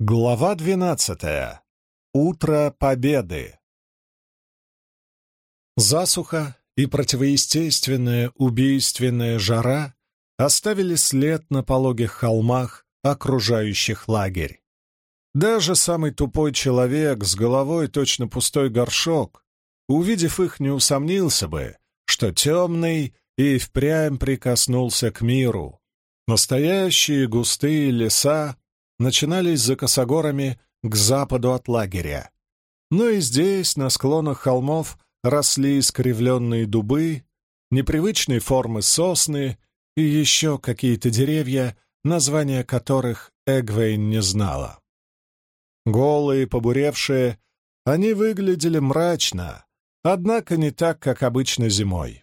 Глава двенадцатая. Утро Победы. Засуха и противоестественная убийственная жара оставили след на пологих холмах, окружающих лагерь. Даже самый тупой человек с головой точно пустой горшок, увидев их, не усомнился бы, что темный и впрямь прикоснулся к миру. Настоящие густые леса начинались за косогорами к западу от лагеря. Но и здесь, на склонах холмов, росли искривленные дубы, непривычной формы сосны и еще какие-то деревья, названия которых Эгвейн не знала. Голые, побуревшие, они выглядели мрачно, однако не так, как обычно зимой.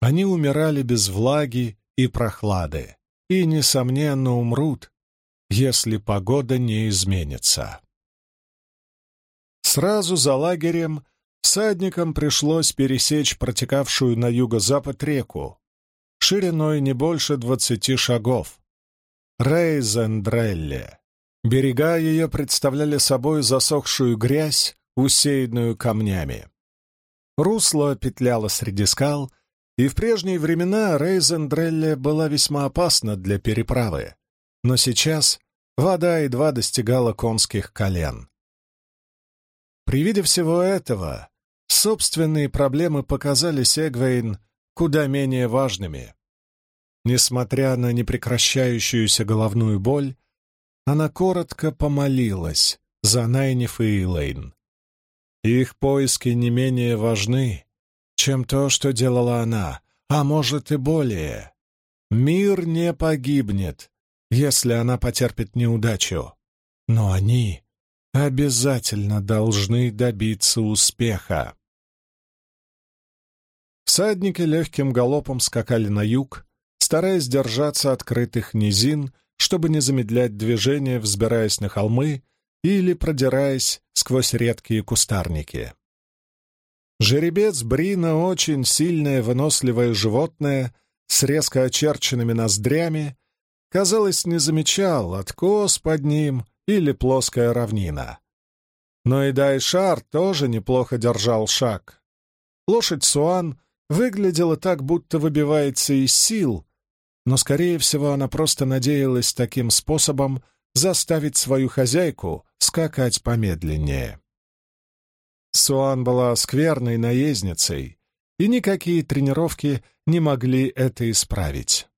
Они умирали без влаги и прохлады и, несомненно, умрут, если погода не изменится. Сразу за лагерем всадникам пришлось пересечь протекавшую на юго-запад реку, шириной не больше двадцати шагов. Рейзендрелле. Берега ее представляли собой засохшую грязь, усеянную камнями. Русло петляло среди скал, и в прежние времена Рейзендрелле была весьма опасна для переправы. Но сейчас Вода едва достигала конских колен. При виде всего этого собственные проблемы показались Эгвейн куда менее важными. Несмотря на непрекращающуюся головную боль, она коротко помолилась за Найниф и Элейн. Их поиски не менее важны, чем то, что делала она, а может и более. Мир не погибнет, если она потерпит неудачу. Но они обязательно должны добиться успеха. Всадники легким галопом скакали на юг, стараясь держаться открытых низин, чтобы не замедлять движение, взбираясь на холмы или продираясь сквозь редкие кустарники. Жеребец Брина очень сильное выносливое животное с резко очерченными ноздрями казалось, не замечал, откос под ним или плоская равнина. Но и Дайшар тоже неплохо держал шаг. Лошадь Суан выглядела так, будто выбивается из сил, но, скорее всего, она просто надеялась таким способом заставить свою хозяйку скакать помедленнее. Суан была скверной наездницей, и никакие тренировки не могли это исправить.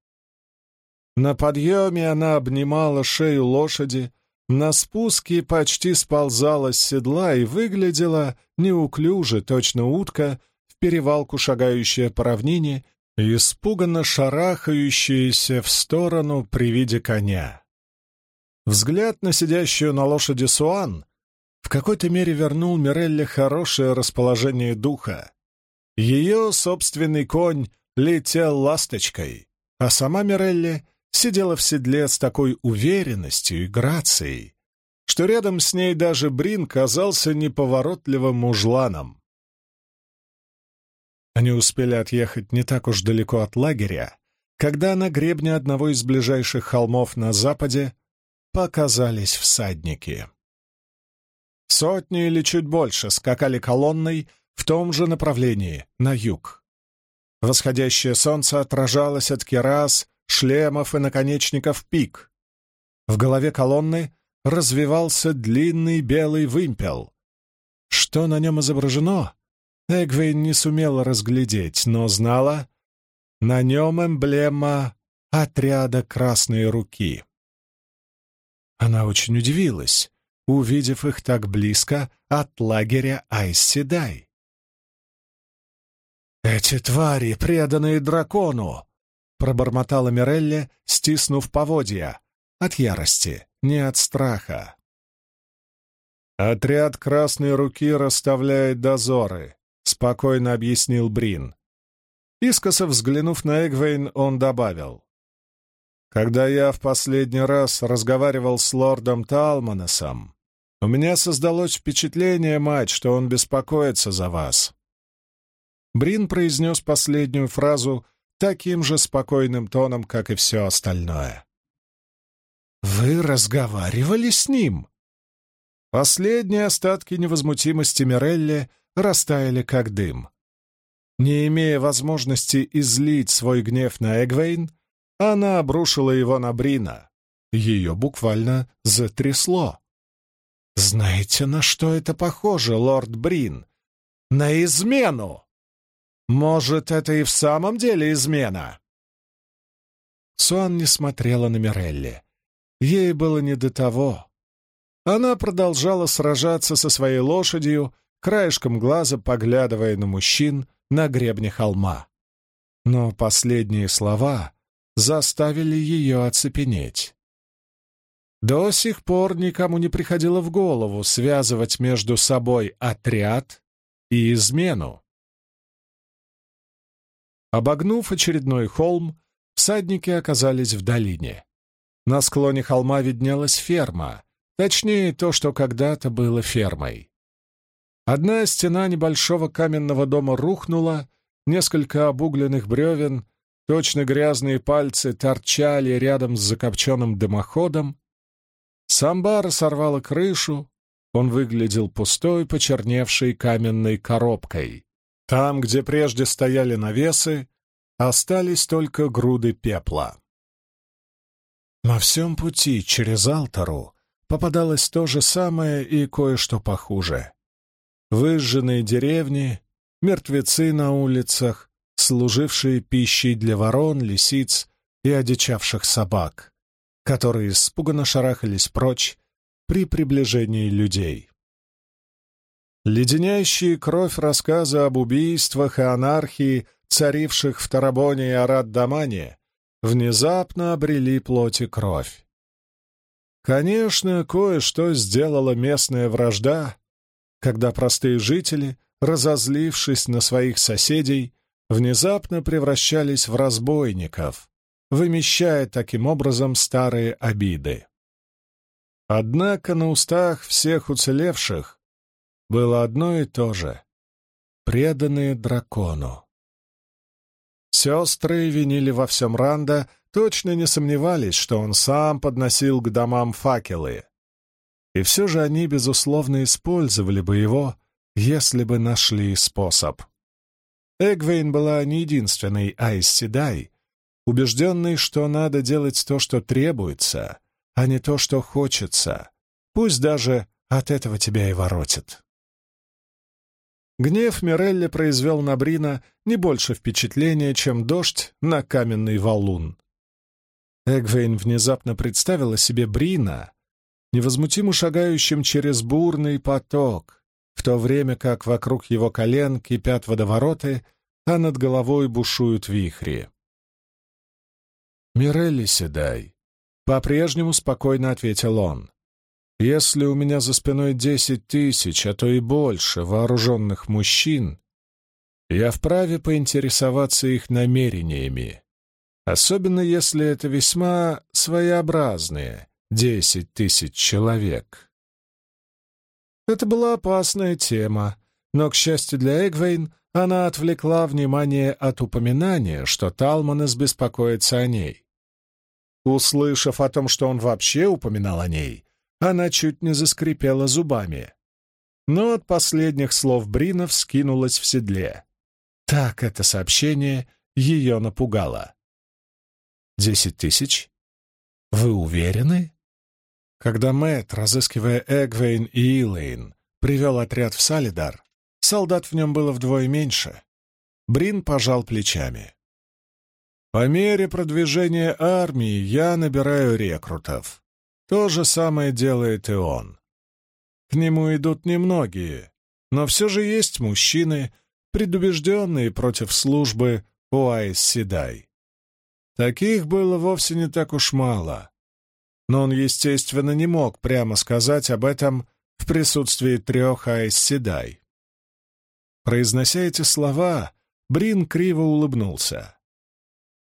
На подъеме она обнимала шею лошади, на спуске почти сползала с седла и выглядела неуклюже, точно утка, в перевалку шагающая по равнине и испуганно шарахающаяся в сторону при виде коня. Взгляд на сидящую на лошади Суан в какой-то мере вернул Мирелле хорошее расположение духа. Ее собственный конь летел ласточкой, а сама Мирелли сидела в седле с такой уверенностью и грацией, что рядом с ней даже Брин казался неповоротливым мужланом. Они успели отъехать не так уж далеко от лагеря, когда на гребне одного из ближайших холмов на западе показались всадники. Сотни или чуть больше скакали колонной в том же направлении, на юг. Восходящее солнце отражалось от керас шлемов и наконечников пик. В голове колонны развивался длинный белый вымпел. Что на нем изображено, Эгвейн не сумела разглядеть, но знала, на нем эмблема отряда Красной Руки. Она очень удивилась, увидев их так близко от лагеря Айсседай. «Эти твари, преданные дракону, пробормотала Мирелли, стиснув поводья. От ярости, не от страха. «Отряд Красной Руки расставляет дозоры», — спокойно объяснил Брин. Искоса взглянув на Эгвейн, он добавил. «Когда я в последний раз разговаривал с лордом Талманесом, у меня создалось впечатление, мать, что он беспокоится за вас». Брин произнес последнюю фразу таким же спокойным тоном, как и все остальное. «Вы разговаривали с ним?» Последние остатки невозмутимости Мирелли растаяли как дым. Не имея возможности излить свой гнев на Эгвейн, она обрушила его на Брина. Ее буквально затрясло. «Знаете, на что это похоже, лорд Брин? На измену! Может, это и в самом деле измена?» Суан не смотрела на Мирелли. Ей было не до того. Она продолжала сражаться со своей лошадью, краешком глаза поглядывая на мужчин на гребне холма. Но последние слова заставили ее оцепенеть. До сих пор никому не приходило в голову связывать между собой отряд и измену. Обогнув очередной холм, всадники оказались в долине. На склоне холма виднелась ферма, точнее то, что когда-то было фермой. Одна стена небольшого каменного дома рухнула, несколько обугленных бревен, точно грязные пальцы торчали рядом с закопченным дымоходом. Самбара сорвала крышу, он выглядел пустой, почерневшей каменной коробкой. Там, где прежде стояли навесы, остались только груды пепла. На всем пути через Алтару попадалось то же самое и кое-что похуже. Выжженные деревни, мертвецы на улицах, служившие пищей для ворон, лисиц и одичавших собак, которые испуганно шарахались прочь при приближении людей. Леденящие кровь рассказы об убийствах и анархии, царивших в Тарабоне и Арат-Дамане, внезапно обрели плоть и кровь. Конечно, кое-что сделала местная вражда, когда простые жители, разозлившись на своих соседей, внезапно превращались в разбойников, вымещая таким образом старые обиды. Однако на устах всех уцелевших было одно и то же — преданные дракону. Сестры винили во всем Ранда, точно не сомневались, что он сам подносил к домам факелы. И все же они, безусловно, использовали бы его, если бы нашли способ. Эгвейн была не единственной Айсседай, убежденной, что надо делать то, что требуется, а не то, что хочется, пусть даже от этого тебя и воротит. Гнев Мирелли произвел на Брина не больше впечатления, чем дождь на каменный валун. Эгвейн внезапно представила себе Брина, невозмутимо шагающим через бурный поток, в то время как вокруг его колен кипят водовороты, а над головой бушуют вихри. «Мирелли Седай», — по-прежнему спокойно ответил он. Если у меня за спиной десять тысяч, а то и больше вооруженных мужчин, я вправе поинтересоваться их намерениями, особенно если это весьма своеобразные десять тысяч человек. Это была опасная тема, но, к счастью для Эгвейн, она отвлекла внимание от упоминания, что Талманес беспокоится о ней. Услышав о том, что он вообще упоминал о ней, она чуть не заскрипела зубами. Но от последних слов Брина вскинулась в седле. Так это сообщение ее напугало. «Десять тысяч? Вы уверены?» Когда Мэтт, разыскивая Эгвейн и Илэйн, привел отряд в Салидар, солдат в нем было вдвое меньше. Брин пожал плечами. «По мере продвижения армии я набираю рекрутов. То же самое делает и он. К нему идут немногие, но все же есть мужчины, предубежденные против службы Уайс Седай. Таких было вовсе не так уж мало. Но он, естественно, не мог прямо сказать об этом в присутствии трех Айс. Произнося эти слова, Брин криво улыбнулся.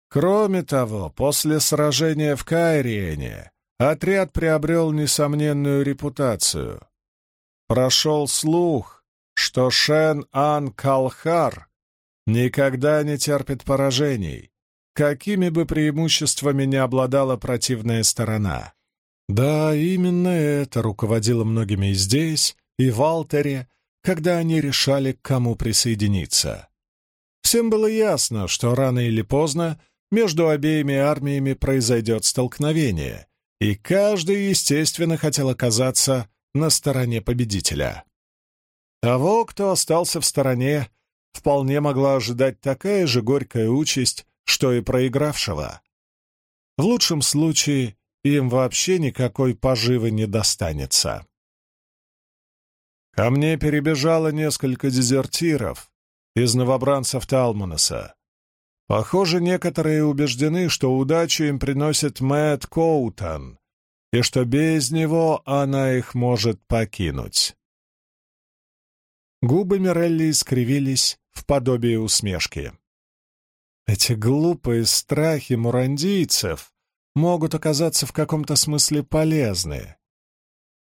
Кроме того, после сражения в Кайриене Отряд приобрел несомненную репутацию. Прошел слух, что Шен Ан Калхар никогда не терпит поражений, какими бы преимуществами ни обладала противная сторона. Да, именно это руководило многими и здесь, и в Алтере, когда они решали, к кому присоединиться. Всем было ясно, что рано или поздно между обеими армиями произойдет столкновение, и каждый, естественно, хотел оказаться на стороне победителя. Того, кто остался в стороне, вполне могла ожидать такая же горькая участь, что и проигравшего. В лучшем случае им вообще никакой поживы не достанется. Ко мне перебежало несколько дезертиров из новобранцев Талмунаса. Похоже, некоторые убеждены, что удачу им приносит Мэтт Коутон, и что без него она их может покинуть. Губы Мирелли искривились в подобие усмешки. Эти глупые страхи мурандийцев могут оказаться в каком-то смысле полезны.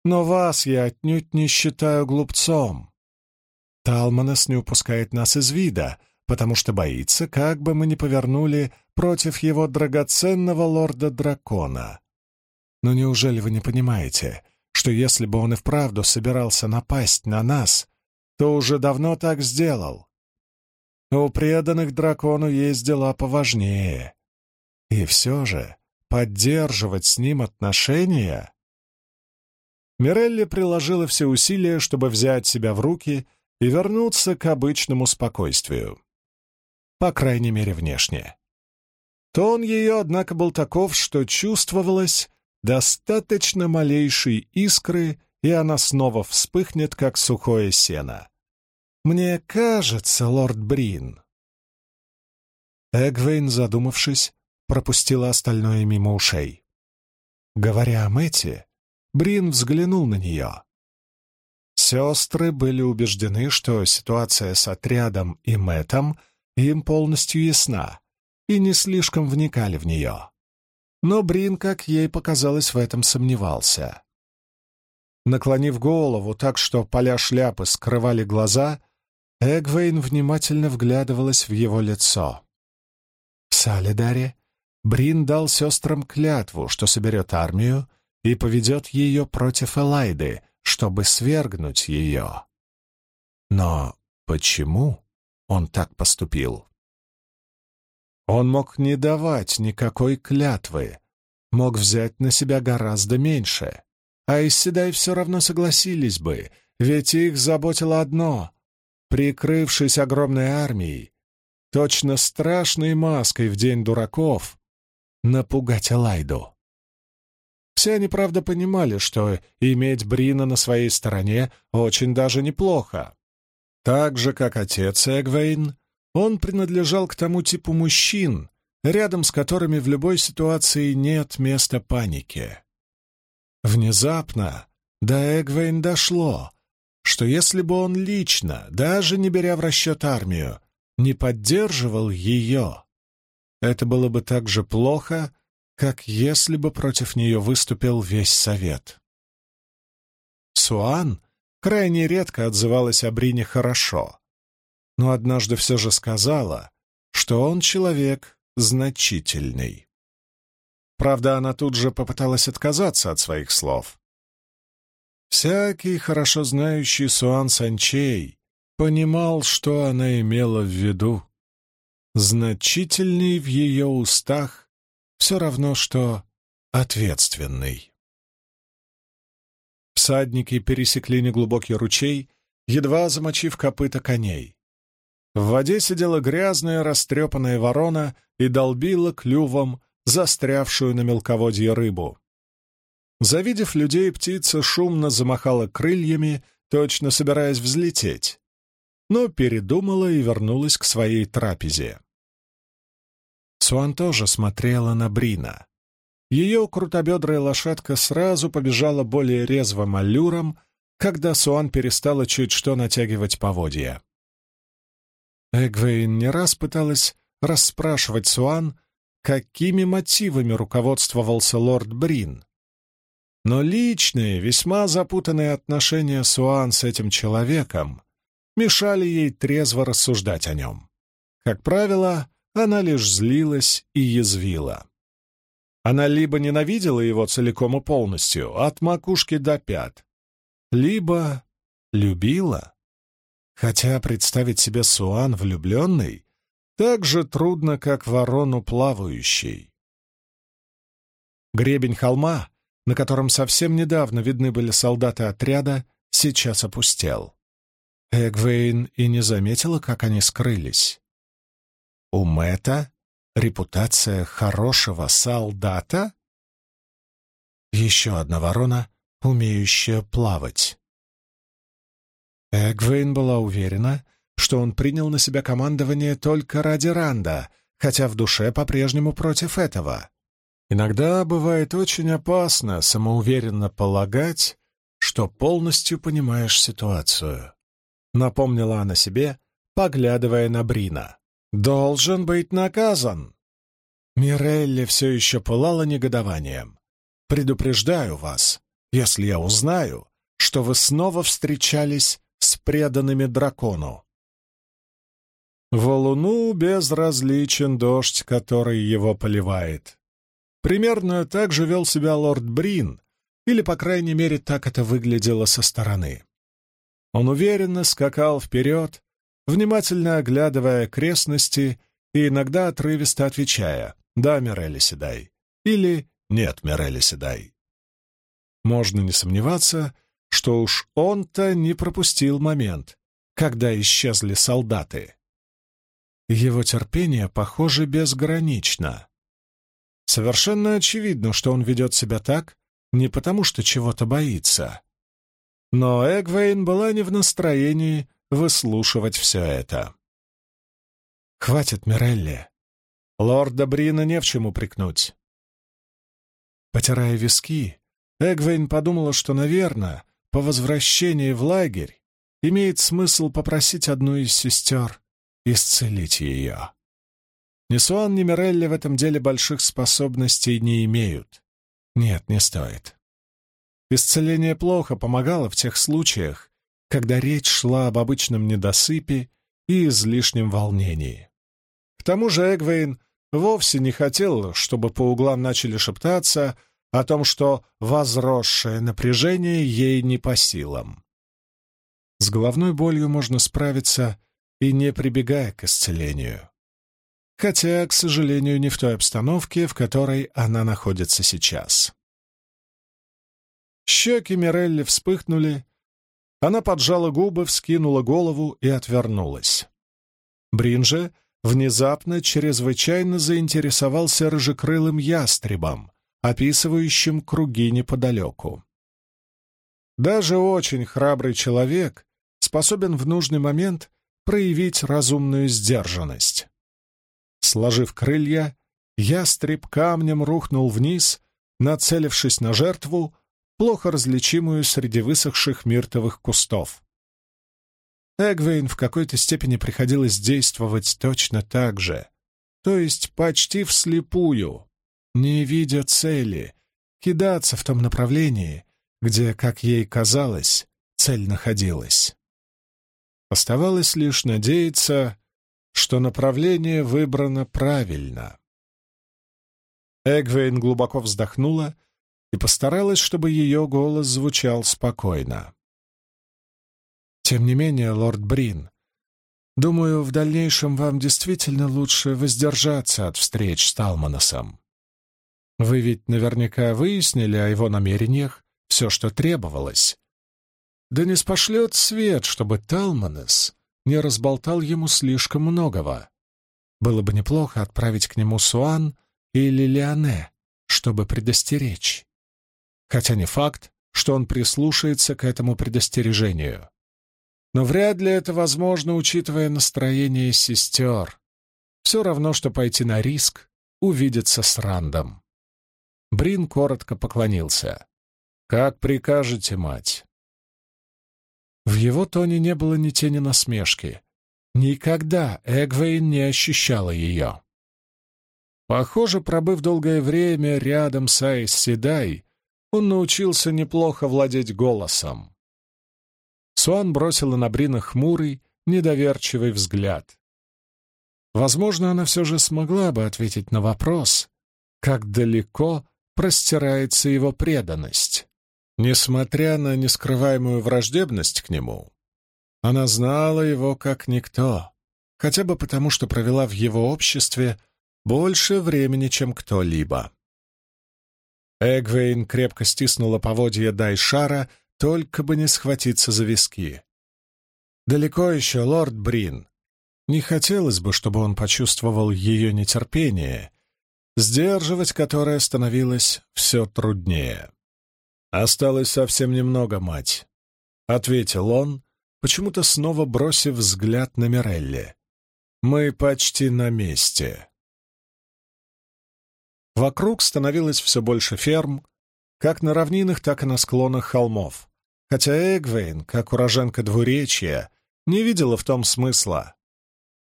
Но вас я отнюдь не считаю глупцом. Талманес не упускает нас из вида, потому что боится, как бы мы ни повернули против его драгоценного лорда-дракона. Но неужели вы не понимаете, что если бы он и вправду собирался напасть на нас, то уже давно так сделал? У преданных дракону есть дела поважнее. И все же поддерживать с ним отношения... Мирелли приложила все усилия, чтобы взять себя в руки и вернуться к обычному спокойствию. По крайней мере, внешне. Тон ее, однако, был таков, что чувствовалось достаточно малейшей искры, и она снова вспыхнет, как сухое сено. «Мне кажется, лорд Брин...» Эгвейн, задумавшись, пропустила остальное мимо ушей. Говоря о Мэте, Брин взглянул на нее. Сестры были убеждены, что ситуация с отрядом и Мэтом им полностью ясна, и не слишком вникали в нее. Но Брин, как ей показалось, в этом сомневался. Наклонив голову так, что поля шляпы скрывали глаза, Эгвейн внимательно вглядывалась в его лицо. В Салидаре Брин дал сестрам клятву, что соберет армию и поведет ее против Элайды, чтобы свергнуть ее. Но почему он так поступил? Он мог не давать никакой клятвы, мог взять на себя гораздо меньше. А Исседай все равно согласились бы, ведь их заботило одно прикрывшись огромной армией, точно страшной маской в день дураков, напугать Элайду. Все они, правда, понимали, что иметь Брина на своей стороне очень даже неплохо. Так же, как отец Эгвейн, он принадлежал к тому типу мужчин, рядом с которыми в любой ситуации нет места панике. Внезапно до Эгвейн дошло, что если бы он лично, даже не беря в расчет армию, не поддерживал ее, это было бы так же плохо, как если бы против нее выступил весь совет. Суан крайне редко отзывалась о Брине хорошо, но однажды все же сказала, что он человек значительный. Правда, она тут же попыталась отказаться от своих слов. Всякий, хорошо знающий Суан Санчей, понимал, что она имела в виду. Значительный в ее устах все равно, что ответственный. Всадники пересекли неглубокий ручей, едва замочив копыта коней. В воде сидела грязная растрепанная ворона и долбила клювом застрявшую на мелководье рыбу. Завидев людей, птица шумно замахала крыльями, точно собираясь взлететь, но передумала и вернулась к своей трапезе. Суан тоже смотрела на Брина. Ее крутобедрая лошадка сразу побежала более резвым аллюром, когда Суан перестала чуть что натягивать поводья. Эгвейн не раз пыталась расспрашивать Суан, какими мотивами руководствовался лорд Брин, но личные, весьма запутанные отношения Суан с этим человеком мешали ей трезво рассуждать о нем. Как правило, она лишь злилась и язвила. Она либо ненавидела его целиком и полностью, от макушки до пят, либо любила. Хотя представить себе Суан влюбленной так же трудно, как ворону плавающей. Гребень холма, на котором совсем недавно видны были солдаты отряда, сейчас опустел. Эгвейн и не заметила, как они скрылись. У Мэтта репутация хорошего солдата? Еще одна ворона, умеющая плавать. Эгвейн была уверена, что он принял на себя командование только ради Ранда, хотя в душе по-прежнему против этого. Иногда бывает очень опасно самоуверенно полагать, что полностью понимаешь ситуацию. Напомнила она себе, поглядывая на Брина. «Должен быть наказан!» Мирелли все еще пылала негодованием. «Предупреждаю вас, если я узнаю, что вы снова встречались с преданными дракону. Волуну безразличен дождь, который его поливает. Примерно так же вел себя лорд Брин, или, по крайней мере, так это выглядело со стороны. Он уверенно скакал вперед, внимательно оглядывая окрестности и иногда отрывисто отвечая «Да, Мирелли Седай» или «Нет, Мирелли Седай». Можно не сомневаться, что уж он-то не пропустил момент, когда исчезли солдаты. Его терпение, похоже, безгранично. Совершенно очевидно, что он ведет себя так не потому, что чего-то боится. Но Эгвейн была не в настроении выслушивать все это. «Хватит, Мирелли. Лорда Брина не в чем упрекнуть». Потирая виски, Эгвейн подумала, что, наверное, по возвращении в лагерь имеет смысл попросить одну из сестер исцелить ее. Ни Суан, ни Мирелли в этом деле больших способностей не имеют. Нет, не стоит. Исцеление плохо помогало в тех случаях, когда речь шла об обычном недосыпе и излишнем волнении. К тому же Эгвейн вовсе не хотел, чтобы по углам начали шептаться о том, что возросшее напряжение ей не по силам. С головной болью можно справиться и не прибегая к исцелению. Хотя, к сожалению, не в той обстановке, в которой она находится сейчас. Щеки Мирелли вспыхнули, она поджала губы, вскинула голову и отвернулась. Брин же внезапно чрезвычайно заинтересовался рыжекрылым ястребом, описывающим круги неподалеку. Даже очень храбрый человек способен в нужный момент проявить разумную сдержанность. Сложив крылья, ястреб камнем рухнул вниз, нацелившись на жертву, плохо различимую среди высохших миртовых кустов. Эгвейн в какой-то степени приходилось действовать точно так же, то есть почти вслепую, не видя цели, кидаться в том направлении, где, как ей казалось, цель находилась. Оставалось лишь надеяться, что направление выбрано правильно. Эгвейн глубоко вздохнула и постаралась, чтобы ее голос звучал спокойно. «Тем не менее, лорд Брин, думаю, в дальнейшем вам действительно лучше воздержаться от встреч с Талманосом. Вы ведь наверняка выяснили о его намерениях все, что требовалось, да не спошлет свет, чтобы Талманес не разболтал ему слишком многого. Было бы неплохо отправить к нему Суан или Леоне, чтобы предостеречь. Хотя не факт, что он прислушается к этому предостережению. Но вряд ли это возможно, учитывая настроение сестер. Все равно, что пойти на риск увидеться с Рандом. Брин коротко поклонился. «Как прикажете, мать?» В его тоне не было ни тени насмешки. Никогда Эгвейн не ощущала ее. Похоже, пробыв долгое время рядом с Айс Седай, он научился неплохо владеть голосом. Суан бросила на Брина хмурый, недоверчивый взгляд. Возможно, она все же смогла бы ответить на вопрос, как далеко простирается его преданность. Несмотря на нескрываемую враждебность к нему, она знала его как никто, хотя бы потому, что провела в его обществе больше времени, чем кто-либо. Эгвейн крепко стиснула поводья Дайшара, только бы не схватиться за виски. «Далеко еще, лорд Брин. Не хотелось бы, чтобы он почувствовал ее нетерпение, сдерживать которое становилось все труднее. «Осталось совсем немного, мать», — ответил он, почему-то снова бросив взгляд на Мирелли. «Мы почти на месте». Вокруг становилось все больше ферм, как на равнинах, так и на склонах холмов, хотя Эгвейн, как уроженка двуречья, не видела в том смысла.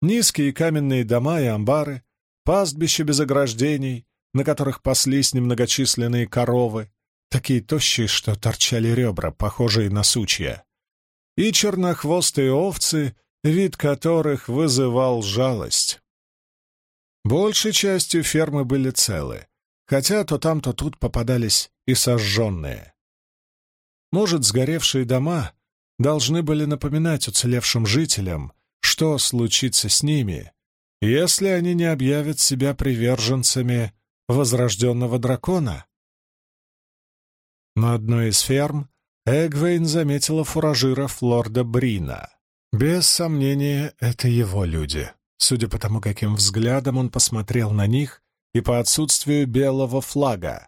Низкие каменные дома и амбары, пастбища без ограждений, на которых паслись немногочисленные коровы, такие тощие, что торчали ребра, похожие на сучья, и чернохвостые овцы, вид которых вызывал жалость. Большей частью фермы были целы, хотя то там, то тут попадались и сожженные. Может, сгоревшие дома должны были напоминать уцелевшим жителям, что случится с ними, если они не объявят себя приверженцами возрожденного дракона. На одной из ферм Эгвейн заметила фуражиров лорда Брина. Без сомнения, это его люди судя по тому, каким взглядом он посмотрел на них и по отсутствию белого флага.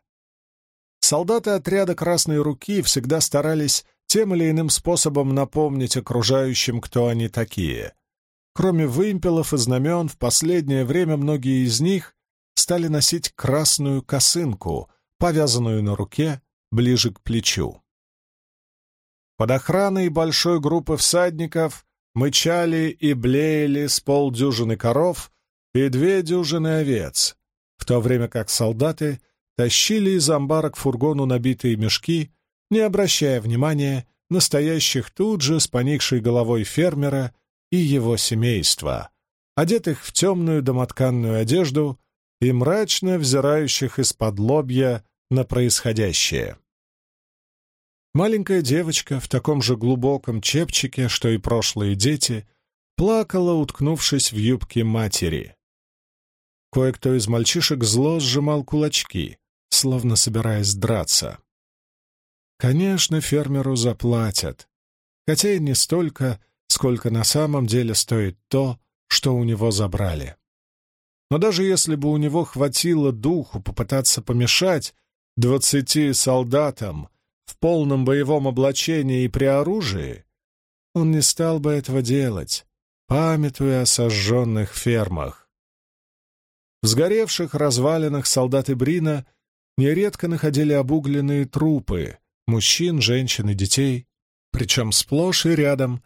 Солдаты отряда Красной Руки всегда старались тем или иным способом напомнить окружающим, кто они такие. Кроме вымпелов и знамен, в последнее время многие из них стали носить красную косынку, повязанную на руке ближе к плечу. Под охраной большой группы всадников мычали и блеяли с полдюжины коров и две дюжины овец, в то время как солдаты тащили из амбара к фургону набитые мешки, не обращая внимания на стоящих тут же с поникшей головой фермера и его семейства, одетых в темную домотканную одежду и мрачно взирающих из-под лобья на происходящее. Маленькая девочка в таком же глубоком чепчике, что и прошлые дети, плакала, уткнувшись в юбке матери. Кое-кто из мальчишек зло сжимал кулачки, словно собираясь драться. Конечно, фермеру заплатят, хотя и не столько, сколько на самом деле стоит то, что у него забрали. Но даже если бы у него хватило духу попытаться помешать двадцати солдатам, в полном боевом облачении и при оружии, он не стал бы этого делать, памятуя о сожженных фермах. В сгоревших развалинах солдаты Брина нередко находили обугленные трупы мужчин, женщин и детей, причем сплошь и рядом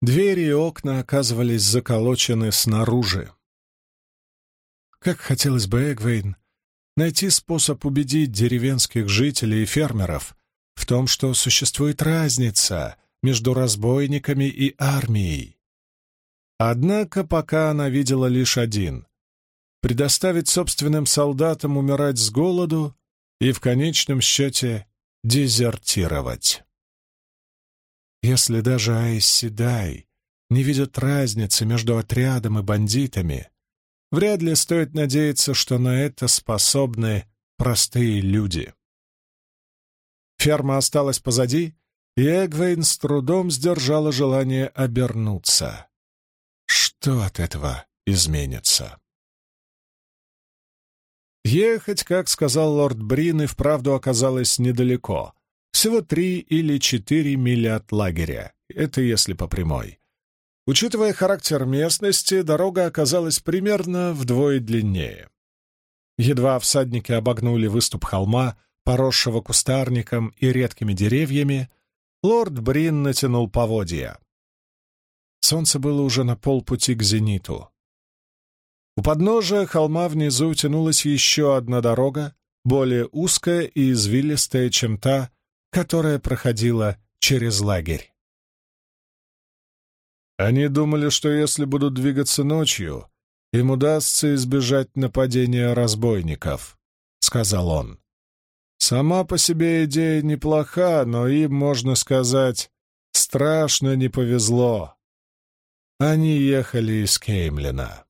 двери и окна оказывались заколочены снаружи. Как хотелось бы Эгвейн найти способ убедить деревенских жителей и фермеров в том, что существует разница между разбойниками и армией. Однако пока она видела лишь один — предоставить собственным солдатам умирать с голоду и в конечном счете дезертировать. Если даже Айс Седай не видит разницы между отрядом и бандитами, вряд ли стоит надеяться, что на это способны простые люди. Ферма осталась позади, и Эгвейн с трудом сдержала желание обернуться. Что от этого изменится? Ехать, как сказал лорд Брин, и вправду оказалось недалеко. Всего три или четыре мили от лагеря. Это если по прямой. Учитывая характер местности, дорога оказалась примерно вдвое длиннее. Едва всадники обогнули выступ холма, поросшего кустарником и редкими деревьями, лорд Брин натянул поводья. Солнце было уже на полпути к зениту. У подножия холма внизу тянулась еще одна дорога, более узкая и извилистая, чем та, которая проходила через лагерь. Они думали, что если будут двигаться ночью, им удастся избежать нападения разбойников —— сказал он. «Сама по себе идея неплоха, но им, можно сказать, страшно не повезло. Они ехали из Кеймлина».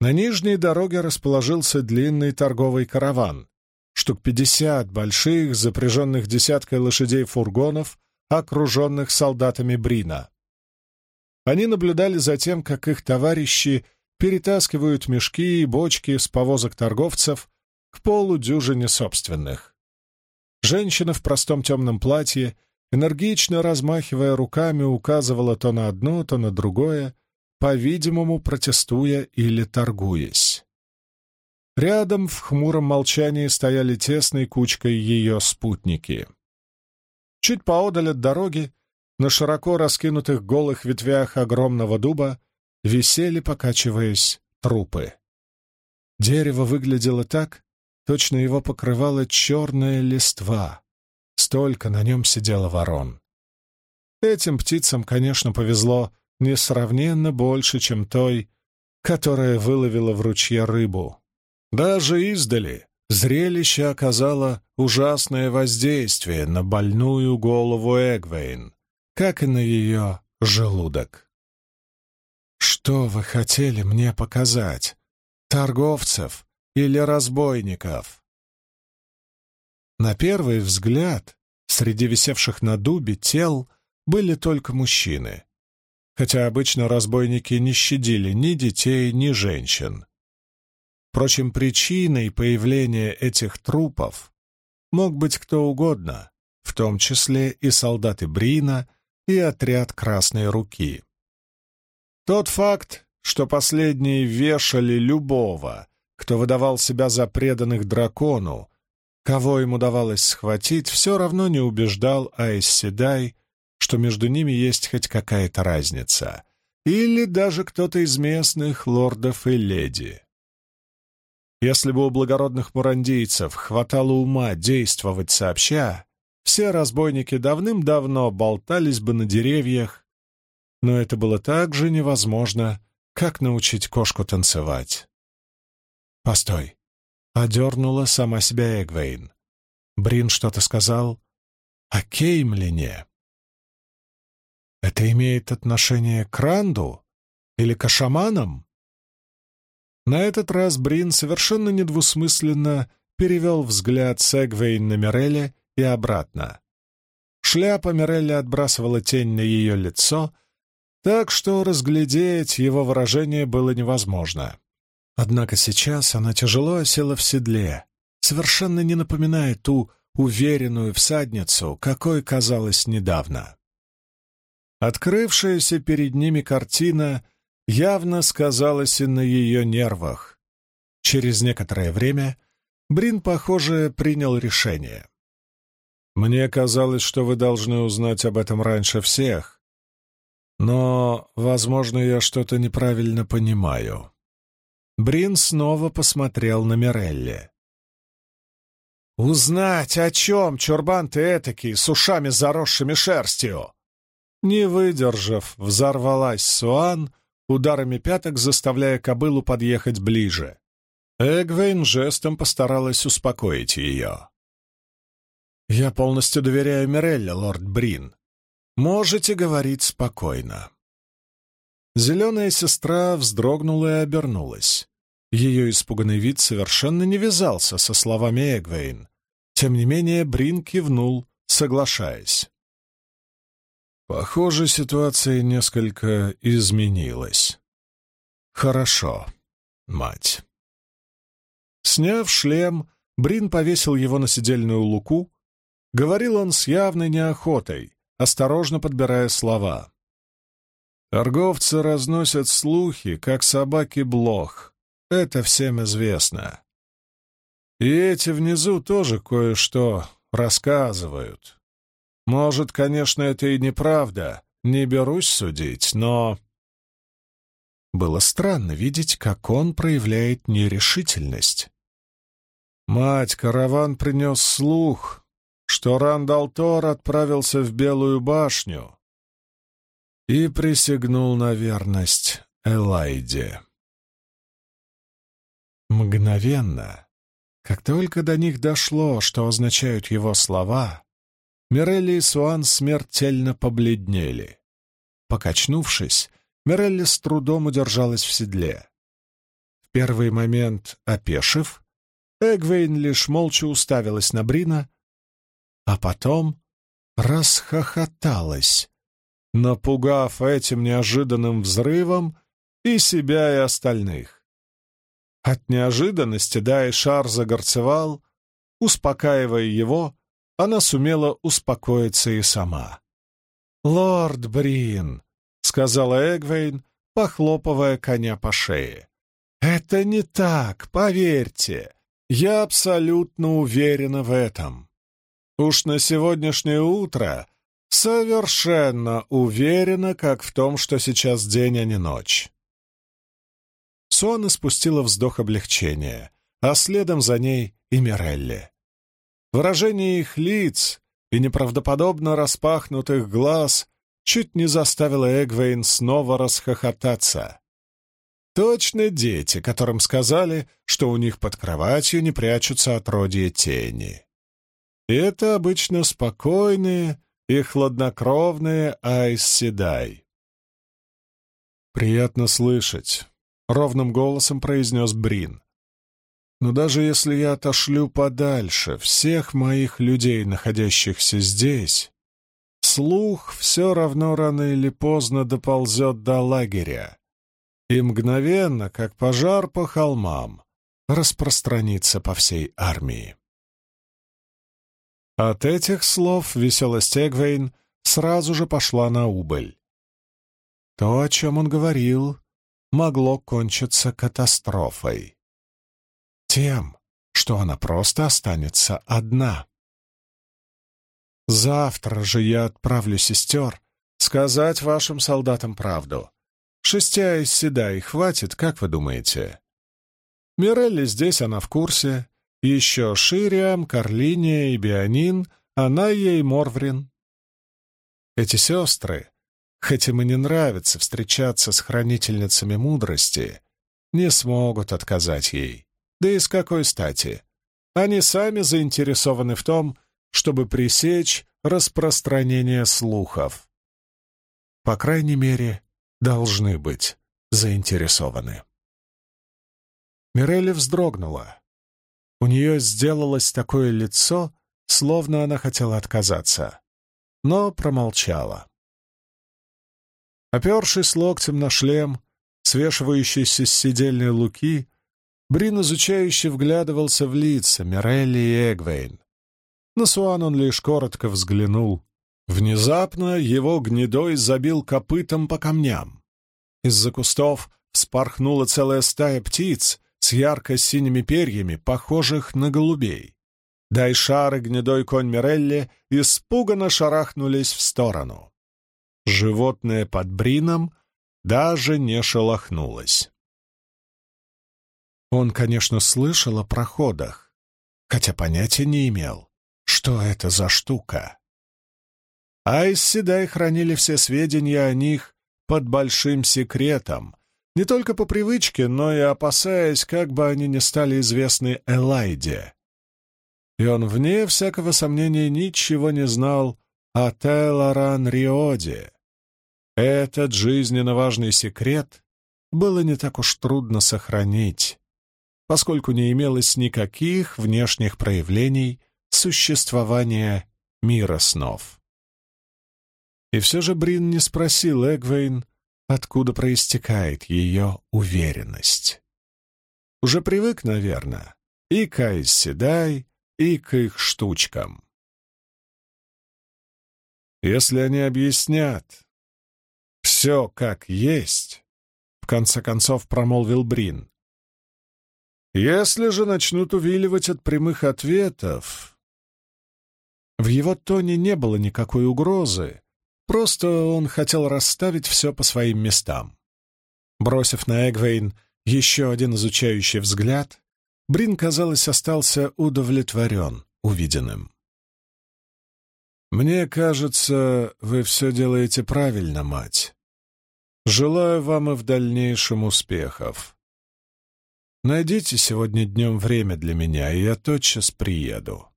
На нижней дороге расположился длинный торговый караван. Штук пятьдесят больших, запряженных десяткой лошадей фургонов, окруженных солдатами Брина. Они наблюдали за тем, как их товарищи перетаскивают мешки и бочки с повозок торговцев к полудюжине собственных. Женщина в простом темном платье, энергично размахивая руками, указывала то на одно, то на другое, по-видимому, протестуя или торгуясь. Рядом в хмуром молчании стояли тесной кучкой ее спутники. Чуть поодаль от дороги, на широко раскинутых голых ветвях огромного дуба, висели, покачиваясь, трупы. Дерево выглядело так, точно его покрывала черная листва. Столько на нем сидело ворон. Этим птицам, конечно, повезло несравненно больше, чем той, которая выловила в ручье рыбу. Даже издали зрелище оказало ужасное воздействие на больную голову Эгвейн, как и на ее желудок. «Что вы хотели мне показать? Торговцев или разбойников?» На первый взгляд среди висевших на дубе тел были только мужчины, хотя обычно разбойники не щадили ни детей, ни женщин. Впрочем, причиной появления этих трупов мог быть кто угодно, в том числе и солдаты Брина, и отряд Красной Руки. Тот факт, что последние вешали любого, кто выдавал себя за преданных дракону, кого им удавалось схватить, все равно не убеждал Айс что между ними есть хоть какая-то разница. Или даже кто-то из местных лордов и леди. Если бы у благородных мурандийцев хватало ума действовать сообща, все разбойники давным-давно болтались бы на деревьях, но это было так же невозможно, как научить кошку танцевать. «Постой!» — одернула сама себя Эгвейн. Брин что-то сказал о Кеймлине. Это имеет отношение к Ранду или к шаманам? На этот раз Брин совершенно недвусмысленно перевел взгляд Сегвейн на Мирелли и обратно. Шляпа Мирелли отбрасывала тень на ее лицо, так что разглядеть его выражение было невозможно. Однако сейчас она тяжело осела в седле, совершенно не напоминая ту уверенную всадницу, какой казалась недавно. Открывшаяся перед ними картина явно сказалась и на ее нервах. Через некоторое время Брин, похоже, принял решение. «Мне казалось, что вы должны узнать об этом раньше всех. Но, возможно, я что-то неправильно понимаю». Брин снова посмотрел на Мирелли. «Узнать о чем, чурбан ты этакий, с ушами заросшими шерстью?» Не выдержав, взорвалась Суан, ударами пяток заставляя кобылу подъехать ближе. Эгвейн жестом постаралась успокоить ее. «Я полностью доверяю Мирелле, лорд Брин. Можете говорить спокойно». Зеленая сестра вздрогнула и обернулась. Ее испуганный вид совершенно не вязался со словами Эгвейн. Тем не менее Брин кивнул, соглашаясь. Похоже, ситуация несколько изменилась. Хорошо, мать. Сняв шлем, Брин повесил его на сидельную луку. Говорил он с явной неохотой, осторожно подбирая слова. Торговцы разносят слухи, как собаки блох. Это всем известно. И эти внизу тоже кое-что рассказывают. Может, конечно, это и неправда, не берусь судить, но... Было странно видеть, как он проявляет нерешительность. Мать, караван принес слух, что Рандалтор отправился в Белую башню и присягнул на верность Элайде. Мгновенно, как только до них дошло, что означают его слова, Мирелли и Суан смертельно побледнели. Покачнувшись, Мирелли с трудом удержалась в седле. В первый момент опешив, Эгвейн лишь молча уставилась на Брина, а потом расхохоталась, напугав этим неожиданным взрывом и себя, и остальных. От неожиданности да и шар загорцевал, успокаивая его, она сумела успокоиться и сама. «Лорд Брин», — сказала Эгвейн, похлопывая коня по шее, — «это не так, поверьте. Я абсолютно уверена в этом. Уж на сегодняшнее утро совершенно уверена, как в том, что сейчас день, а не ночь. Суана спустила вздох облегчения, а следом за ней и Мирелли. Выражение их лиц и неправдоподобно распахнутых глаз чуть не заставило Эгвейн снова расхохотаться. Точно дети, которым сказали, что у них под кроватью не прячутся отродье тени. Это обычно спокойные и хладнокровные Айс Седай. «Приятно слышать», — ровным голосом произнес Брин. «Но даже если я отошлю подальше всех моих людей, находящихся здесь, слух все равно рано или поздно доползет до лагеря и мгновенно, как пожар по холмам, распространится по всей армии». От этих слов веселость Эгвейн сразу же пошла на убыль. То, о чем он говорил, могло кончиться катастрофой. Тем, что она просто останется одна. Завтра же я отправлю сестер сказать вашим солдатам правду. Шестя из седай хватит, как вы думаете? Мирелли здесь, она в курсе. Еще Шириам, Карлиния и Бионин, она ей Морврин. Эти сестры хоть им и не нравится встречаться с хранительницами мудрости, не смогут отказать ей. Да и с какой стати? Они сами заинтересованы в том, чтобы пресечь распространение слухов. По крайней мере, должны быть заинтересованы. Мирелли вздрогнула. У нее сделалось такое лицо, словно она хотела отказаться, но промолчала. Опершись локтем на шлем, свешивающийся с седельной луки, Брин изучающе вглядывался в лица Мирелли и Эгвейн. На Суан он лишь коротко взглянул. Внезапно его гнедой забил копытом по камням. Из-за кустов вспорхнула целая стая птиц с ярко-синими перьями, похожих на голубей. Дайшар и гнедой конь Мирелли испуганно шарахнулись в сторону. Животное под брином даже не шелохнулось. Он, конечно, слышал о проходах, хотя понятия не имел, что это за штука. Айс Седай хранили все сведения о них под большим секретом, не только по привычке, но и опасаясь, как бы они не стали известны Элайде. И он, вне всякого сомнения, ничего не знал о Теларан Риоде, этот жизненно важный секрет было не так уж трудно сохранить, поскольку не имелось никаких внешних проявлений существования мира снов. И все же Брин не спросил Эгвейн, откуда проистекает ее уверенность. Уже привык, наверное, и к Айсседай, и к их штучкам. Если они объяснят, все как есть, в конце концов промолвил Брин. Если же начнут увиливать от прямых ответов... В его тоне не было никакой угрозы, просто он хотел расставить все по своим местам. Бросив на Эгвейн еще один изучающий взгляд, Брин, казалось, остался удовлетворен увиденным. «Мне кажется, вы все делаете правильно, мать. Желаю вам и в дальнейшем успехов». Найдите сегодня днем время для меня, и я тотчас приеду.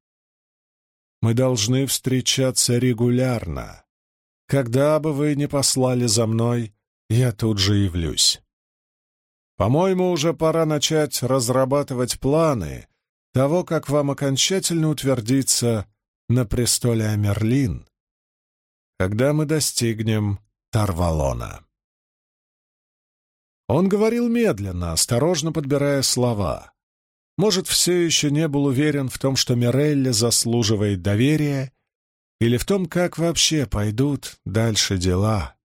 Мы должны встречаться регулярно. Когда бы вы ни послали за мной, я тут же явлюсь. По-моему, уже пора начать разрабатывать планы того, как вам окончательно утвердиться на престоле Амерлин, когда мы достигнем Тарвалона. Он говорил медленно, осторожно подбирая слова. Может, все еще не был уверен в том, что Мирелли заслуживает доверия, или в том, как вообще пойдут дальше дела.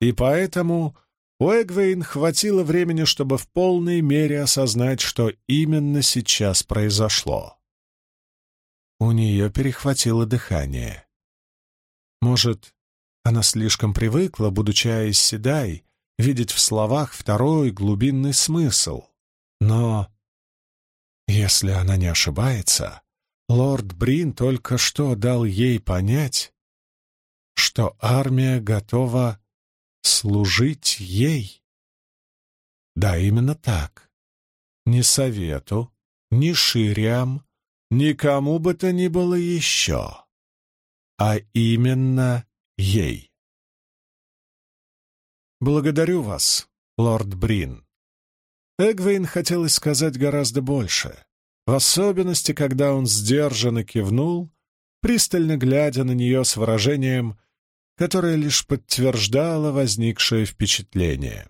И поэтому у Эгвейн хватило времени, чтобы в полной мере осознать, что именно сейчас произошло. У нее перехватило дыхание. Может, она слишком привыкла, будучи Айс Седай, видеть в словах второй глубинный смысл. Но, если она не ошибается, лорд Брин только что дал ей понять, что армия готова служить ей. Да, именно так. Ни совету, ни ширям, никому бы то ни было еще, а именно ей. «Благодарю вас, лорд Брин». Эгвейн хотелось сказать гораздо больше, в особенности, когда он сдержанно кивнул, пристально глядя на нее с выражением которое лишь подтверждало возникшее впечатление.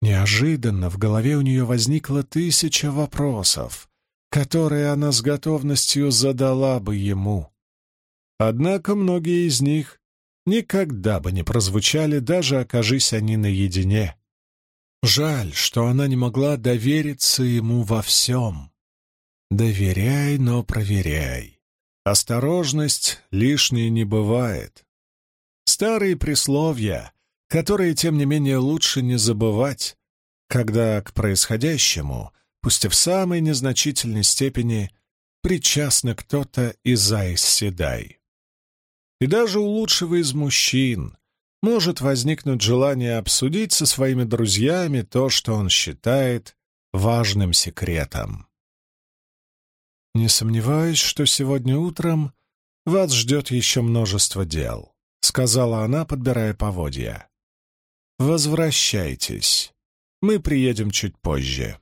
Неожиданно в голове у нее возникло тысяча вопросов, которые она с готовностью задала бы ему. Однако многие из них никогда бы не прозвучали, даже окажись они наедине. Жаль, что она не могла довериться ему во всем. Доверяй, но проверяй. Осторожность лишней не бывает. Старые присловия, которые, тем не менее, лучше не забывать, когда к происходящему, пусть и в самой незначительной степени, причастно кто-то из Айс Седай. И даже у лучшего из мужчин может возникнуть желание обсудить со своими друзьями то, что он считает важным секретом. «Не сомневаюсь, что сегодня утром вас ждет еще множество дел», — сказала она, подбирая поводья. «Возвращайтесь. Мы приедем чуть позже».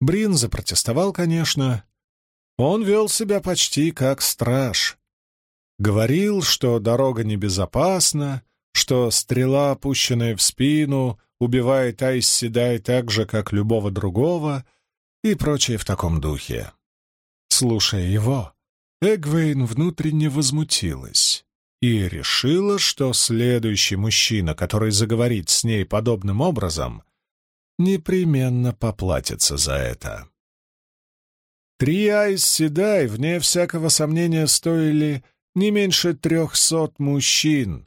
Брин запротестовал, конечно. Он вел себя почти как страж. Говорил, что дорога небезопасна, что стрела, опущенная в спину, убивает Айс Седай так же, как любого другого, и прочее в таком духе. Слушая его, Эгвейн внутренне возмутилась и решила, что следующий мужчина, который заговорит с ней подобным образом, непременно поплатится за это. Три Айс Седай, вне всякого сомнения, стоили не меньше трехсот мужчин.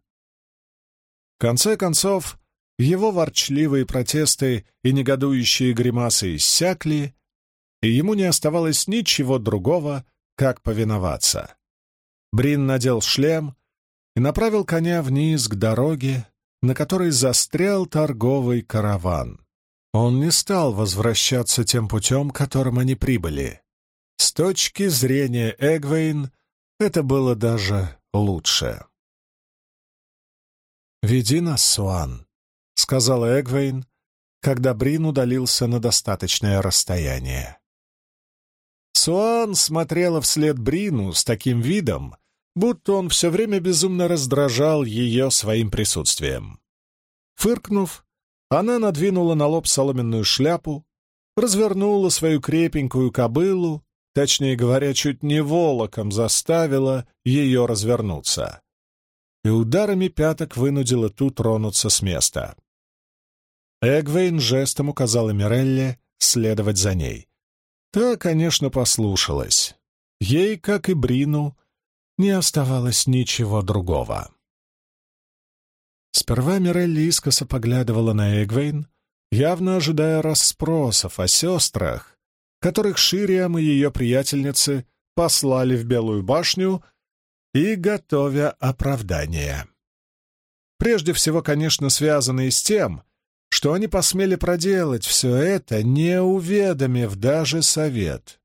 Конце концов, его ворчливые протесты и негодующие гримасы иссякли, и ему не оставалось ничего другого, как повиноваться. Брин надел шлем и направил коня вниз к дороге, на которой застрял торговый караван. Он не стал возвращаться тем путем, которым они прибыли. С точки зрения Эгвейн это было даже лучше. «Веди нас, Суан», — сказала Эгвейн, когда Брин удалился на достаточное расстояние. Суан смотрела вслед Брину с таким видом, будто он все время безумно раздражал ее своим присутствием. Фыркнув, она надвинула на лоб соломенную шляпу, развернула свою крепенькую кобылу, точнее говоря, чуть не волоком заставила ее развернуться, и ударами пяток вынудила ту тронуться с места. Эгвейн жестом указала Мирелле следовать за ней. Та, конечно, послушалась. Ей, как и Брину, не оставалось ничего другого. Сперва Мирелли искоса поглядывала на Эгвейн, явно ожидая расспросов о сестрах, которых Шириам и ее приятельницы послали в Белую башню и готовя оправдание. Прежде всего, конечно, связанные с тем, что они посмели проделать все это, не уведомив даже совет.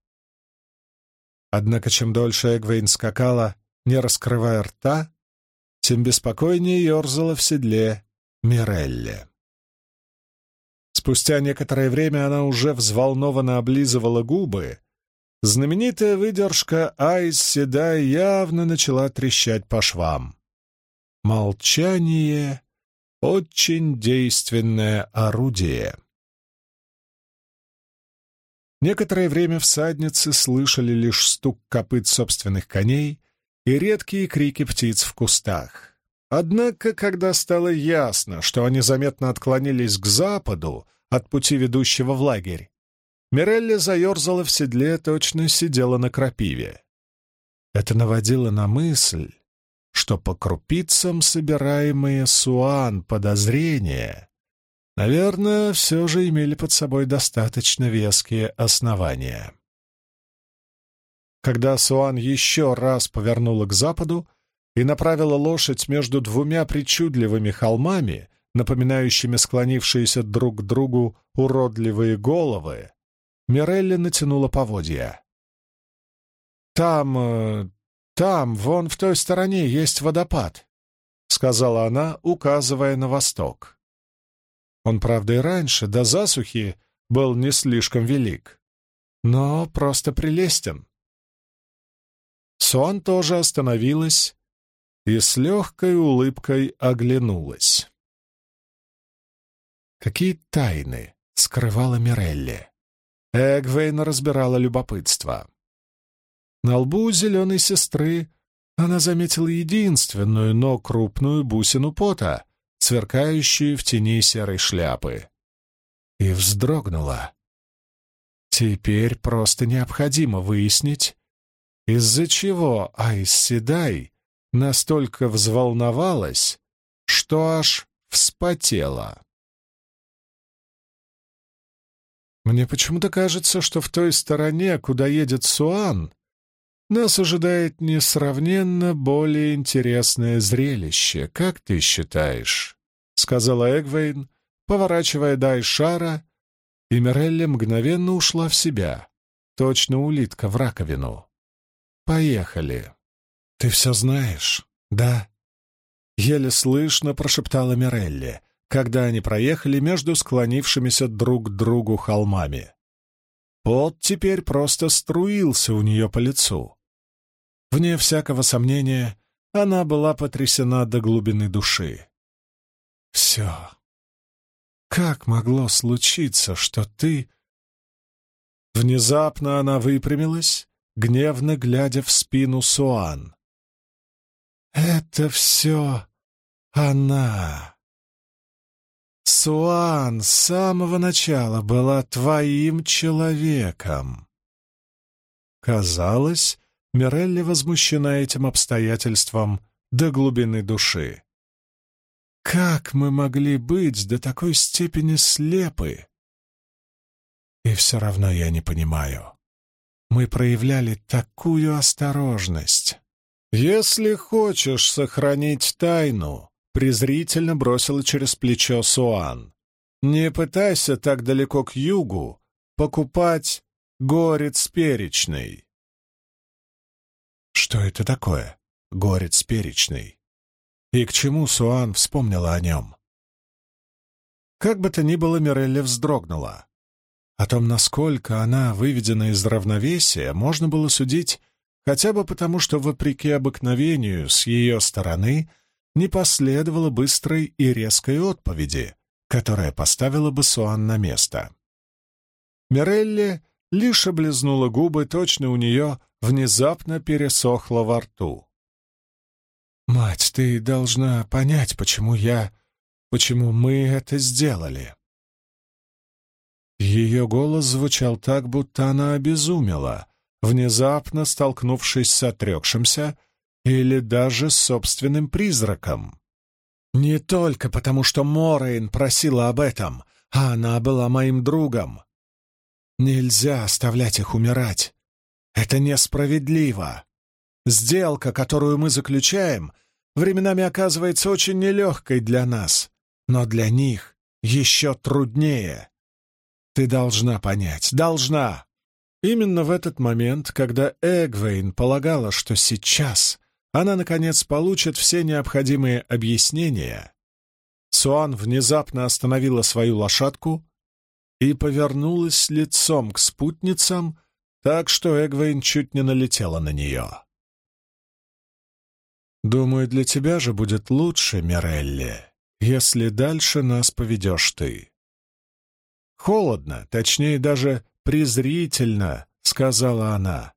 Однако чем дольше Эгвейн скакала, не раскрывая рта, тем беспокойнее ерзала в седле Мирелли. Спустя некоторое время она уже взволнованно облизывала губы. Знаменитая выдержка Айс Седай явно начала трещать по швам. Молчание — очень действенное орудие. Некоторое время всадницы слышали лишь стук копыт собственных коней и редкие крики птиц в кустах. Однако, когда стало ясно, что они заметно отклонились к западу, от пути, ведущего в лагерь. Мирелли заерзала в седле, точно сидела на крапиве. Это наводило на мысль, что по крупицам собираемые Суан подозрения, наверное, все же имели под собой достаточно веские основания. Когда Суан еще раз повернула к западу и направила лошадь между двумя причудливыми холмами, напоминающими склонившиеся друг к другу уродливые головы, Мирелли натянула поводья. «Там... Э, там, вон в той стороне, есть водопад», — сказала она, указывая на восток. Он, правда, и раньше, до засухи, был не слишком велик, но просто прелестен. Суан тоже остановилась и с легкой улыбкой оглянулась. Какие тайны скрывала Мирелли? Эгвейн разбирала любопытство. На лбу зеленой сестры она заметила единственную, но крупную бусину пота, сверкающую в тени серой шляпы. И вздрогнула. Теперь просто необходимо выяснить, из-за чего Айс Седай настолько взволновалась, что аж вспотела. Мне почему-то кажется, что в той стороне, куда едет Суан, нас ожидает несравненно более интересное зрелище. Как ты считаешь?» — сказала Эгвейн, поворачивая дай шара, и Мирелли мгновенно ушла в себя, точно улитка в раковину. «Поехали». «Ты все знаешь, да?» Еле слышно прошептала Мирелли — когда они проехали между склонившимися друг к другу холмами. Пот теперь просто струился у нее по лицу. Вне всякого сомнения, она была потрясена до глубины души. «Все. Как могло случиться, что ты...» Внезапно она выпрямилась, гневно глядя в спину Суан. «Это все она!» Суан с самого начала была твоим человеком. Казалось, Мирелли возмущена этим обстоятельством до глубины души. Как мы могли быть до такой степени слепы? И все равно я не понимаю. Мы проявляли такую осторожность. Если хочешь сохранить тайну, презрительно бросила через плечо Суан. «Не пытайся так далеко к югу покупать горец перечный». Что это такое, горец перечный? И к чему Суан вспомнила о нем? Как бы то ни было, Мирелли вздрогнула. О том, насколько она выведена из равновесия, можно было судить хотя бы потому, что, вопреки обыкновению, с ее стороны — не последовало быстрой и резкой отповеди, которая поставила бы Суан на место. Мирелли лишь облизнула губы, точно у нее внезапно пересохло во рту. «Мать, ты должна понять, почему я... почему мы это сделали». Ее голос звучал так, будто она обезумела, внезапно столкнувшись с отрекшимся, или даже собственным призраком. Не только потому, что Морейн просила об этом, а она была моим другом. Нельзя оставлять их умирать. Это несправедливо. Сделка, которую мы заключаем, временами оказывается очень нелегкой для нас, но для них еще труднее. Ты должна понять, должна. Именно в этот момент, когда Эгвейн полагала, что сейчас она, наконец, получит все необходимые объяснения, Суан внезапно остановила свою лошадку и повернулась лицом к спутницам, так что Эгвейн чуть не налетела на нее. «Думаю, для тебя же будет лучше, Мирелли, если дальше нас поведешь ты». Холодно, точнее даже презрительно, сказала она.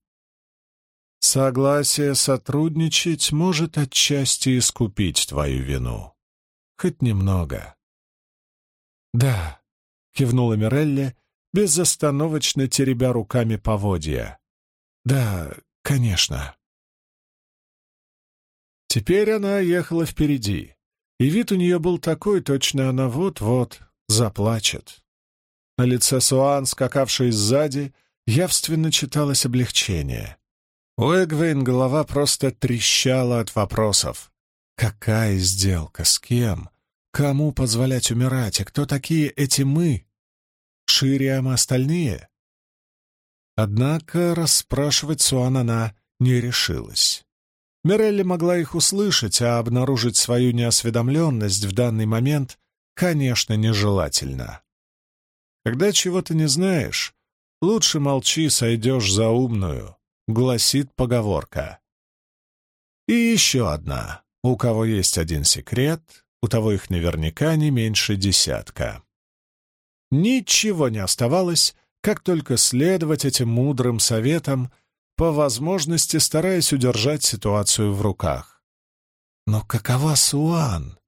Согласие сотрудничать может отчасти искупить твою вину. Хоть немного. Да, кивнула Мирелли, безостановочно теребя руками поводья. Да, конечно. Теперь она ехала впереди, и вид у нее был такой, точно она вот-вот заплачет. На лице Суан, скакавшей сзади, явственно читалось облегчение. У Эгвейн голова просто трещала от вопросов. Какая сделка? С кем? Кому позволять умирать? И кто такие эти «мы»? Шириам остальные? Однако расспрашивать Суан она не решилась. Мирелли могла их услышать, а обнаружить свою неосведомленность в данный момент, конечно, нежелательно. Когда чего-то не знаешь, лучше молчи, сойдешь за умную, гласит поговорка. И еще одна. У кого есть один секрет, у того их наверняка не меньше десятка. Ничего не оставалось, как только следовать этим мудрым советам — по возможности стараясь удержать ситуацию в руках. Но какова Суан?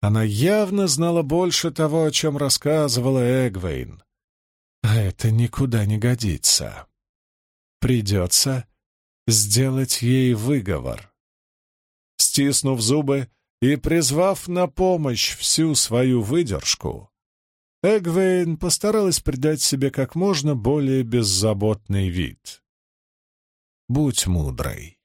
Она явно знала больше того, о чем рассказывала Эгвейн. А это никуда не годится. Придется сделать ей выговор. Стиснув зубы и призвав на помощь всю свою выдержку, Эгвейн постаралась придать себе как можно более беззаботный вид. Будь мудрой.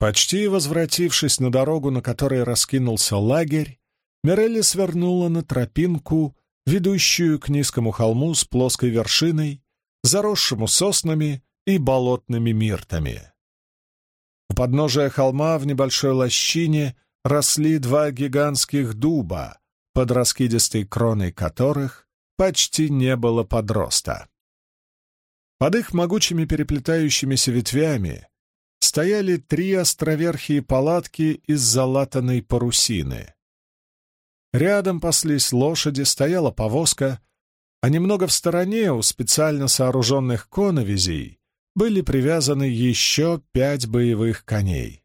Почти возвратившись на дорогу, на которой раскинулся лагерь, Мирелли свернула на тропинку, ведущую к низкому холму с плоской вершиной, заросшему соснами и болотными миртами. У подножия холма в небольшой лощине росли два гигантских дуба, под раскидистой кроной которых почти не было подроста. Под их могучими переплетающимися ветвями стояли три островерхие палатки из залатанной парусины. Рядом паслись лошади, стояла повозка, а немного в стороне, у специально сооруженных коновизей, были привязаны еще пять боевых коней.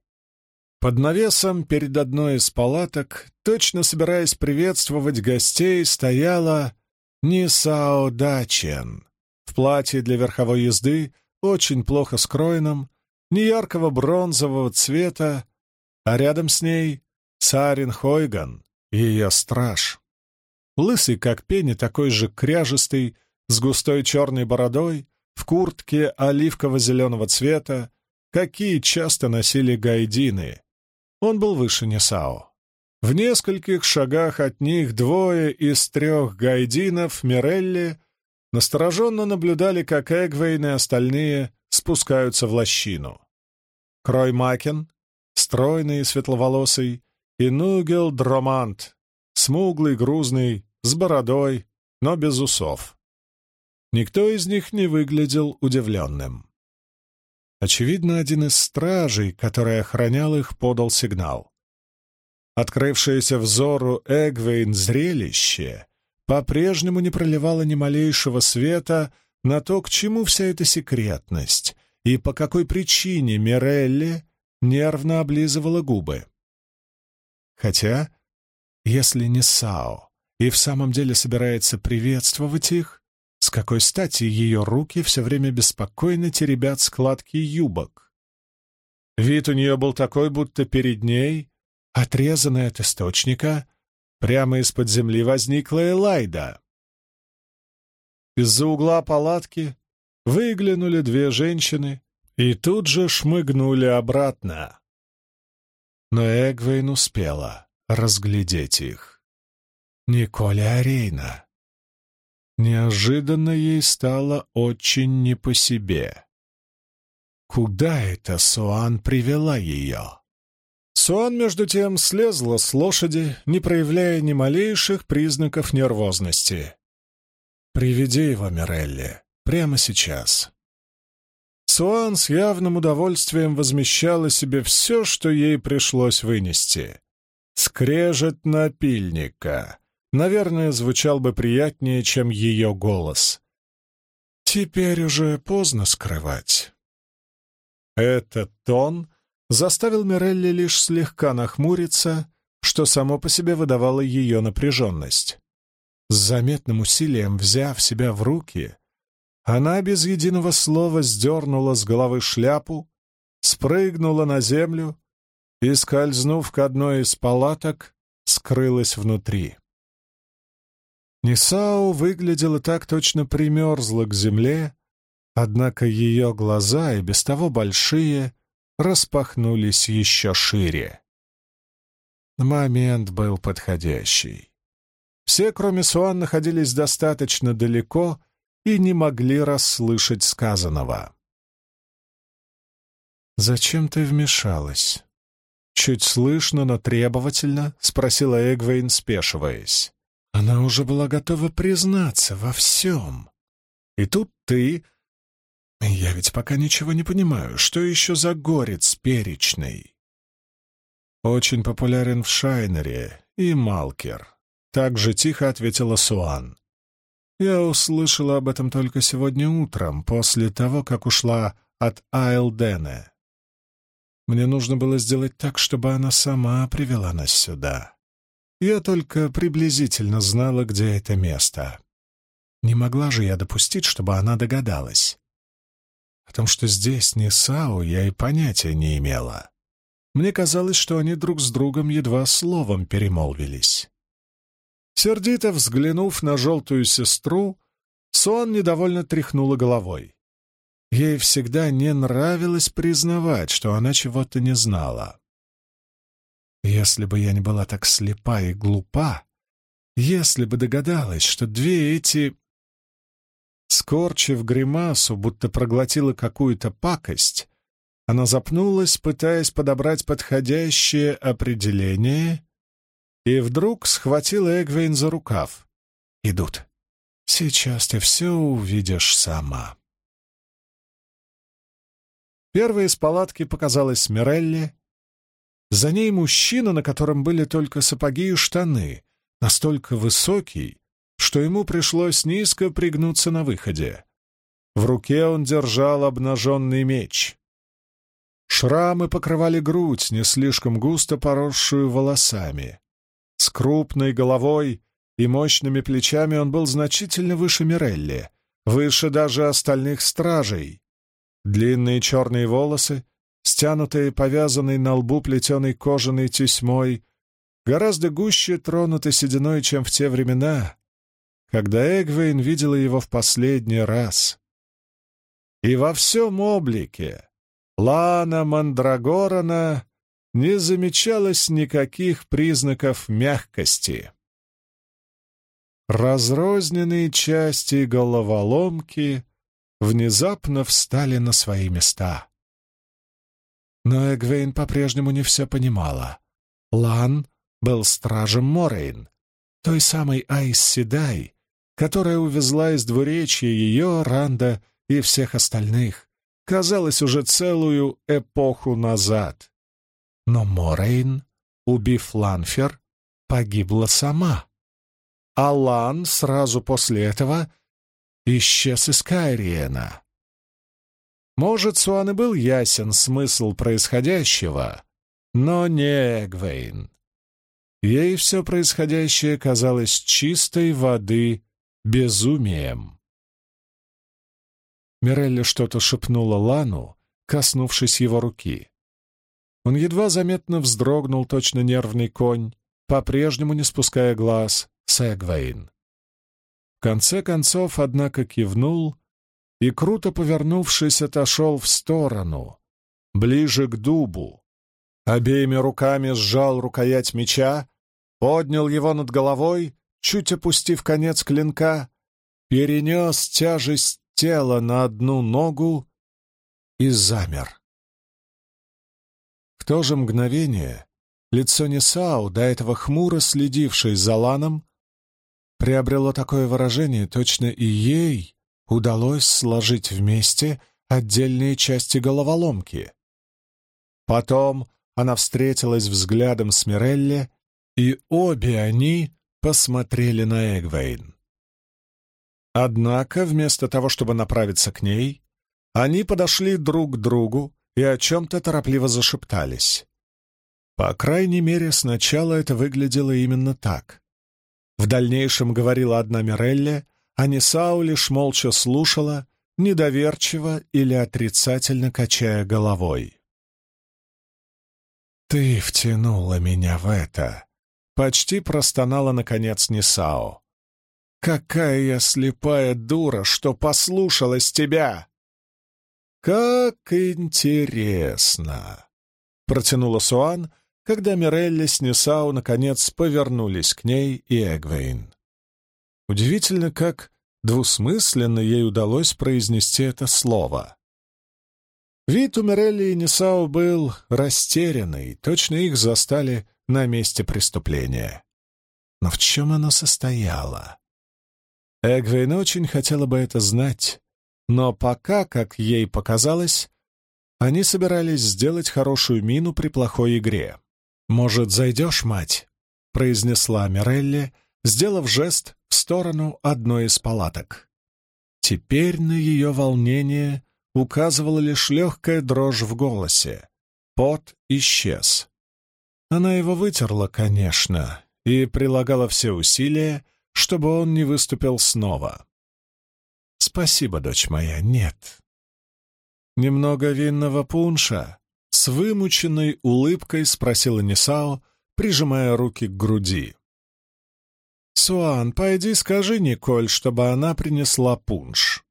Под навесом перед одной из палаток, точно собираясь приветствовать гостей, стояла Нисао Дачен, в платье для верховой езды, очень плохо скроенном, неяркого бронзового цвета, а рядом с ней Сарин Хойган, ее страж. Лысый, как пени, такой же кряжистый, с густой черной бородой, в куртке оливково-зеленого цвета, какие часто носили гайдины. Он был выше Несао. В нескольких шагах от них двое из трех гайдинов Мирелли настороженно наблюдали, как Эгвейн и остальные спускаются в лощину. Крой Макен, стройный и светловолосый, и Нугел Дромант, смуглый, грузный, с бородой, но без усов. Никто из них не выглядел удивленным. Очевидно, один из стражей, который охранял их, подал сигнал. Открывшееся взору Эгвейн зрелище по-прежнему не проливала ни малейшего света на то, к чему вся эта секретность и по какой причине Мирелли нервно облизывала губы. Хотя, если не Сао и в самом деле собирается приветствовать их, с какой стати ее руки все время беспокойно теребят складки юбок? Вид у нее был такой, будто перед ней, отрезанная от источника, Прямо из-под земли возникла Элайда. Из-за угла палатки выглянули две женщины и тут же шмыгнули обратно. Но Эгвейн успела разглядеть их. Николя Арейна. Неожиданно ей стало очень не по себе. Куда это Суан привела ее? Суан, между тем, слезла с лошади, не проявляя ни малейших признаков нервозности. «Приведи его, Мирелли, прямо сейчас». Суан с явным удовольствием возмещала себе все, что ей пришлось вынести. Скрежет напильника. Наверное, звучал бы приятнее, чем ее голос. Теперь уже поздно скрывать. Этот тон заставил Мирелли лишь слегка нахмуриться, что само по себе выдавало ее напряженность. С заметным усилием взяв себя в руки, она без единого слова сдернула с головы шляпу, спрыгнула на землю и, скользнув к одной из палаток, скрылась внутри. Нисау выглядела так точно примерзла к земле, однако ее глаза, и без того большие, распахнулись еще шире. Момент был подходящий. Все, кроме Суан, находились достаточно далеко и не могли расслышать сказанного. «Зачем ты вмешалась?» Чуть слышно, но требовательно спросила Эгвейн, спешиваясь. Она уже была готова признаться во всем. И тут ты... Я ведь пока ничего не понимаю. Что еще за горец перечный? Очень популярен в Шайнере и Малкер. Так же тихо ответила Суан. Я услышала об этом только сегодня утром, после того, как ушла от Айлдене. Мне нужно было сделать так, чтобы она сама привела нас сюда. Я только приблизительно знала, где это место. Не могла же я допустить, чтобы она догадалась. О том, что здесь не Сау, я и понятия не имела. Мне казалось, что они друг с другом едва словом перемолвились. Сердито взглянув на желтую сестру, Сон недовольно тряхнула головой. Ей всегда не нравилось признавать, что она чего-то не знала. Если бы я не была так слепа и глупа, если бы догадалась, что две эти... Скорчив гримасу, будто проглотила какую-то пакость, она запнулась, пытаясь подобрать подходящее определение, и вдруг схватила Эгвейн за рукав. «Идут. Сейчас ты все увидишь сама». Первой из палатки показалась Мирелли. За ней мужчина, на котором были только сапоги и штаны, настолько высокий, что ему пришлось низко пригнуться на выходе. В руке он держал обнаженный меч. Шрамы покрывали грудь, не слишком густо поросшую волосами. С крупной головой и мощными плечами он был значительно выше Мирелли, выше даже остальных стражей. Длинные черные волосы, стянутые, повязанные на лбу плетеной кожаной тесьмой, гораздо гуще тронуты сединой, чем в те времена, когда Эгвейн видела его в последний раз. И во всем облике Лана Мандрагорана не замечалось никаких признаков мягкости. Разрозненные части головоломки внезапно встали на свои места. Но Эгвейн по-прежнему не все понимала. Лан был стражем Морейн, той самой Айс которая увезла из двуречья ее, Ранда и всех остальных, казалось, уже целую эпоху назад. Но Морейн, убив Ланфир, погибла сама. А Лан сразу после этого исчез из Кайриена. Может, Суан и был ясен смысл происходящего, но не Эгвейн. Ей все происходящее казалось чистой воды безумием. Мирелли что-то шепнула Лану, коснувшись его руки. Он едва заметно вздрогнул, точно нервный конь, по-прежнему не спуская глаз с Эгвейн. В конце концов, однако, кивнул и, круто повернувшись, отошел в сторону, ближе к дубу. Обеими руками сжал рукоять меча, поднял его над головой, чуть опустив конец клинка, перенес тяжесть тела на одну ногу и замер. В то же мгновение лицо Несау, до этого хмуро следившей за Ланом, приобрело такое выражение, точно и ей удалось сложить вместе отдельные части головоломки. Потом она встретилась взглядом с Мирелли, и обе они посмотрели на Эгвейн. Однако, вместо того, чтобы направиться к ней, они подошли друг к другу и о чем-то торопливо зашептались. По крайней мере, сначала это выглядело именно так. В дальнейшем говорила одна Мирелли, а Несау лишь молча слушала, недоверчиво или отрицательно качая головой. «Ты втянула меня в это!» — почти простонала, наконец, Несао. «Какая я слепая дура, что послушалась тебя!» «Как интересно!» — протянула Суан, когда Мирелли с Несау наконец повернулись к ней и Эгвейн. Удивительно, как двусмысленно ей удалось произнести это слово. Вид у Мирелли и Несау был растерянный, точно их застали на месте преступления. Но в чем оно состояло? Эгвейн очень хотела бы это знать, но пока, как ей показалось, они собирались сделать хорошую мину при плохой игре. «Может, зайдешь, мать?» — произнесла Мирелли, сделав жест в сторону одной из палаток. Теперь на ее волнение указывала лишь легкая дрожь в голосе. Пот исчез. Она его вытерла, конечно, и прилагала все усилия, чтобы он не выступил снова. «Спасибо, дочь моя, нет». «Немного винного пунша?» С вымученной улыбкой спросила Нисао, прижимая руки к груди. «Суан, пойди скажи Николь, чтобы она принесла пунш».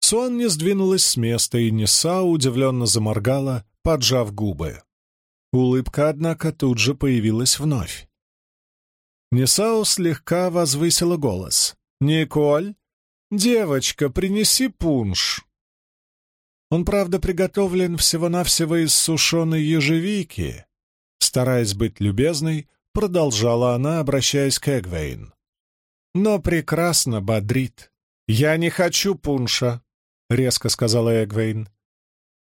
Суан не сдвинулась с места, и Нисао удивленно заморгала, поджав губы. Улыбка, однако, тут же появилась вновь. Нисао слегка возвысила голос. «Николь, девочка, принеси пунш». Он, правда, приготовлен всего-навсего из сушеной ежевики. Стараясь быть любезной, продолжала она, обращаясь к Эгвейн. «Но прекрасно бодрит. Я не хочу пунша», — резко сказала Эгвейн.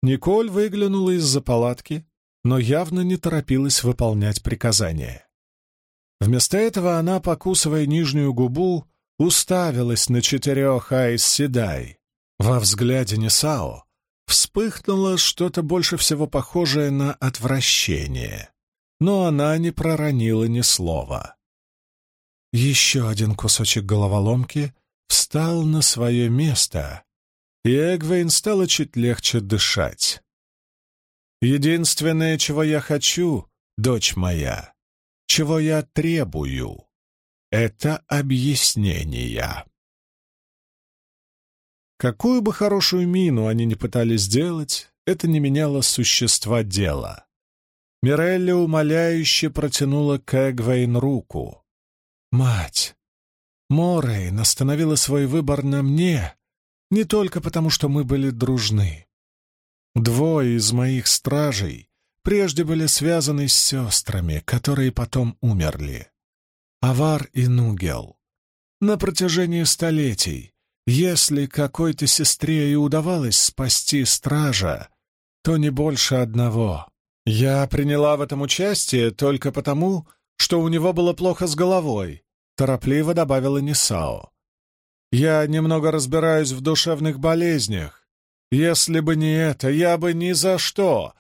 Николь выглянула из-за палатки, но явно не торопилась выполнять приказание. Вместо этого она, покусывая нижнюю губу, уставилась на четырех Айс Седай. Во взгляде Несао вспыхнуло что-то больше всего похожее на отвращение, но она не проронила ни слова. Еще один кусочек головоломки встал на свое место, и Эгвейн стало чуть легче дышать. «Единственное, чего я хочу, дочь моя, чего я требую, это объяснения». Какую бы хорошую мину они ни пытались сделать, это не меняло существа дела. Мирелли умоляюще протянула к Эгвейн руку. «Мать!» Морейн остановила свой выбор на мне не только потому, что мы были дружны. Двое из моих стражей прежде были связаны с сестрами, которые потом умерли. Авар и Нугел. На протяжении столетий если какой-то сестре и удавалось спасти стража, то не больше одного. Я приняла в этом участие только потому, что у него было плохо с головой, торопливо добавила Нисао. Я немного разбираюсь в душевных болезнях. Если бы не это, я бы ни за что.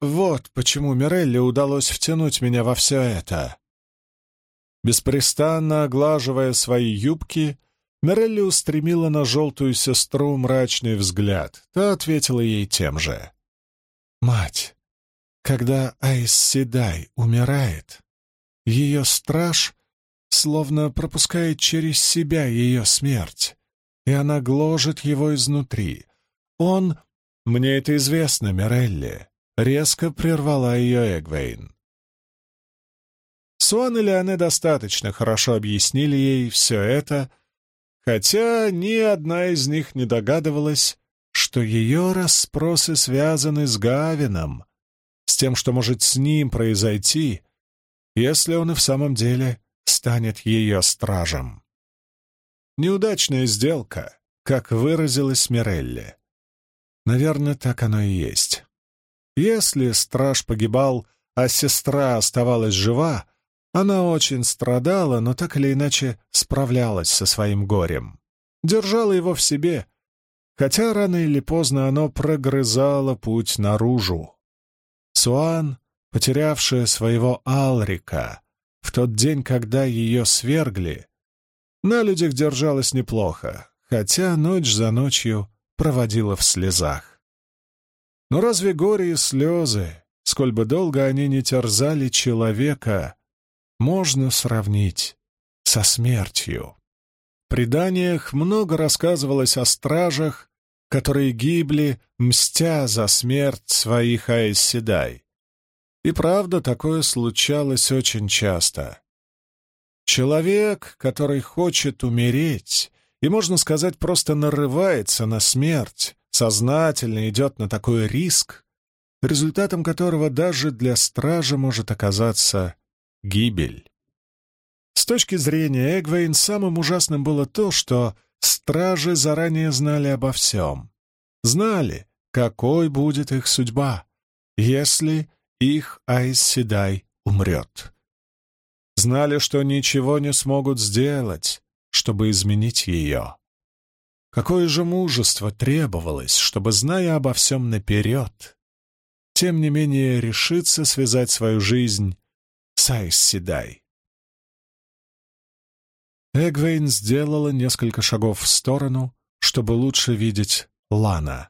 Вот почему Мирелли удалось втянуть меня во все это. Беспрестанно оглаживая свои юбки, Мирелли устремила на желтую сестру мрачный взгляд. Та ответила ей тем же. «Мать, когда Айс Седай умирает, ее страж словно пропускает через себя ее смерть, и она гложет его изнутри. Он... Мне это известно, Мирелли», — резко прервала ее Эгвейн. Суан и Леоне достаточно хорошо объяснили ей все это, хотя ни одна из них не догадывалась, что ее расспросы связаны с Гавином, с тем, что может с ним произойти, если он и в самом деле станет ее стражем. Неудачная сделка, как выразилась Мирелли. Наверное, так оно и есть. Если страж погибал, а сестра оставалась жива, она очень страдала, но так или иначе справлялась со своим горем. Держала его в себе, хотя рано или поздно оно прогрызало путь наружу. Суан, потерявшая своего Алрика, в тот день, когда ее свергли, на людях держалась неплохо, хотя ночь за ночью проводила в слезах. Но разве горе и слезы, сколь бы долго они не терзали человека, можно сравнить со смертью. В преданиях много рассказывалось о стражах, которые гибли, мстя за смерть своих Аэсседай. И правда, такое случалось очень часто. Человек, который хочет умереть, и, можно сказать, просто нарывается на смерть, сознательно идет на такой риск, результатом которого даже для стража может оказаться гибель. С точки зрения Эгвейн, самым ужасным было то, что стражи заранее знали обо всем. Знали, какой будет их судьба, если их Айс Седай умрет. Знали, что ничего не смогут сделать, чтобы изменить ее. Какое же мужество требовалось, чтобы, зная обо всем наперед, тем не менее решиться связать свою жизнь Сайс Седай. Эгвейн сделала несколько шагов в сторону, чтобы лучше видеть Лана.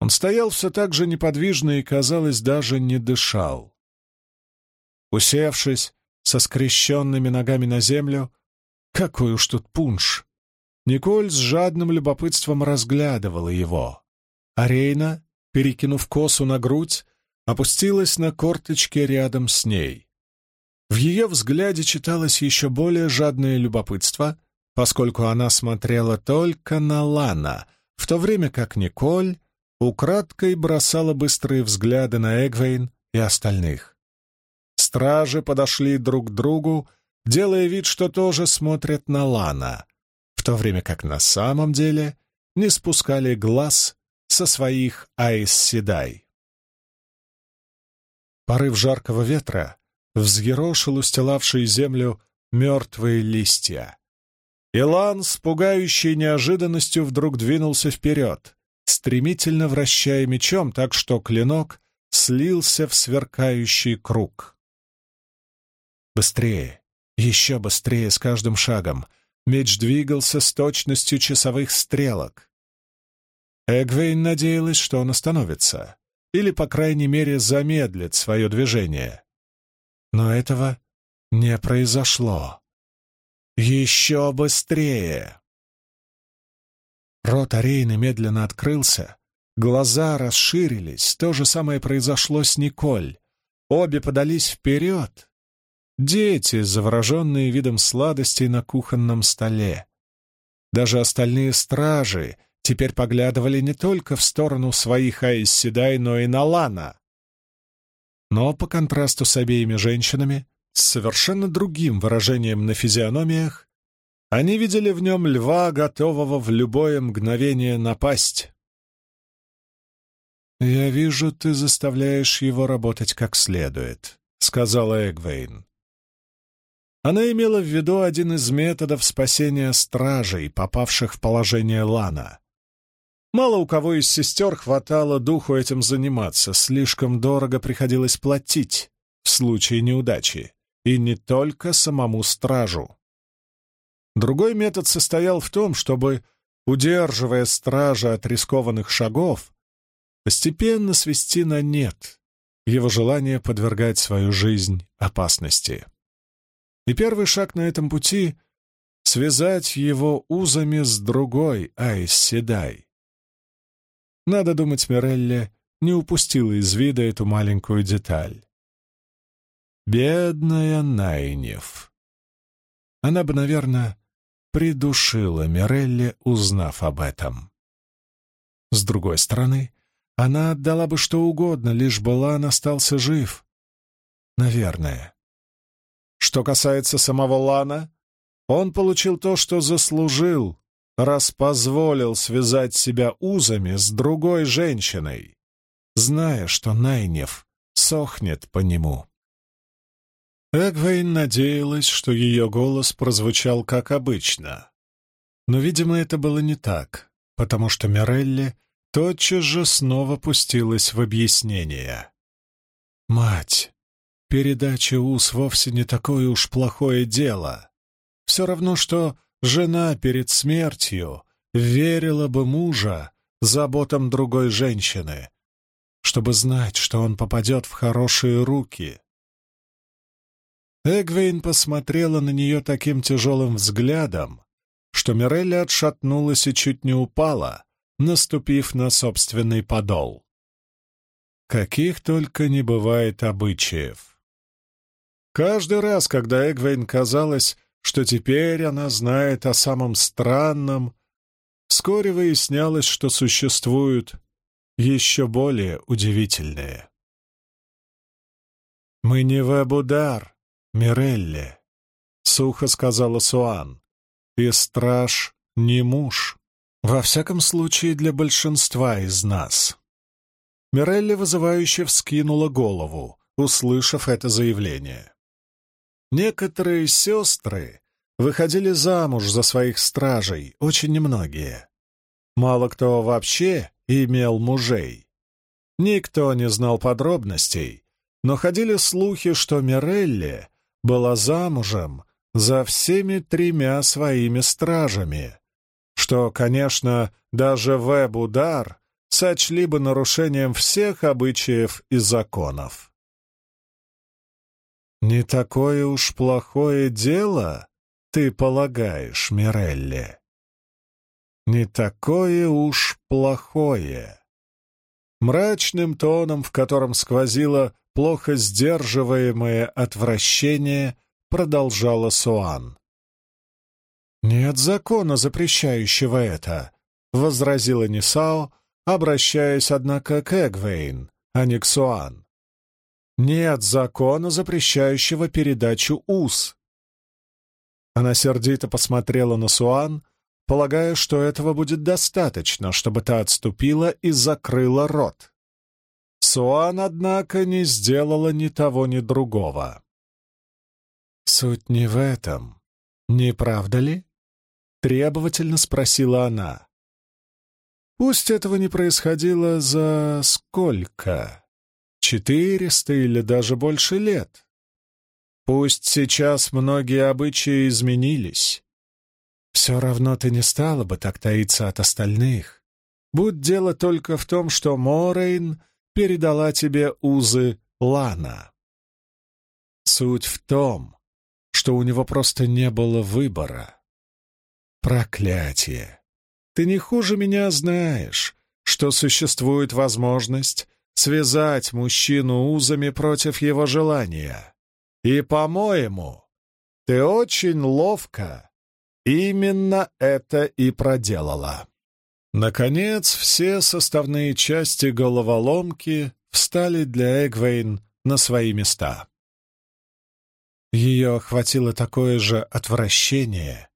Он стоял все так же неподвижно и, казалось, даже не дышал. Усевшись со скрещенными ногами на землю, какой уж тут пунш! Николь с жадным любопытством разглядывала его. А Рейна, перекинув косу на грудь, опустилась на корточки рядом с ней. В ее взгляде читалось еще более жадное любопытство, поскольку она смотрела только на Лана, в то время как Николь украдкой бросала быстрые взгляды на Эгвейн и остальных. Стражи подошли друг к другу, делая вид, что тоже смотрят на Лана, в то время как на самом деле не спускали глаз со своих Айс Седай. Порыв жаркого ветра взъерошил устилавшие землю мертвые листья. Илан с пугающей неожиданностью вдруг двинулся вперед, стремительно вращая мечом так, что клинок слился в сверкающий круг. Быстрее, еще быстрее с каждым шагом. Меч двигался с точностью часовых стрелок. Эгвейн надеялась, что он остановится или, по крайней мере, замедлит свое движение. Но этого не произошло. Еще быстрее! Рот Арейны медленно открылся, глаза расширились, то же самое произошло с Николь. Обе подались вперед. Дети, завороженные видом сладостей на кухонном столе. Даже остальные стражи — теперь поглядывали не только в сторону своих Айсседай, но и на Лана. Но по контрасту с обеими женщинами, с совершенно другим выражением на физиономиях, они видели в нем льва, готового в любое мгновение напасть. «Я вижу, ты заставляешь его работать как следует», — сказала Эгвейн. Она имела в виду один из методов спасения стражей, попавших в положение Лана. Мало у кого из сестер хватало духу этим заниматься, слишком дорого приходилось платить в случае неудачи, и не только самому стражу. Другой метод состоял в том, чтобы, удерживая стража от рискованных шагов, постепенно свести на нет его желание подвергать свою жизнь опасности. И первый шаг на этом пути — связать его узами с другой Айс Седай, надо думать, Мирелли не упустила из вида эту маленькую деталь. Бедная Найнев. Она бы, наверное, придушила Мирелли, узнав об этом. С другой стороны, она отдала бы что угодно, лишь бы Лан остался жив. Наверное. Что касается самого Лана, он получил то, что заслужил, раз позволил связать себя узами с другой женщиной, зная, что Найнев сохнет по нему. Эгвейн надеялась, что ее голос прозвучал как обычно. Но, видимо, это было не так, потому что Мирелли тотчас же снова пустилась в объяснение. «Мать, передача уз вовсе не такое уж плохое дело. Все равно, что жена перед смертью верила бы мужа заботам другой женщины, чтобы знать, что он попадет в хорошие руки. Эгвейн посмотрела на нее таким тяжелым взглядом, что Мирелли отшатнулась и чуть не упала, наступив на собственный подол. Каких только не бывает обычаев. Каждый раз, когда Эгвейн казалось, что теперь она знает о самом странном, вскоре выяснялось, что существуют еще более удивительные. «Мы не в Абудар, Мирелли», — сухо сказала Суан, — «и страж не муж, во всяком случае для большинства из нас». Мирелли вызывающе вскинула голову, услышав это заявление. Некоторые сестры выходили замуж за своих стражей, очень немногие. Мало кто вообще имел мужей. Никто не знал подробностей, но ходили слухи, что Мирелли была замужем за всеми тремя своими стражами, что, конечно, даже Веб-удар сочли бы нарушением всех обычаев и законов. «Не такое уж плохое дело, ты полагаешь, Мирелли?» «Не такое уж плохое». Мрачным тоном, в котором сквозило плохо сдерживаемое отвращение, продолжала Суан. «Нет закона, запрещающего это», — возразила Нисао, обращаясь, однако, к Эгвейн, а не к Суан. Нет закона, запрещающего передачу уз. Она сердито посмотрела на Суан, полагая, что этого будет достаточно, чтобы та отступила и закрыла рот. Суан, однако, не сделала ни того, ни другого. «Суть не в этом, не правда ли?» — требовательно спросила она. «Пусть этого не происходило за сколько?» Четыреста или даже больше лет. Пусть сейчас многие обычаи изменились. Все равно ты не стала бы так таиться от остальных. Будь дело только в том, что Морейн передала тебе узы Лана. Суть в том, что у него просто не было выбора. Проклятие! Ты не хуже меня знаешь, что существует возможность связать мужчину узами против его желания. И, по-моему, ты очень ловко именно это и проделала. Наконец, все составные части головоломки встали для Эгвейн на свои места. Ее охватило такое же отвращение,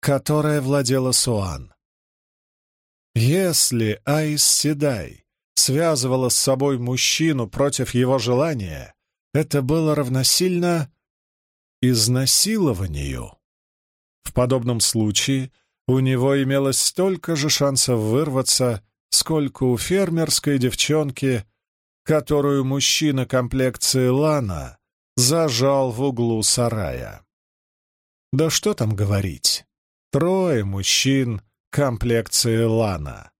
которое владело Суан. Если Айс Седай связывала с собой мужчину против его желания, это было равносильно изнасилованию. В подобном случае у него имелось столько же шансов вырваться, сколько у фермерской девчонки, которую мужчина комплекции Лана зажал в углу сарая. Да что там говорить, трое мужчин комплекции Лана.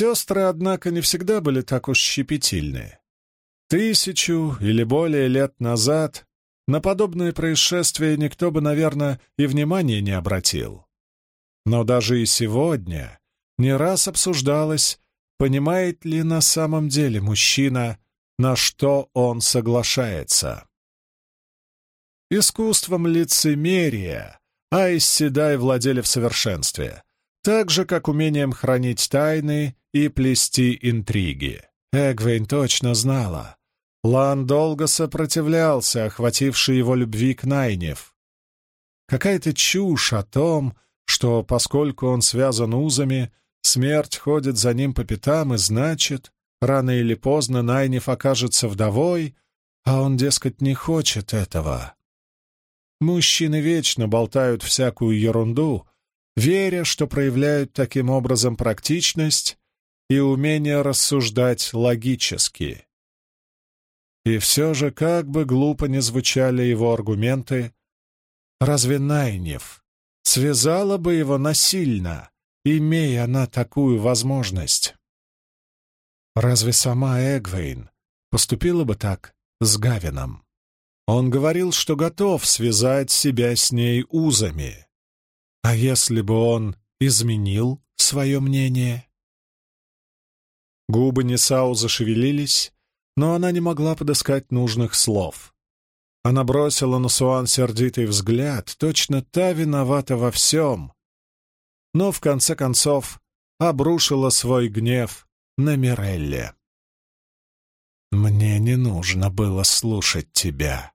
Сестры, однако, не всегда были так уж щепетильны. Тысячу или более лет назад на подобные происшествия никто бы, наверное, и внимания не обратил. Но даже и сегодня не раз обсуждалось, понимает ли на самом деле мужчина, на что он соглашается. искусством лицемерия Айс Седай владели в совершенстве, так же, как умением хранить тайны и плести интриги. Эгвейн точно знала. Лан долго сопротивлялся, охватившей его любви к Найнев. Какая-то чушь о том, что, поскольку он связан узами, смерть ходит за ним по пятам, и значит, рано или поздно Найнев окажется вдовой, а он, дескать, не хочет этого. Мужчины вечно болтают всякую ерунду, веря, что проявляют таким образом практичность и умение рассуждать логически. И все же, как бы глупо ни звучали его аргументы, разве Найнев связала бы его насильно, имея она такую возможность? Разве сама Эгвейн поступила бы так с Гавином? Он говорил, что готов связать себя с ней узами. А если бы он изменил свое мнение? Губы Несау зашевелились, но она не могла подыскать нужных слов. Она бросила на Суан сердитый взгляд, точно та виновата во всем, но в конце концов обрушила свой гнев на Мирелле. «Мне не нужно было слушать тебя»,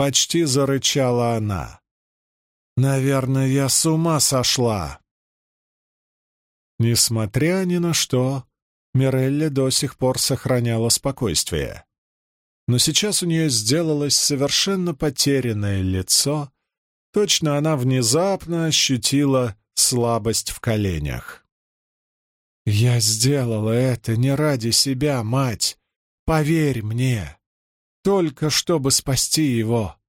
Почти зарычала она. «Наверное, я с ума сошла!» Несмотря ни на что, Мирелли до сих пор сохраняла спокойствие. Но сейчас у нее сделалось совершенно потерянное лицо, точно она внезапно ощутила слабость в коленях. «Я сделала это не ради себя, мать! Поверь мне!» только чтобы спасти его.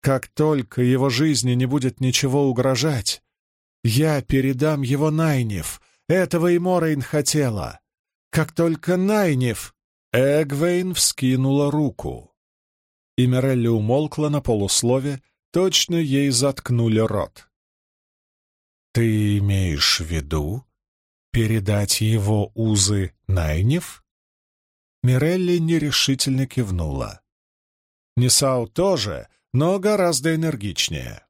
Как только его жизни не будет ничего угрожать, я передам его Найнев. Этого и Морейн хотела. Как только Найнев... Эгвейн вскинула руку. И Мирелли умолкла на полуслове, точно ей заткнули рот. «Ты имеешь в виду передать его узы Найнев?» Мирелли нерешительно кивнула. Нисау тоже, но гораздо энергичнее.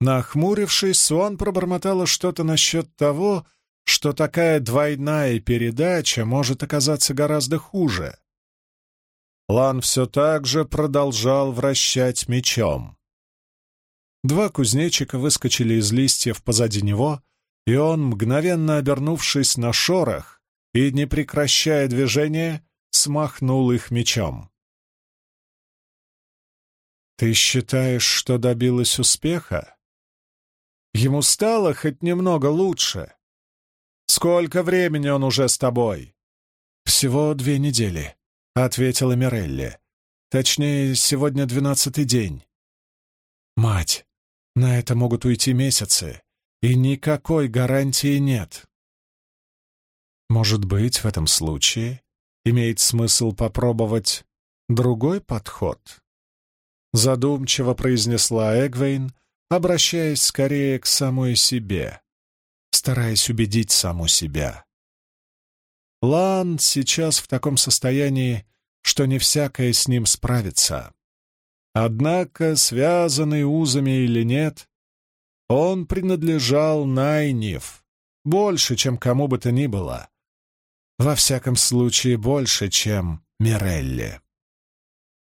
Нахмурившись, Суан пробормотала что-то насчет того, что такая двойная передача может оказаться гораздо хуже. Лан все так же продолжал вращать мечом. Два кузнечика выскочили из листьев позади него, и он, мгновенно обернувшись на шорох и не прекращая движения, смахнул их мечом. «Ты считаешь, что добилась успеха? Ему стало хоть немного лучше. Сколько времени он уже с тобой?» «Всего две недели», — ответила Мирелли. «Точнее, сегодня двенадцатый день». «Мать, на это могут уйти месяцы, и никакой гарантии нет». «Может быть, в этом случае имеет смысл попробовать другой подход. Задумчиво произнесла Эгвейн, обращаясь скорее к самой себе, стараясь убедить саму себя. Лан сейчас в таком состоянии, что не всякое с ним справится. Однако, связанный узами или нет, он принадлежал Найниф, больше, чем кому бы то ни было, во всяком случае, больше, чем Мирелли.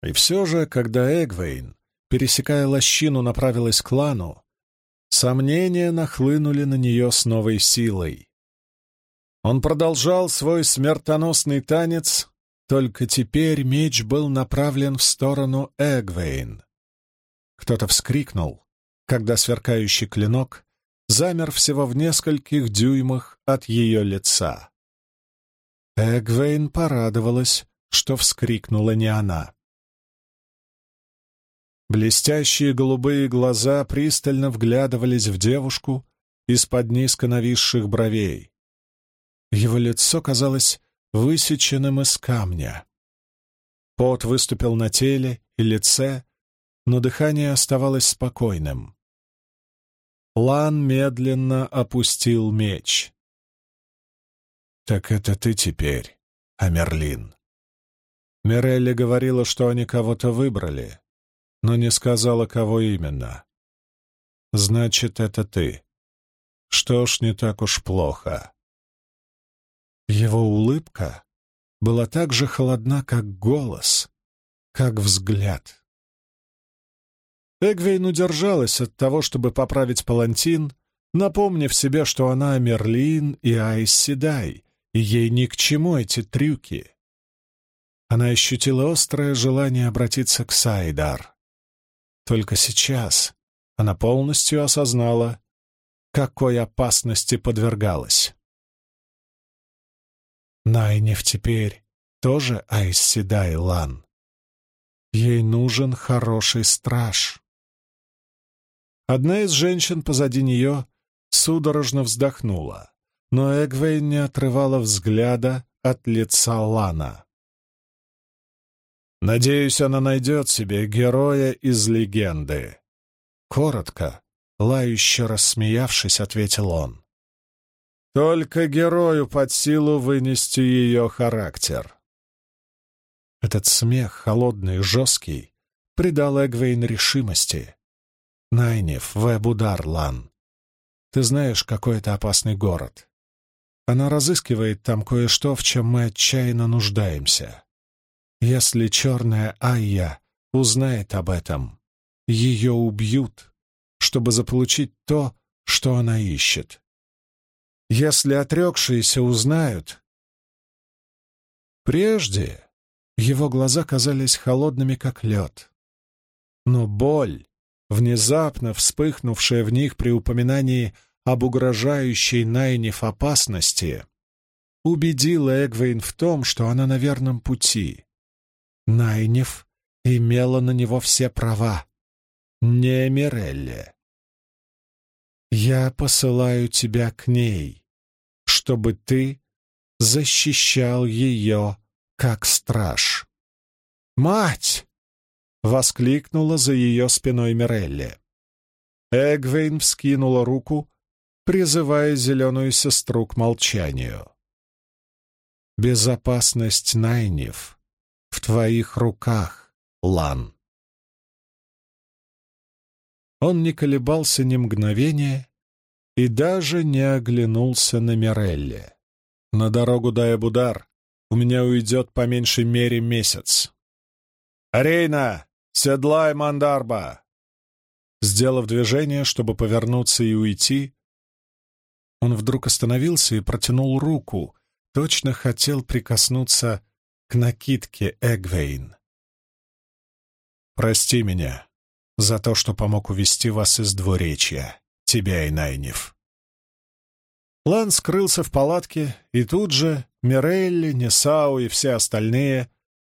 И все же, когда Эгвейн, пересекая лощину, направилась к клану, сомнения нахлынули на нее с новой силой. Он продолжал свой смертоносный танец, только теперь меч был направлен в сторону Эгвейн. Кто-то вскрикнул, когда сверкающий клинок замер всего в нескольких дюймах от ее лица. Эгвейн порадовалась, что вскрикнула не она. Блестящие голубые глаза пристально вглядывались в девушку из-под низко нависших бровей. Его лицо казалось высеченным из камня. Пот выступил на теле и лице, но дыхание оставалось спокойным. Лан медленно опустил меч. «Так это ты теперь, Амерлин». Мирелли говорила, что они кого-то выбрали. Но не сказала, кого именно. Значит, это ты. Что ж, не так уж плохо. Его улыбка была так же холодна, как голос, как взгляд. Эгвейн удержалась от того, чтобы поправить палантин, напомнив себе, что она Мерлин и Айс Седай, и ей ни к чему эти трюки. Она ощутила острое желание обратиться к Сайдар. Только сейчас она полностью осознала, какой опасности подвергалась. Найнев теперь тоже Айс Седай Лан. Ей нужен хороший страж. Одна из женщин позади нее судорожно вздохнула, но Эгвейн не отрывала взгляда от лица Лана. «Надеюсь, она найдет себе героя из легенды». Коротко, лающе рассмеявшись, ответил он. «Только герою под силу вынести ее характер». Этот смех, холодный, жесткий, придал Эгвейн решимости. Найнев, Вебудар, Лан. Ты знаешь, какой это опасный город. Она разыскивает там кое-что, в чем мы отчаянно нуждаемся. Если черная Айя узнает об этом, ее убьют, чтобы заполучить то, что она ищет. Если отрекшиеся узнают... Прежде его глаза казались холодными, как лед. Но боль, внезапно вспыхнувшая в них при упоминании об угрожающей Найниф опасности, убедила Эгвейн в том, что она на верном пути. Найниф имела на него все права, не Мирелли. «Я посылаю тебя к ней, чтобы ты защищал ее как страж». «Мать!» — воскликнула за ее спиной Мирелли. Эгвейн вскинула руку, призывая зеленую сестру к молчанию. «Безопасность Найнев в твоих руках, Лан». Он не колебался ни мгновения и даже не оглянулся на Мирелли. «На дорогу до Эбудар у меня уйдет по меньшей мере месяц». «Арейна, «Седлай, Мандарба!» Сделав движение, чтобы повернуться и уйти, он вдруг остановился и протянул руку, точно хотел прикоснуться к накидке Эгвейн. «Прости меня за то, что помог увести вас из двуречья, тебя и Найнев». Лан скрылся в палатке, и тут же Мирелли, Несау и все остальные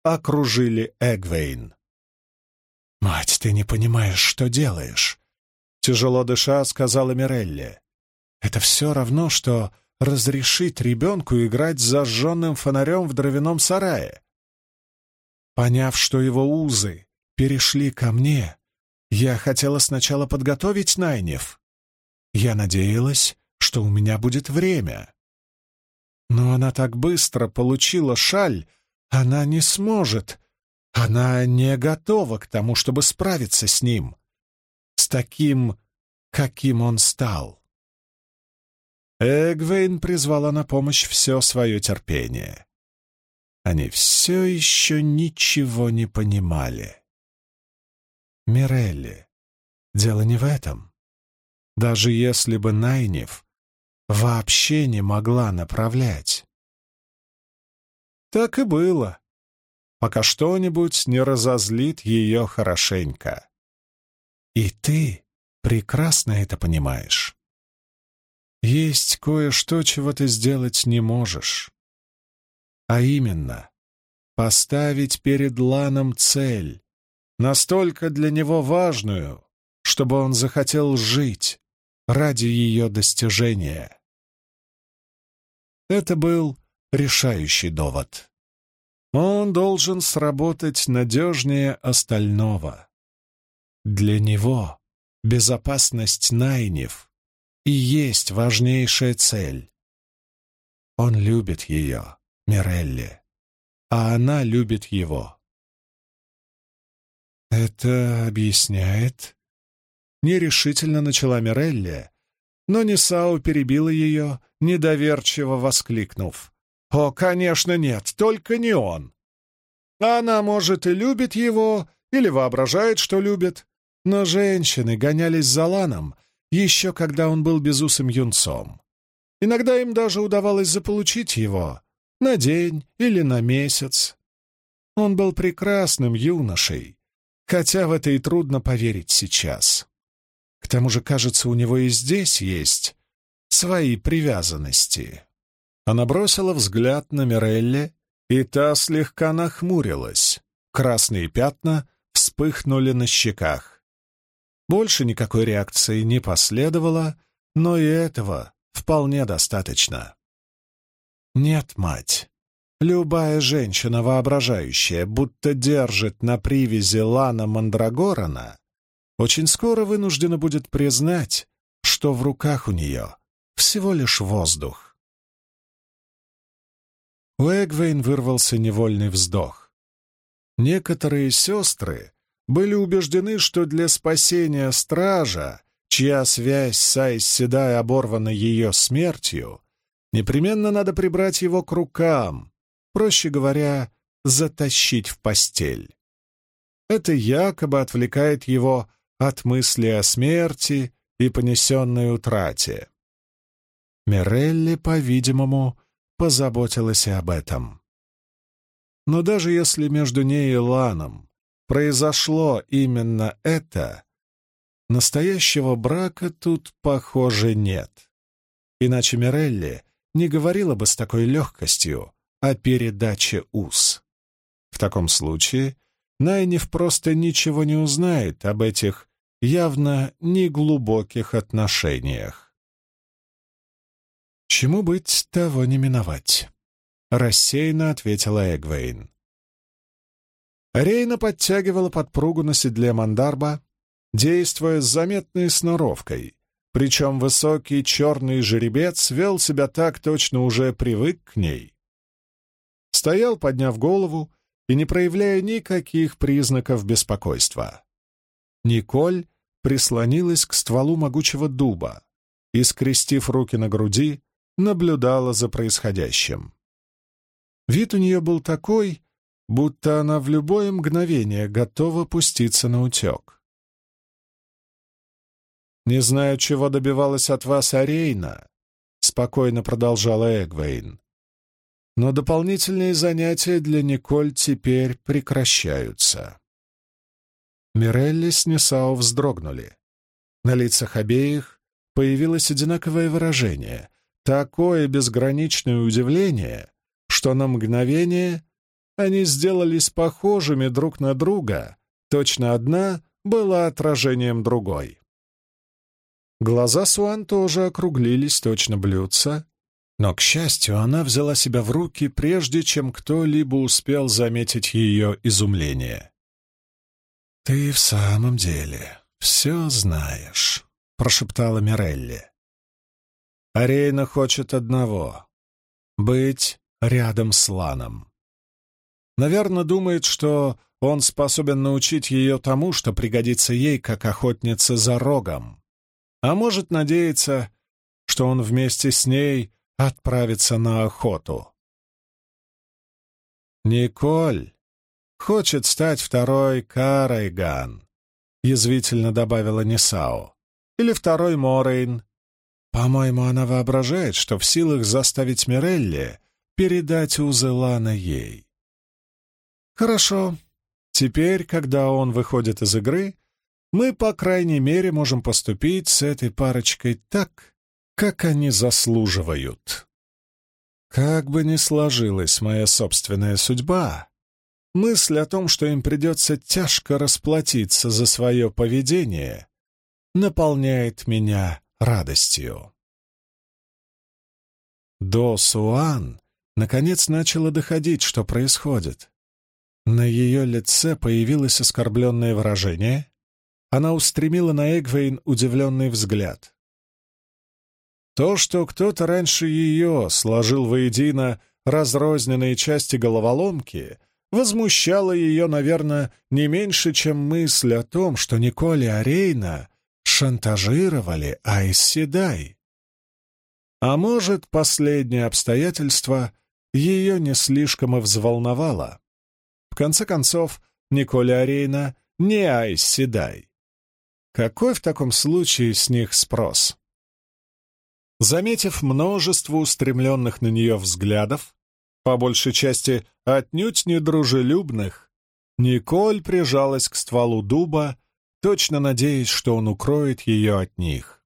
окружили Эгвейн. «Мать, ты не понимаешь, что делаешь!» Тяжело дыша, сказала Мирелли. «Это все равно, что разрешить ребенку играть с зажженным фонарем в дровяном сарае. Поняв, что его узы перешли ко мне, я хотела сначала подготовить Найнев. Я надеялась, что у меня будет время. Но она так быстро получила шаль, она не сможет, она не готова к тому, чтобы справиться с ним, с таким, каким он стал. Эгвейн призвала на помощь все свое терпение. Они все еще ничего не понимали. Мирелли, дело не в этом. Даже если бы Найнев вообще не могла направлять. Так и было пока что-нибудь не разозлит ее хорошенько. И ты прекрасно это понимаешь. Есть кое-что, чего ты сделать не можешь. А именно, поставить перед Ланом цель, настолько для него важную, чтобы он захотел жить ради ее достижения. Это был решающий довод. Он должен сработать надежнее остального. Для него безопасность Найнев и есть важнейшая цель. Он любит ее, Мирелли, а она любит его. «Это объясняет...» Нерешительно начала Мирелли, но Нисау перебила ее, недоверчиво воскликнув. «О, конечно, нет, только не он. Она, может, и любит его, или воображает, что любит, но женщины гонялись за Ланом еще когда он был безусым юнцом. Иногда им даже удавалось заполучить его на день или на месяц. Он был прекрасным юношей, хотя в это и трудно поверить сейчас. К тому же, кажется, у него и здесь есть свои привязанности. Она бросила взгляд на Мирелли, и та слегка нахмурилась. Красные пятна вспыхнули на щеках. Больше никакой реакции не последовало, но и этого вполне достаточно. Нет, мать. Любая женщина, воображающая, будто держит на привязи Лана Мандрагорана, очень скоро вынуждена будет признать, что в руках у нее всего лишь воздух. У Эгвейн вырвался невольный вздох. Некоторые сестры были убеждены, что для спасения стража, чья связь с Айс Седай оборвана ее смертью, непременно надо прибрать его к рукам, проще говоря, затащить в постель. Это якобы отвлекает его от мысли о смерти и понесенной утрате. Мирелли, по-видимому, позаботилась и об этом. Но даже если между ней и Ланом произошло именно это, настоящего брака тут, похоже, нет. Иначе Мирелли не говорила бы с такой легкостью о передаче уз. В таком случае Найниф просто ничего не узнает об этих явно неглубоких отношениях. «Чему быть, того не миновать», — рассеянно ответила Эгвейн. Рейна подтягивала подпругу на седле Мандарба, действуя с заметной сноровкой, причем высокий черный жеребец вел себя так, точно уже привык к ней. Стоял, подняв голову и не проявляя никаких признаков беспокойства. Николь прислонилась к стволу могучего дуба и, скрестив руки на груди, наблюдала за происходящим. Вид у нее был такой, будто она в любое мгновение готова пуститься на утек. «Не знаю, чего добивалась от вас Арейна», — спокойно продолжала Эгвейн. «Но дополнительные занятия для Николь теперь прекращаются». Мирелли с Несао вздрогнули. На лицах обеих появилось одинаковое выражение, такое безграничное удивление, что на мгновение они сделались похожими друг на друга, точно одна была отражением другой. Глаза Суан тоже округлились, точно блюдца, но, к счастью, она взяла себя в руки, прежде чем кто-либо успел заметить ее изумление. «Ты в самом деле все знаешь», — прошептала Мирелли. «Арейна хочет одного — быть рядом с Ланом. Наверное, думает, что он способен научить ее тому, что пригодится ей, как охотница за рогом. А может надеяться, что он вместе с ней отправится на охоту. «Николь!» хочет стать второй Карайган», — язвительно добавила Нисао. «Или второй Морейн. По-моему, она воображает, что в силах заставить Мирелли передать узы Лана ей». «Хорошо. Теперь, когда он выходит из игры, мы, по крайней мере, можем поступить с этой парочкой так, как они заслуживают. Как бы ни сложилась моя собственная судьба, Мысль о том, что им придется тяжко расплатиться за свое поведение, наполняет меня радостью. До Суан наконец начало доходить, что происходит. На ее лице появилось оскорбленное выражение. Она устремила на Эгвейн удивленный взгляд. То, что кто-то раньше ее сложил воедино разрозненные части головоломки — возмущала ее, наверное, не меньше, чем мысль о том, что Николь и Арейна шантажировали Айс Седай. А может, последнее обстоятельство ее не слишком и взволновало. В конце концов, Николя Арейна не Айс Седай. Какой в таком случае с них спрос? Заметив множество устремленных на нее взглядов, по большей части отнюдь недружелюбных, Николь прижалась к стволу дуба, точно надеясь, что он укроет ее от них.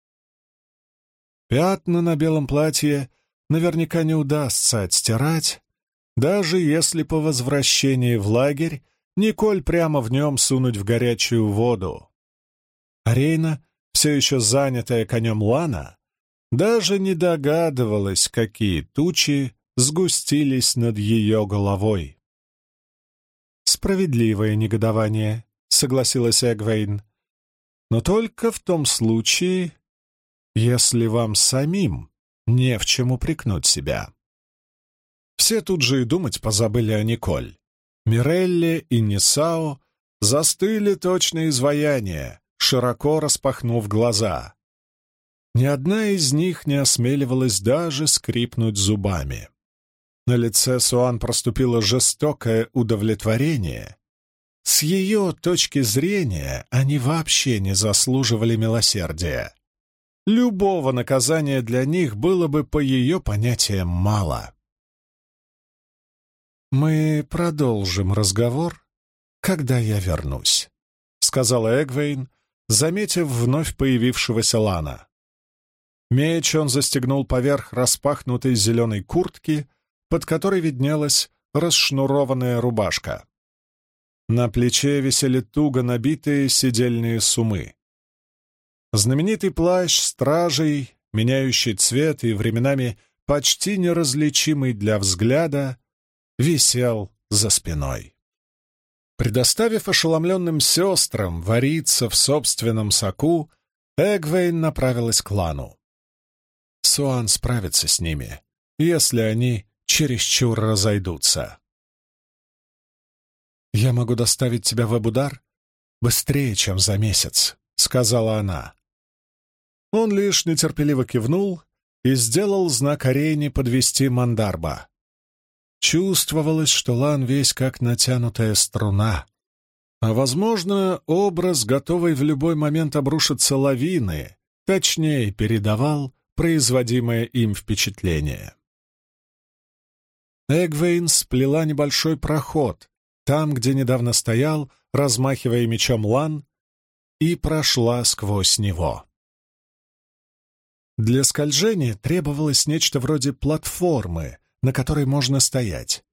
Пятна на белом платье наверняка не удастся отстирать, даже если по возвращении в лагерь Николь прямо в нем сунуть в горячую воду. Арейна, все еще занятая конем Лана, даже не догадывалась, какие тучи сгустились над ее головой. «Справедливое негодование», — согласилась Эгвейн, «но только в том случае, если вам самим не в чем упрекнуть себя». Все тут же и думать позабыли о Николь. Мирелли и Нисао застыли точно изваяния, широко распахнув глаза. Ни одна из них не осмеливалась даже скрипнуть зубами. На лице Суан проступило жестокое удовлетворение. С ее точки зрения они вообще не заслуживали милосердия. Любого наказания для них было бы по ее понятиям мало. «Мы продолжим разговор, когда я вернусь», — сказала Эгвейн, заметив вновь появившегося Лана. Меч он застегнул поверх распахнутой зеленой куртки, под которой виднелась расшнурованная рубашка. На плече висели туго набитые сидельные сумы. Знаменитый плащ стражей, меняющий цвет и временами почти неразличимый для взгляда, висел за спиной. Предоставив ошеломленным сестрам вариться в собственном соку, Эгвейн направилась к Лану. Суан справится с ними, если они чересчур разойдутся. «Я могу доставить тебя в Абудар быстрее, чем за месяц», — сказала она. Он лишь нетерпеливо кивнул и сделал знак Арейне подвести Мандарба. Чувствовалось, что Лан весь как натянутая струна, а, возможно, образ, готовый в любой момент обрушиться лавины, точнее передавал производимое им впечатление. Эгвейн сплела небольшой проход, там, где недавно стоял, размахивая мечом Лан, и прошла сквозь него. Для скольжения требовалось нечто вроде платформы, на которой можно стоять.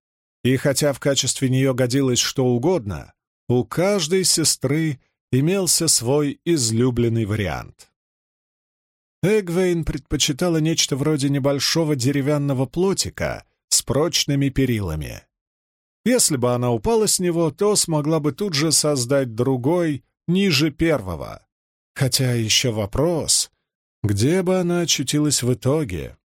И хотя в качестве нее годилось что угодно, у каждой сестры имелся свой излюбленный вариант. Эгвейн предпочитала нечто вроде небольшого деревянного плотика с прочными перилами. Если бы она упала с него, то смогла бы тут же создать другой, ниже первого. Хотя еще вопрос, где бы она очутилась в итоге?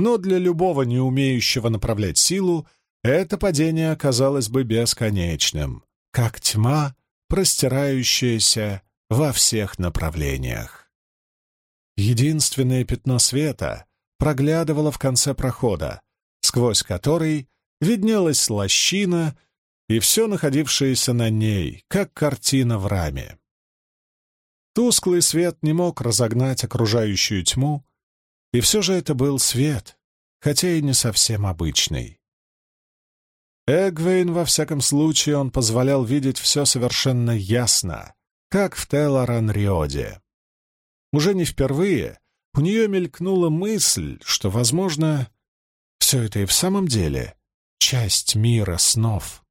Но для любого не умеющего направлять силу это падение оказалось бы бесконечным, как тьма, простирающаяся во всех направлениях. Единственное пятно света проглядывало в конце прохода, сквозь который виднелась лощина и все находившееся на ней, как картина в раме. Тусклый свет не мог разогнать окружающую тьму, и все же это был свет, хотя и не совсем обычный. Эгвейн, во всяком случае, он позволял видеть все совершенно ясно, как в Телоран-Риоде. Уже не впервые у нее мелькнула мысль, что, возможно, все это и в самом деле часть мира снов.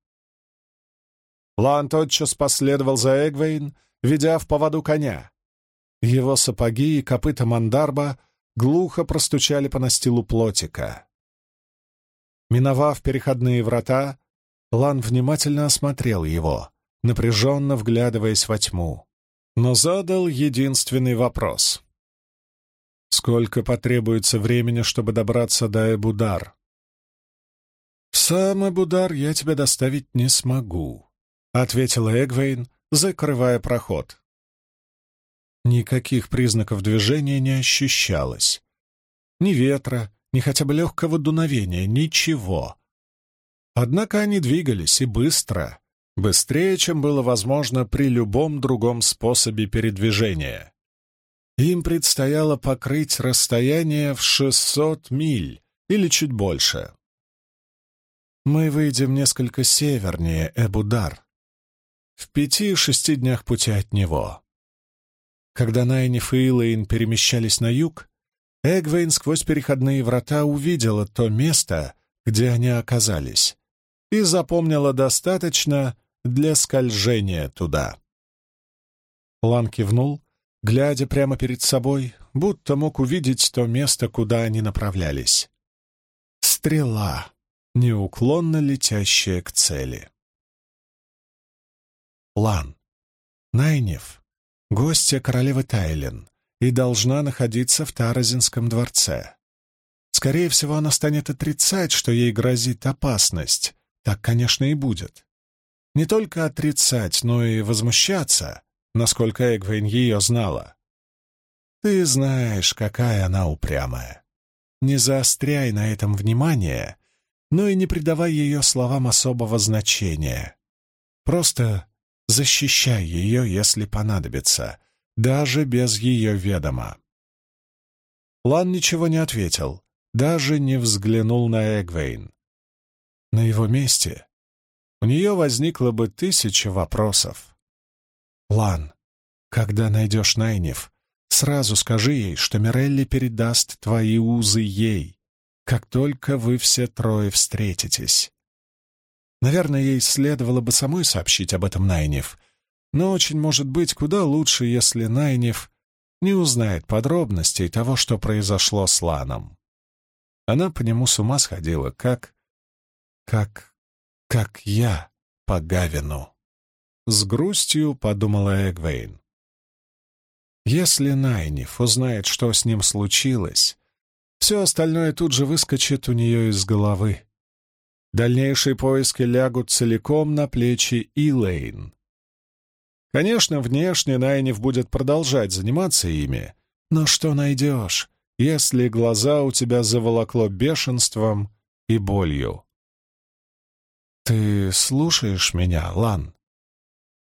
Лан тотчас последовал за Эгвейн, ведя в поводу коня. Его сапоги и копыта мандарба глухо простучали по настилу плотика. Миновав переходные врата, Лан внимательно осмотрел его, напряженно вглядываясь во тьму, но задал единственный вопрос. «Сколько потребуется времени, чтобы добраться до Эбудар?» «В сам Эбудар я тебя доставить не смогу», — ответила Эгвейн, закрывая проход. Никаких признаков движения не ощущалось. Ни ветра, ни хотя бы легкого дуновения, ничего. Однако они двигались и быстро, быстрее, чем было возможно при любом другом способе передвижения. Им предстояло покрыть расстояние в 600 миль или чуть больше. Мы выйдем несколько севернее Эбудар, в пяти-шести днях пути от него. Когда Найниф и Илэйн перемещались на юг, Эгвейн сквозь переходные врата увидела то место, где они оказались, и запомнила достаточно для скольжения туда. Лан кивнул, глядя прямо перед собой, будто мог увидеть то место, куда они направлялись. Стрела, неуклонно летящая к цели. Лан. Найнев. Гостья королевы Тайлен и должна находиться в Таразинском дворце. Скорее всего, она станет отрицать, что ей грозит опасность. Так, конечно, и будет. Не только отрицать, но и возмущаться, насколько Эгвейн ее знала. Ты знаешь, какая она упрямая. Не заостряй на этом внимание, но и не придавай ее словам особого значения. Просто защищай ее, если понадобится, даже без ее ведома. Лан ничего не ответил, даже не взглянул на Эгвейн. На его месте у нее возникло бы тысяча вопросов. «Лан, когда найдешь Найнев, сразу скажи ей, что Мирелли передаст твои узы ей, как только вы все трое встретитесь. Наверное, ей следовало бы самой сообщить об этом Найнев, но очень может быть куда лучше, если Найнев не узнает подробностей того, что произошло с Ланом. Она по нему с ума сходила, как... как... как я по Гавину. С грустью подумала Эгвейн. Если Найниф узнает, что с ним случилось, все остальное тут же выскочит у нее из головы. Дальнейшие поиски лягут целиком на плечи Илэйн. Конечно, внешне Найниф будет продолжать заниматься ими, но что найдешь, если глаза у тебя заволокло бешенством и болью? «Ты слушаешь меня, Лан?»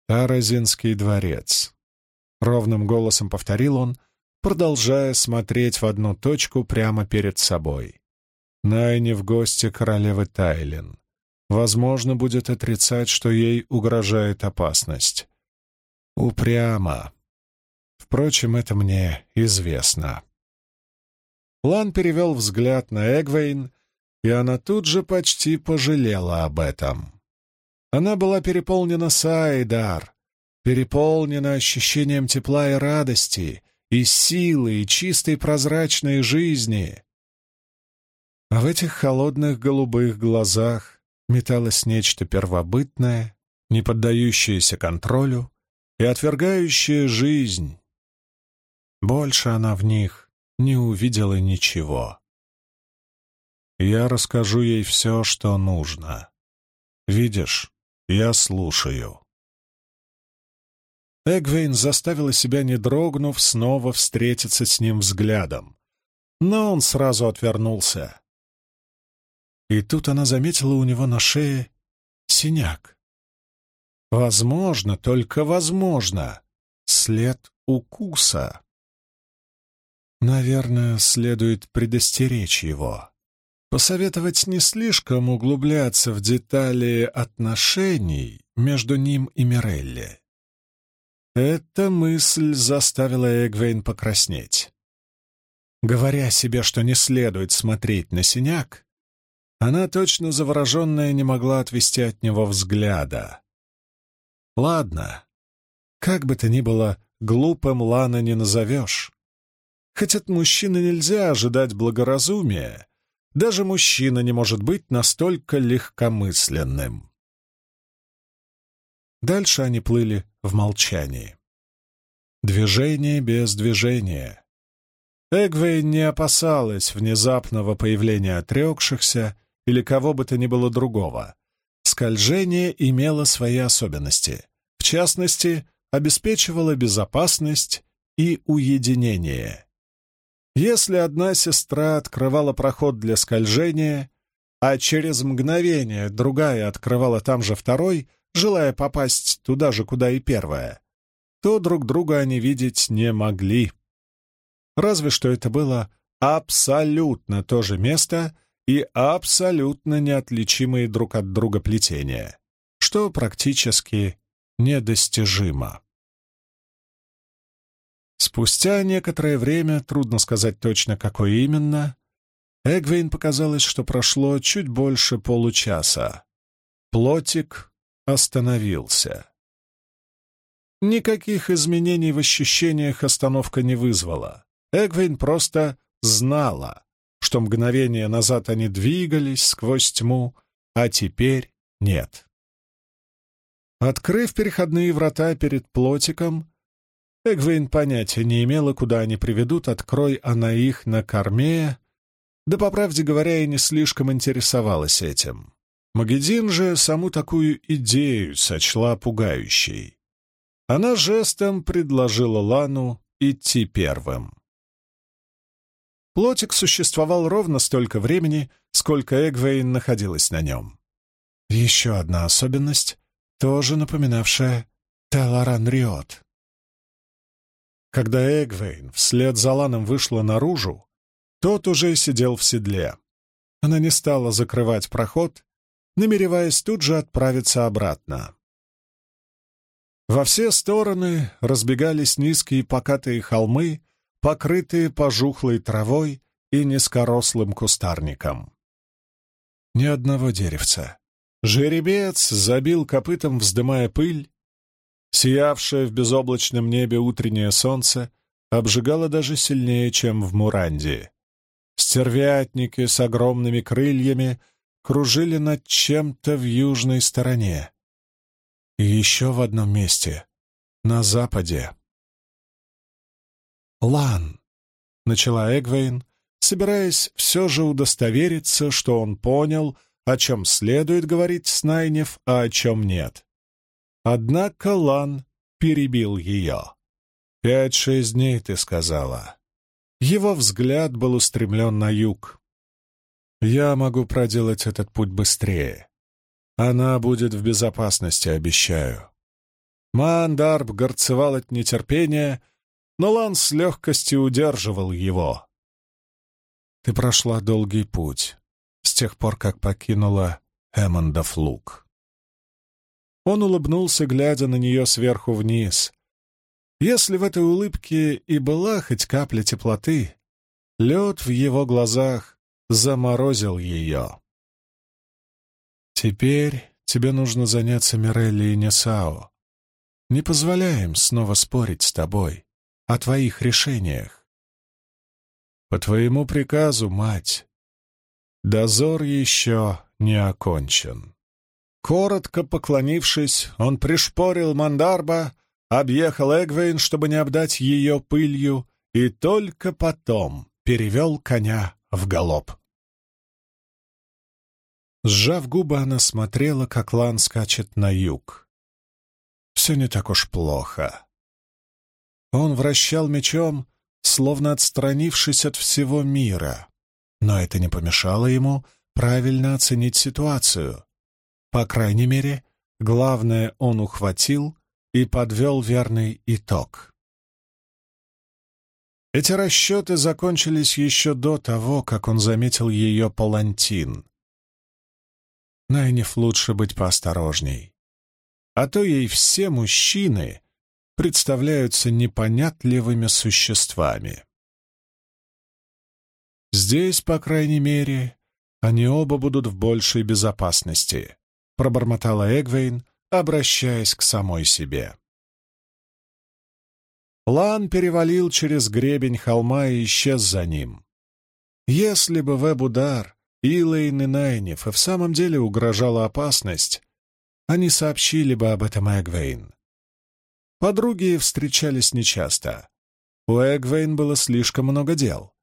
«Таразинский дворец», — ровным голосом повторил он, продолжая смотреть в одну точку прямо перед собой. Найни в гости королевы Тайлин. Возможно, будет отрицать, что ей угрожает опасность. Упрямо. Впрочем, это мне известно. Лан перевел взгляд на Эгвейн, и она тут же почти пожалела об этом. Она была переполнена Сайдар, переполнена ощущением тепла и радости, и силы, и чистой прозрачной жизни. А в этих холодных голубых глазах металось нечто первобытное, не поддающееся контролю и отвергающее жизнь. Больше она в них не увидела ничего. Я расскажу ей все, что нужно. Видишь, я слушаю. Эгвейн заставила себя, не дрогнув, снова встретиться с ним взглядом. Но он сразу отвернулся. И тут она заметила у него на шее синяк. Возможно, только возможно, след укуса. Наверное, следует предостеречь его. Посоветовать не слишком углубляться в детали отношений между ним и Мирелли. Эта мысль заставила Эгвейн покраснеть. Говоря себе, что не следует смотреть на синяк, она, точно завороженная, не могла отвести от него взгляда. Ладно, как бы то ни было, глупым Лана не назовешь. Хоть от мужчины нельзя ожидать благоразумия, даже мужчина не может быть настолько легкомысленным. Дальше они плыли в молчании. Движение без движения. Эгвей не опасалась внезапного появления отрекшихся или кого бы то ни было другого. Скольжение имело свои особенности. В частности, обеспечивало безопасность и уединение. Если одна сестра открывала проход для скольжения, а через мгновение другая открывала там же второй, желая попасть туда же, куда и первая, то друг друга они видеть не могли. Разве что это было абсолютно то же место и абсолютно неотличимые друг от друга плетения, что практически недостижимо. Спустя некоторое время, трудно сказать точно, какое именно, Эгвейн показалось, что прошло чуть больше получаса. Плотик остановился. Никаких изменений в ощущениях остановка не вызвала. Эгвейн просто знала, что мгновение назад они двигались сквозь тьму, а теперь нет. Открыв переходные врата перед плотиком, Эгвейн понятия не имела, куда они приведут, открой она их на корме, да, по правде говоря, и не слишком интересовалась этим. Магедин же саму такую идею сочла пугающей. Она жестом предложила Лану идти первым. Плотик существовал ровно столько времени, сколько Эгвейн находилась на нем. Еще одна особенность, тоже напоминавшая Теларан Риот. Когда Эгвейн вслед за Ланом вышла наружу, тот уже сидел в седле. Она не стала закрывать проход, намереваясь тут же отправиться обратно. Во все стороны разбегались низкие покатые холмы, покрытые пожухлой травой и низкорослым кустарником. Ни одного деревца. Жеребец забил копытом, вздымая пыль, Сиявшее в безоблачном небе утреннее солнце обжигало даже сильнее, чем в Муранде. Стервятники с огромными крыльями кружили над чем-то в южной стороне. И еще в одном месте, на западе. «Лан», — начала Эгвейн, собираясь все же удостовериться, что он понял, о чем следует говорить с Найнев, а о чем нет. Однако Лан перебил ее. «Пять-шесть дней, ты сказала». Его взгляд был устремлен на юг. «Я могу проделать этот путь быстрее. Она будет в безопасности, обещаю». Мандарб горцевал от нетерпения, но Лан с легкостью удерживал его. «Ты прошла долгий путь с тех пор, как покинула Эммондов луг. Он улыбнулся, глядя на нее сверху вниз. Если в этой улыбке и была хоть капля теплоты, лед в его глазах заморозил ее. «Теперь тебе нужно заняться Мирелли и Несао. Не позволяем снова спорить с тобой о твоих решениях. По твоему приказу, мать, дозор еще не окончен». Коротко поклонившись, он пришпорил Мандарба, объехал Эгвейн, чтобы не обдать ее пылью, и только потом перевел коня в галоп. Сжав губы, она смотрела, как Лан скачет на юг. Все не так уж плохо. Он вращал мечом, словно отстранившись от всего мира, но это не помешало ему правильно оценить ситуацию. По крайней мере, главное он ухватил и подвел верный итог. Эти расчеты закончились еще до того, как он заметил ее палантин. Найниф лучше быть поосторожней. А то ей все мужчины представляются непонятливыми существами. Здесь, по крайней мере, они оба будут в большей безопасности пробормотала Эгвейн, обращаясь к самой себе. Лан перевалил через гребень холма и исчез за ним. Если бы Вебудар, Илэйн и Найниф и в самом деле угрожала опасность, они сообщили бы об этом Эгвейн. Подруги встречались нечасто. У Эгвейн было слишком много дел.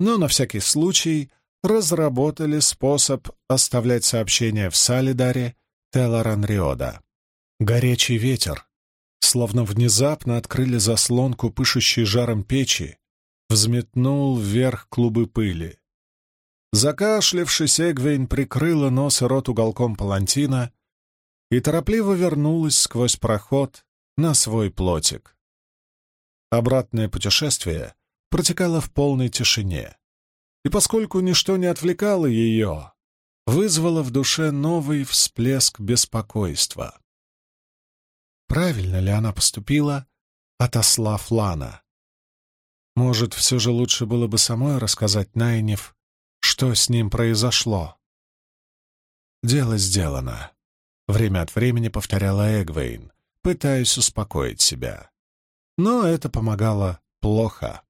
Но на всякий случай разработали способ оставлять сообщения в Салидаре Теларанриода. Горячий ветер, словно внезапно открыли заслонку, пышущей жаром печи, взметнул вверх клубы пыли. Закашлявшись, Эгвейн прикрыла нос и рот уголком палантина и торопливо вернулась сквозь проход на свой плотик. Обратное путешествие протекало в полной тишине, и поскольку ничто не отвлекало ее, вызвало в душе новый всплеск беспокойства. Правильно ли она поступила, отослав Лана? Может, все же лучше было бы самой рассказать Найнев, что с ним произошло? Дело сделано. Время от времени повторяла Эгвейн, пытаясь успокоить себя. Но это помогало плохо.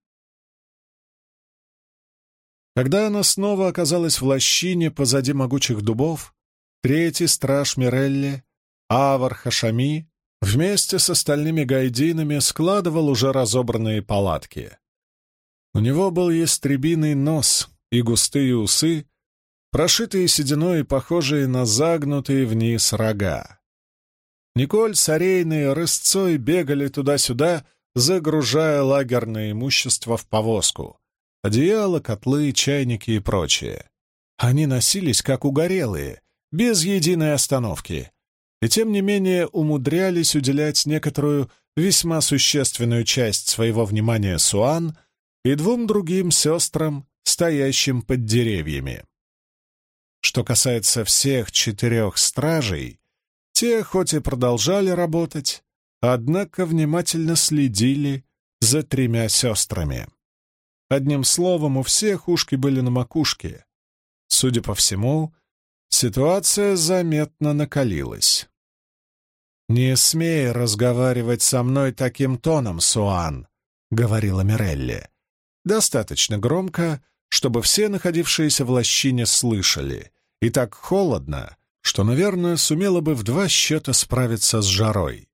Когда она снова оказалась в лощине позади могучих дубов, третий страж Мирелли, Авар Хашами, вместе с остальными гайдинами складывал уже разобранные палатки. У него был ястребиный нос и густые усы, прошитые сединой и похожие на загнутые вниз рога. Николь с Арейной рысцой бегали туда-сюда, загружая лагерное имущество в повозку. Одеяло, котлы, чайники и прочее. Они носились, как угорелые, без единой остановки, и тем не менее умудрялись уделять некоторую весьма существенную часть своего внимания Суан и двум другим сестрам, стоящим под деревьями. Что касается всех четырех стражей, те хоть и продолжали работать, однако внимательно следили за тремя сестрами. Одним словом, у всех ушки были на макушке. Судя по всему, ситуация заметно накалилась. «Не смей разговаривать со мной таким тоном, Суан», — говорила Мирелли. «Достаточно громко, чтобы все находившиеся в лощине слышали, и так холодно, что, наверное, сумела бы в два счета справиться с жарой.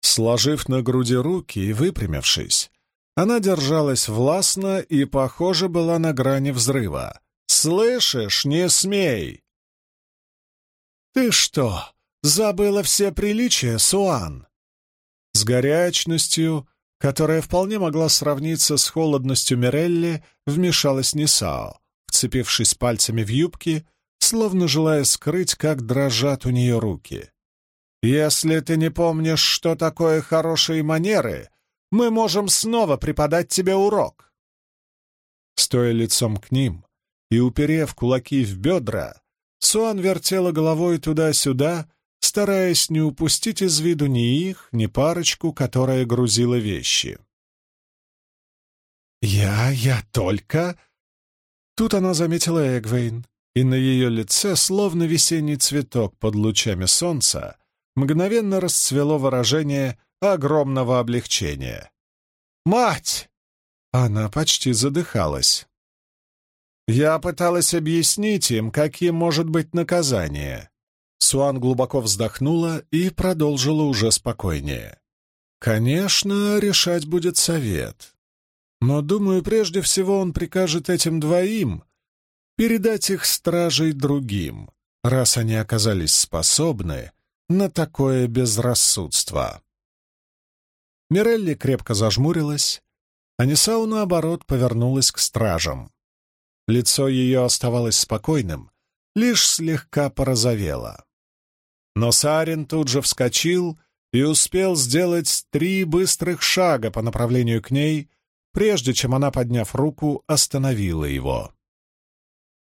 Сложив на груди руки и выпрямившись, она держалась властно и, похоже, была на грани взрыва. «Слышишь, не смей!» «Ты что, забыла все приличия, Суан?» С горячностью, которая вполне могла сравниться с холодностью Мирелли, вмешалась Нисао, вцепившись пальцами в юбки, словно желая скрыть, как дрожат у нее руки. Если ты не помнишь, что такое хорошие манеры, мы можем снова преподать тебе урок. Стоя лицом к ним и уперев кулаки в бедра, Суан вертела головой туда-сюда, стараясь не упустить из виду ни их, ни парочку, которая грузила вещи. «Я, я только...» Тут она заметила Эгвейн, и на ее лице, словно весенний цветок под лучами солнца, мгновенно расцвело выражение огромного облегчения. «Мать!» Она почти задыхалась. Я пыталась объяснить им, каким может быть наказание. Суан глубоко вздохнула и продолжила уже спокойнее. «Конечно, решать будет совет. Но, думаю, прежде всего он прикажет этим двоим передать их стражей другим, раз они оказались способны на такое безрассудство. Мирелли крепко зажмурилась, а Несау, наоборот, повернулась к стражам. Лицо ее оставалось спокойным, лишь слегка порозовело. Но Сарин тут же вскочил и успел сделать три быстрых шага по направлению к ней, прежде чем она, подняв руку, остановила его.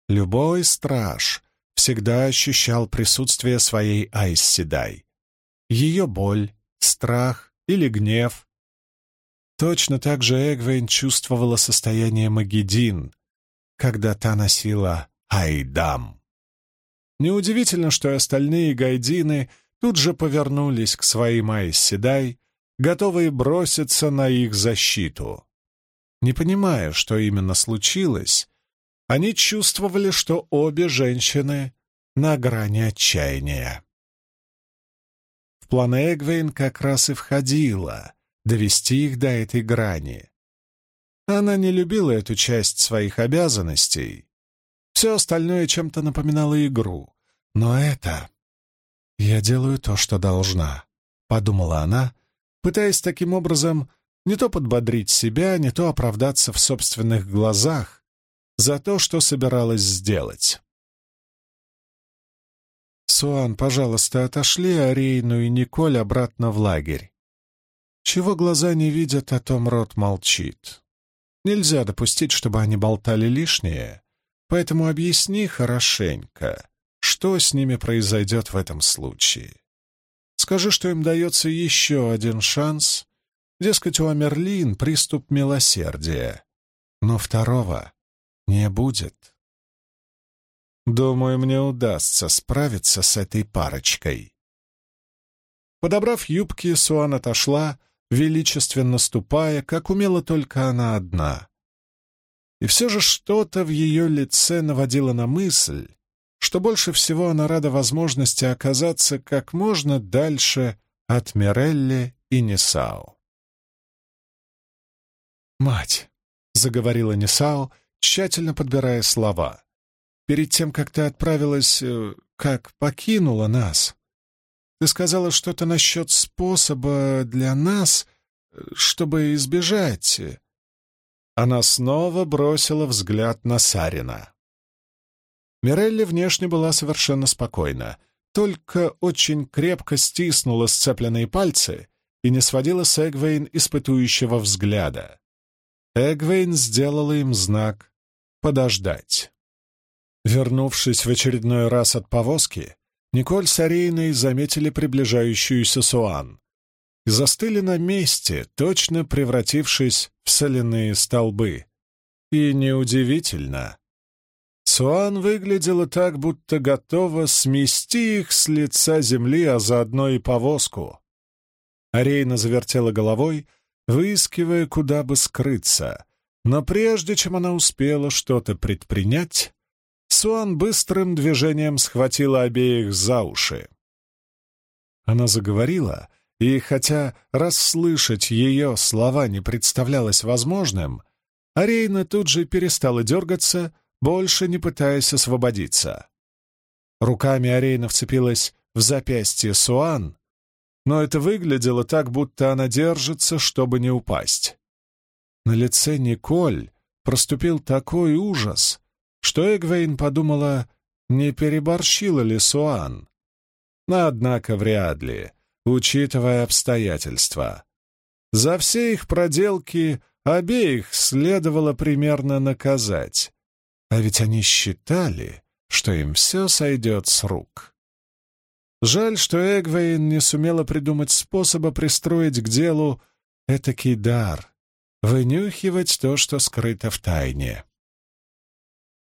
Любой страж всегда ощущал присутствие своей Айсседай. Ее боль, страх или гнев. Точно так же Эгвейн чувствовала состояние Магедин, когда та носила Айдам. Неудивительно, что и остальные гайдины тут же повернулись к своим Айсседай, готовые броситься на их защиту. Не понимая, что именно случилось, они чувствовали, что обе женщины на грани отчаяния. В планы Эгвейн как раз и входило довести их до этой грани. Она не любила эту часть своих обязанностей, Все остальное чем-то напоминало игру. Но это... «Я делаю то, что должна», — подумала она, пытаясь таким образом не то подбодрить себя, не то оправдаться в собственных глазах за то, что собиралась сделать. «Суан, пожалуйста, отошли Арейну и Николь обратно в лагерь. Чего глаза не видят, о том рот молчит. Нельзя допустить, чтобы они болтали лишнее, поэтому объясни хорошенько, что с ними произойдет в этом случае. Скажи, что им дается еще один шанс, дескать, у Амерлин приступ милосердия, но второго не будет. Думаю, мне удастся справиться с этой парочкой. Подобрав юбки, Суан отошла, величественно ступая, как умела только она одна. И все же что-то в ее лице наводило на мысль, что больше всего она рада возможности оказаться как можно дальше от Мирелли и Несау. «Мать», — заговорила Несау, тщательно подбирая слова, перед тем, как ты отправилась, э, как покинула нас, ты сказала что-то насчет способа для нас, э, чтобы избежать...» Она снова бросила взгляд на Сарина. Мирелли внешне была совершенно спокойна, только очень крепко стиснула сцепленные пальцы и не сводила с Эгвейн испытующего взгляда. Эгвейн сделала им знак «подождать». Вернувшись в очередной раз от повозки, Николь с Арейной заметили приближающуюся Суан и застыли на месте, точно превратившись в соляные столбы. И неудивительно. Суан выглядела так, будто готова смести их с лица земли, а заодно и повозку. Арейна завертела головой, выискивая, куда бы скрыться, но прежде чем она успела что-то предпринять, Суан быстрым движением схватила обеих за уши. Она заговорила, и хотя расслышать ее слова не представлялось возможным, Арейна тут же перестала дергаться, больше не пытаясь освободиться. Руками Арейна вцепилась в запястье Суан, но это выглядело так, будто она держится, чтобы не упасть. На лице Николь проступил такой ужас, что Эгвейн подумала, не переборщила ли Суан. Но, однако, вряд ли, учитывая обстоятельства. За все их проделки обеих следовало примерно наказать. А ведь они считали, что им все сойдет с рук. Жаль, что Эгвейн не сумела придумать способа пристроить к делу этакий дар — вынюхивать то, что скрыто в тайне.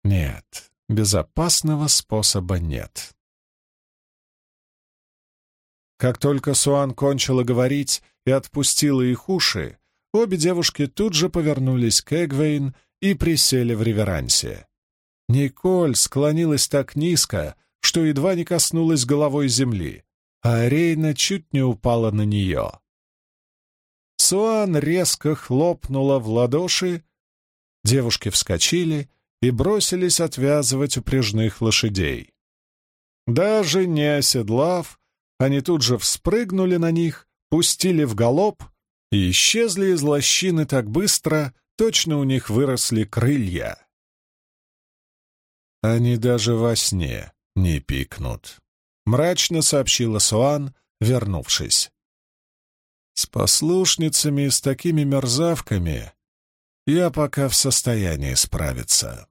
Нет, безопасного способа нет. Как только Суан кончила говорить и отпустила их уши, обе девушки тут же повернулись к Эгвейн и присели в реверансе. Николь склонилась так низко, что едва не коснулась головой земли, а Рейна чуть не упала на нее. Суан резко хлопнула в ладоши, девушки вскочили и бросились отвязывать упряжных лошадей. Даже не оседлав, они тут же вспрыгнули на них, пустили в галоп и исчезли из лощины так быстро, точно у них выросли крылья. Они даже во сне не пикнут, — мрачно сообщила Суан, вернувшись. С послушницами и с такими мерзавками я пока в состоянии справиться.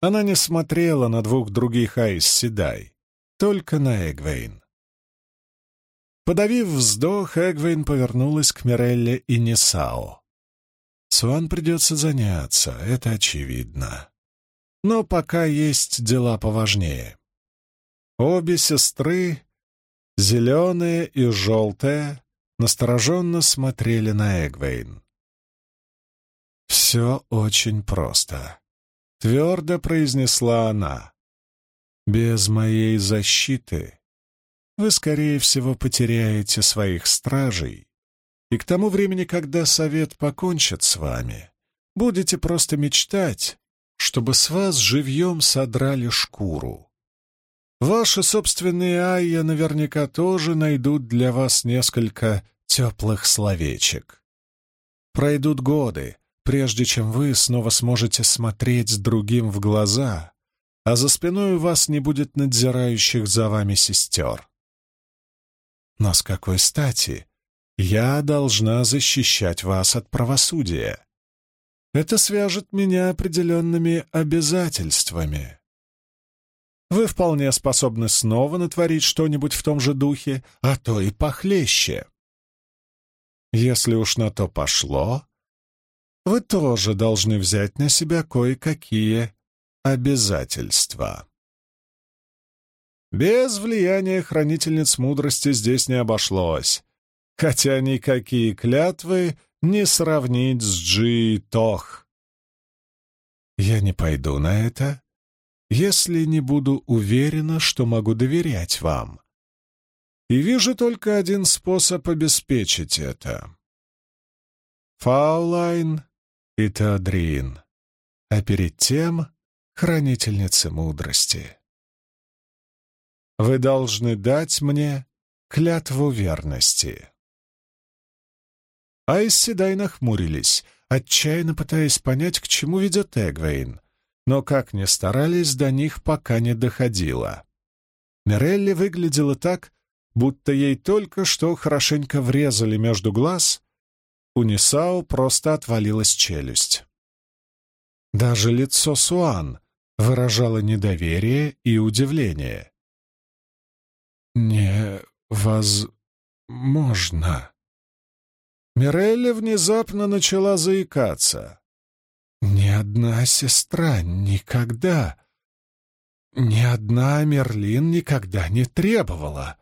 Она не смотрела на двух других Айс Седай, только на Эгвейн. Подавив вздох, Эгвейн повернулась к Мирелле и Несао. Суан придется заняться, это очевидно. Но пока есть дела поважнее. Обе сестры, зеленые и желтые, настороженно смотрели на Эгвейн. «Все очень просто», — твердо произнесла она. «Без моей защиты вы, скорее всего, потеряете своих стражей, и к тому времени, когда совет покончит с вами, будете просто мечтать чтобы с вас живьем содрали шкуру. Ваши собственные айя наверняка тоже найдут для вас несколько теплых словечек. Пройдут годы, прежде чем вы снова сможете смотреть другим в глаза, а за спиной у вас не будет надзирающих за вами сестер. Но с какой стати я должна защищать вас от правосудия? Это свяжет меня определенными обязательствами. Вы вполне способны снова натворить что-нибудь в том же духе, а то и похлеще. Если уж на то пошло, вы тоже должны взять на себя кое-какие обязательства. Без влияния хранительниц мудрости здесь не обошлось, хотя никакие клятвы не сравнить с Джи Тох. Я не пойду на это, если не буду уверена, что могу доверять вам. И вижу только один способ обеспечить это. Фаулайн и Теодрин, а перед тем — хранительницы мудрости. Вы должны дать мне клятву верности. Айс Седай нахмурились, отчаянно пытаясь понять, к чему ведет Эгвейн, но как ни старались, до них пока не доходило. Мирелли выглядела так, будто ей только что хорошенько врезали между глаз, у Нисао просто отвалилась челюсть. Даже лицо Суан выражало недоверие и удивление. «Невозможно». Мирелли внезапно начала заикаться. Ни одна сестра никогда, ни одна Мерлин никогда не требовала.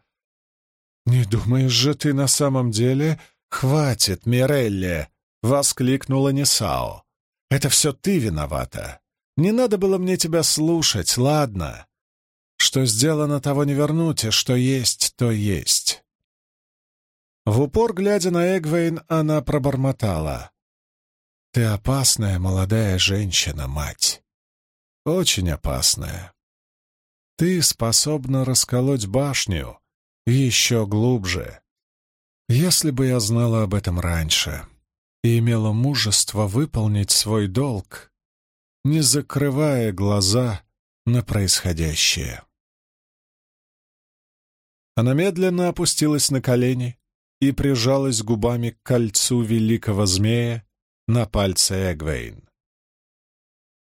«Не думаешь же ты на самом деле...» «Хватит, Мирелли!» — воскликнула Несао. «Это все ты виновата. Не надо было мне тебя слушать, ладно? Что сделано, того не вернуть, и что есть, то есть». В упор, глядя на Эгвейн, она пробормотала. Ты опасная молодая женщина, мать. Очень опасная. Ты способна расколоть башню еще глубже. Если бы я знала об этом раньше и имела мужество выполнить свой долг, не закрывая глаза на происходящее. Она медленно опустилась на колени и прижалась губами к кольцу великого змея, на пальце Эгвейн.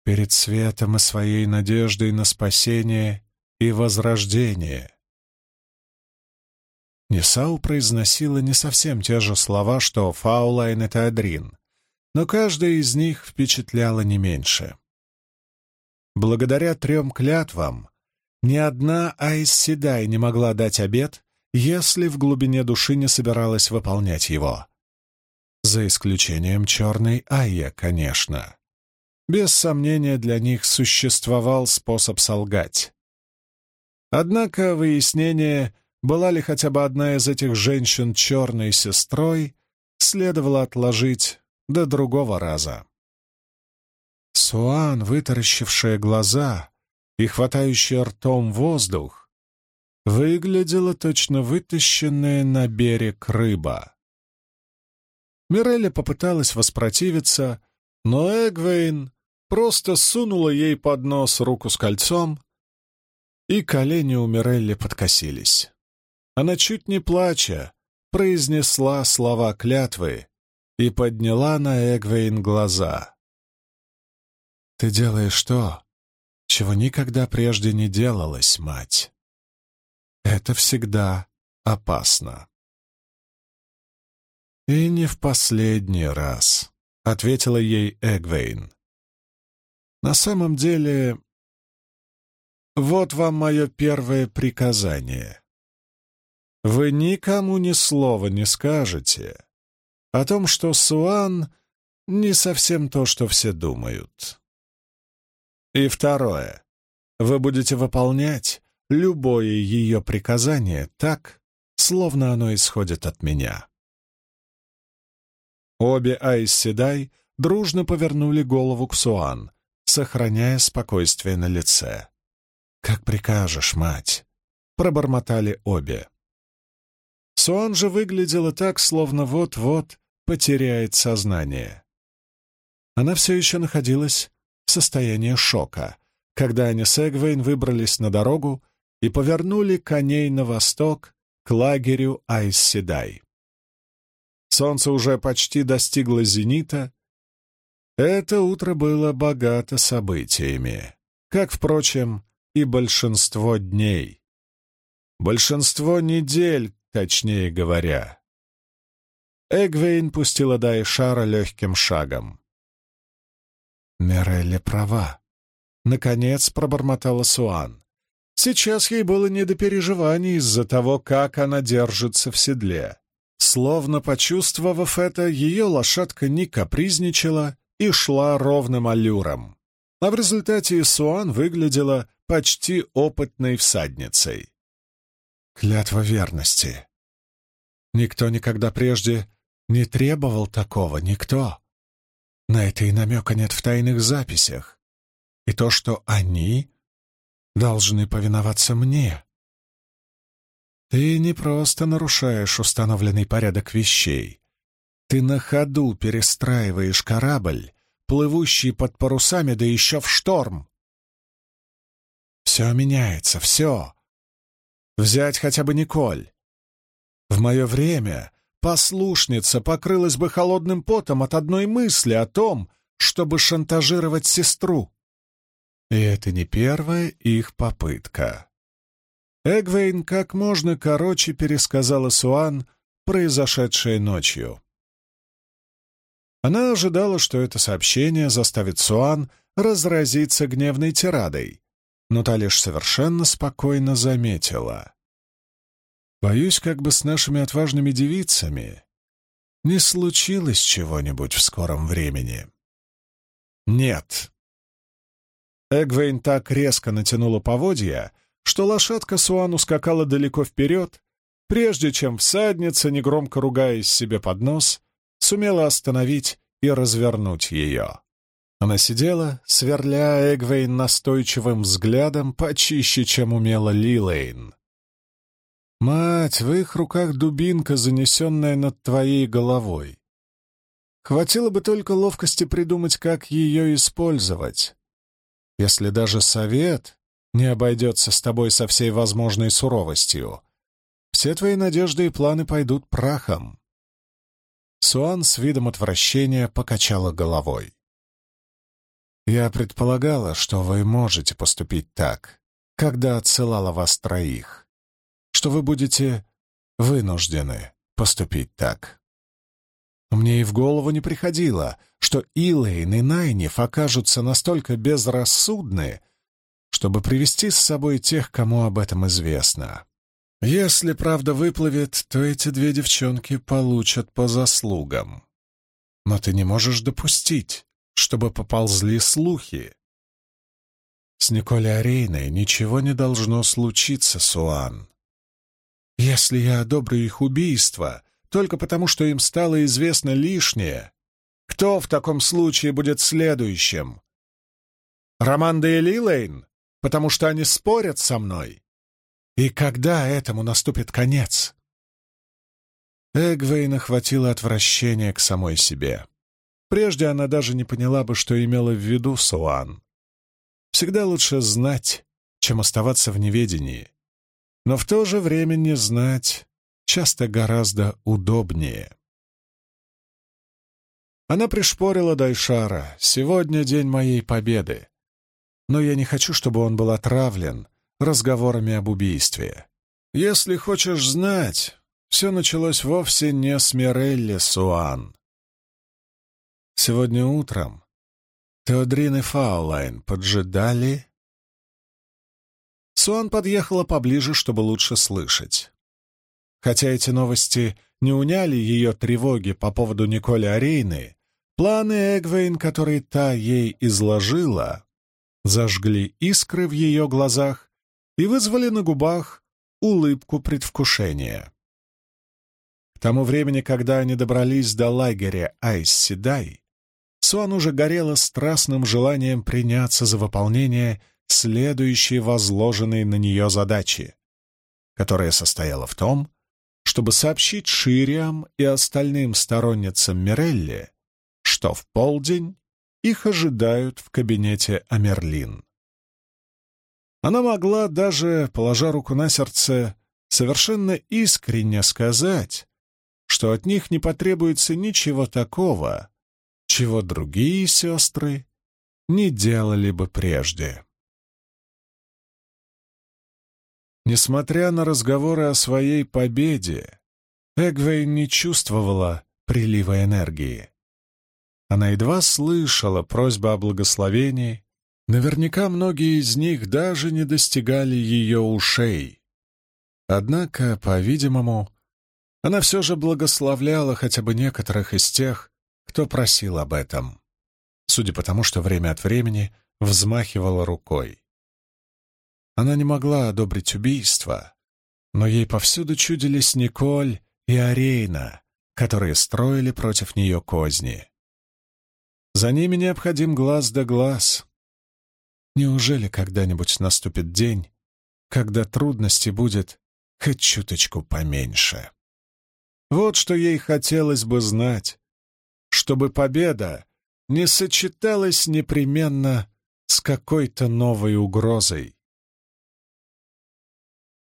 Перед светом и своей надеждой на спасение и возрождение. Несау произносила не совсем те же слова, что Фаолайн и Теодрин, но каждая из них впечатляла не меньше. Благодаря трем клятвам ни одна Айс-Седай не могла дать обет, если в глубине души не собиралась выполнять его. За исключением черной Айя, конечно. Без сомнения, для них существовал способ солгать. Однако выяснение, была ли хотя бы одна из этих женщин черной сестрой, следовало отложить до другого раза. Суан, вытаращившая глаза и хватающая ртом воздух, выглядела точно вытащенная на берег рыба. Мирелли попыталась воспротивиться, но Эгвейн просто сунула ей под нос руку с кольцом, и колени у Мирелли подкосились. Она чуть не плача произнесла слова клятвы и подняла на Эгвейн глаза. «Ты делаешь то, чего никогда прежде не делалось, мать. Это всегда опасно». «И не в последний раз», — ответила ей Эгвейн. «На самом деле, вот вам мое первое приказание. Вы никому ни слова не скажете о том, что Суан не совсем то, что все думают. И второе. Вы будете выполнять любое ее приказание так, словно оно исходит от меня. Обе Айс Седай дружно повернули голову к Суан, сохраняя спокойствие на лице. «Как прикажешь, мать!» — пробормотали обе. Суан же выглядела так, словно вот-вот потеряет сознание. Она все еще находилась в состоянии шока, когда они с Эгвейн выбрались на дорогу и повернули коней на восток к лагерю Айсседай. Солнце уже почти достигло зенита. Это утро было богато событиями, как, впрочем, и большинство дней. Большинство недель, точнее говоря. Эгвейн пустила Дайшара легким шагом. Мирелли права. Наконец пробормотала Суан. Сейчас ей было не до переживаний из-за того, как она держится в седле. Словно почувствовав это, ее лошадка не капризничала и шла ровным аллюром. А в результате Суан выглядела почти опытной всадницей. Клятва верности. Никто никогда прежде не требовал такого, никто. На это и намека нет в тайных записях. И то, что они должны повиноваться мне. Ты не просто нарушаешь установленный порядок вещей. Ты на ходу перестраиваешь корабль, плывущий под парусами, да еще в шторм. Все меняется, все. Взять хотя бы Николь. В мое время послушница покрылась бы холодным потом от одной мысли о том, чтобы шантажировать сестру. И это не первая их попытка. Эгвейн как можно короче пересказала Суан произошедшее ночью. Она ожидала, что это сообщение заставит Суан разразиться гневной тирадой, но та лишь совершенно спокойно заметила. Боюсь, как бы с нашими отважными девицами не случилось чего-нибудь в скором времени. Нет. Эгвейн так резко натянула поводья, что лошадка Суан ускакала далеко вперед, прежде чем всадница, негромко ругаясь себе под нос, сумела остановить и развернуть ее. Она сидела, сверля Эгвейн настойчивым взглядом почище, чем умела Лилейн. Мать, в их руках дубинка, занесенная над твоей головой. Хватило бы только ловкости придумать, как ее использовать. Если даже совет не обойдется с тобой со всей возможной суровостью, все твои надежды и планы пойдут прахом. Суан с видом отвращения покачала головой. «Я предполагала, что вы можете поступить так, когда отсылала вас троих что вы будете вынуждены поступить так. Мне и в голову не приходило, что Илэйн и Найниф окажутся настолько безрассудны, чтобы привести с собой тех, кому об этом известно. Если правда выплывет, то эти две девчонки получат по заслугам. Но ты не можешь допустить, чтобы поползли слухи. С Николей Арейной ничего не должно случиться, Суан. Если я одобрю их убийство только потому, что им стало известно лишнее, кто в таком случае будет следующим? Романда и Лилейн? Потому что они спорят со мной? И когда этому наступит конец? Эгвейн охватило отвращение к самой себе. Прежде она даже не поняла бы, что имела в виду Суан. Всегда лучше знать, чем оставаться в неведении но в то же время не знать часто гораздо удобнее. Она пришпорила Дайшара. «Сегодня день моей победы. Но я не хочу, чтобы он был отравлен разговорами об убийстве. Если хочешь знать, все началось вовсе не с Мирелли Суан. Сегодня утром Теодрин и Фаулайн поджидали Суан подъехала поближе, чтобы лучше слышать. Хотя эти новости не уняли ее тревоги по поводу Николи Арейны, планы Эгвейн, которые та ей изложила, зажгли искры в ее глазах и вызвали на губах улыбку предвкушения. К тому времени, когда они добрались до лагеря Айс-Седай, Суан уже горела страстным желанием приняться за выполнение следующей возложенной на нее задачи, которая состояла в том, чтобы сообщить Шириам и остальным сторонницам Мирелли, что в полдень их ожидают в кабинете Амерлин. Она могла даже, положа руку на сердце, совершенно искренне сказать, что от них не потребуется ничего такого, чего другие сестры не делали бы прежде. Несмотря на разговоры о своей победе, Эгвейн не чувствовала прилива энергии. Она едва слышала просьбы о благословении, наверняка многие из них даже не достигали ее ушей. Однако, по-видимому, она все же благословляла хотя бы некоторых из тех, кто просил об этом, судя по тому, что время от времени взмахивала рукой. Она не могла одобрить убийство, но ей повсюду чудились Николь и Арейна, которые строили против нее козни. За ними необходим глаз да глаз. Неужели когда-нибудь наступит день, когда трудностей будет хоть чуточку поменьше? Вот что ей хотелось бы знать, чтобы победа не сочеталась непременно с какой-то новой угрозой.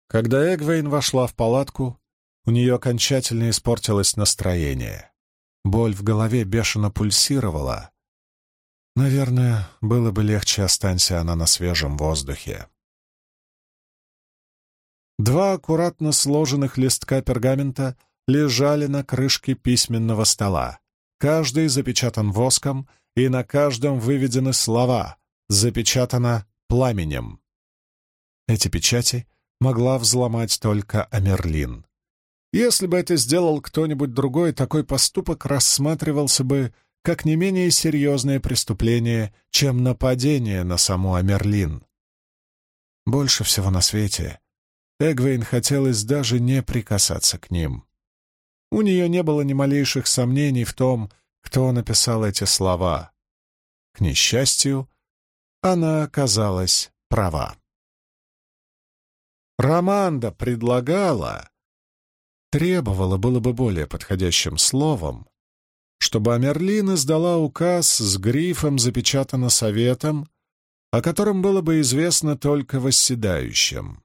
Когда Эгвейн вошла в палатку, у нее окончательно испортилось настроение. Боль в голове бешено пульсировала. Наверное, было бы легче, останься она на свежем воздухе. Два аккуратно сложенных листка пергамента лежали на крышке письменного стола. Каждый запечатан воском, и на каждом выведены слова, запечатано пламенем. Эти печати могла взломать только Амерлин. Если бы это сделал кто-нибудь другой, такой поступок рассматривался бы как не менее серьезное преступление, чем нападение на саму Амерлин. Больше всего на свете Эгвейн хотелось даже не прикасаться к ним. У нее не было ни малейших сомнений в том, кто написал эти слова. К несчастью, она оказалась права. Романда предлагала, требовало было бы более подходящим словом, чтобы Амерлин издала указ с грифом «Запечатано советом», о котором было бы известно только восседающим.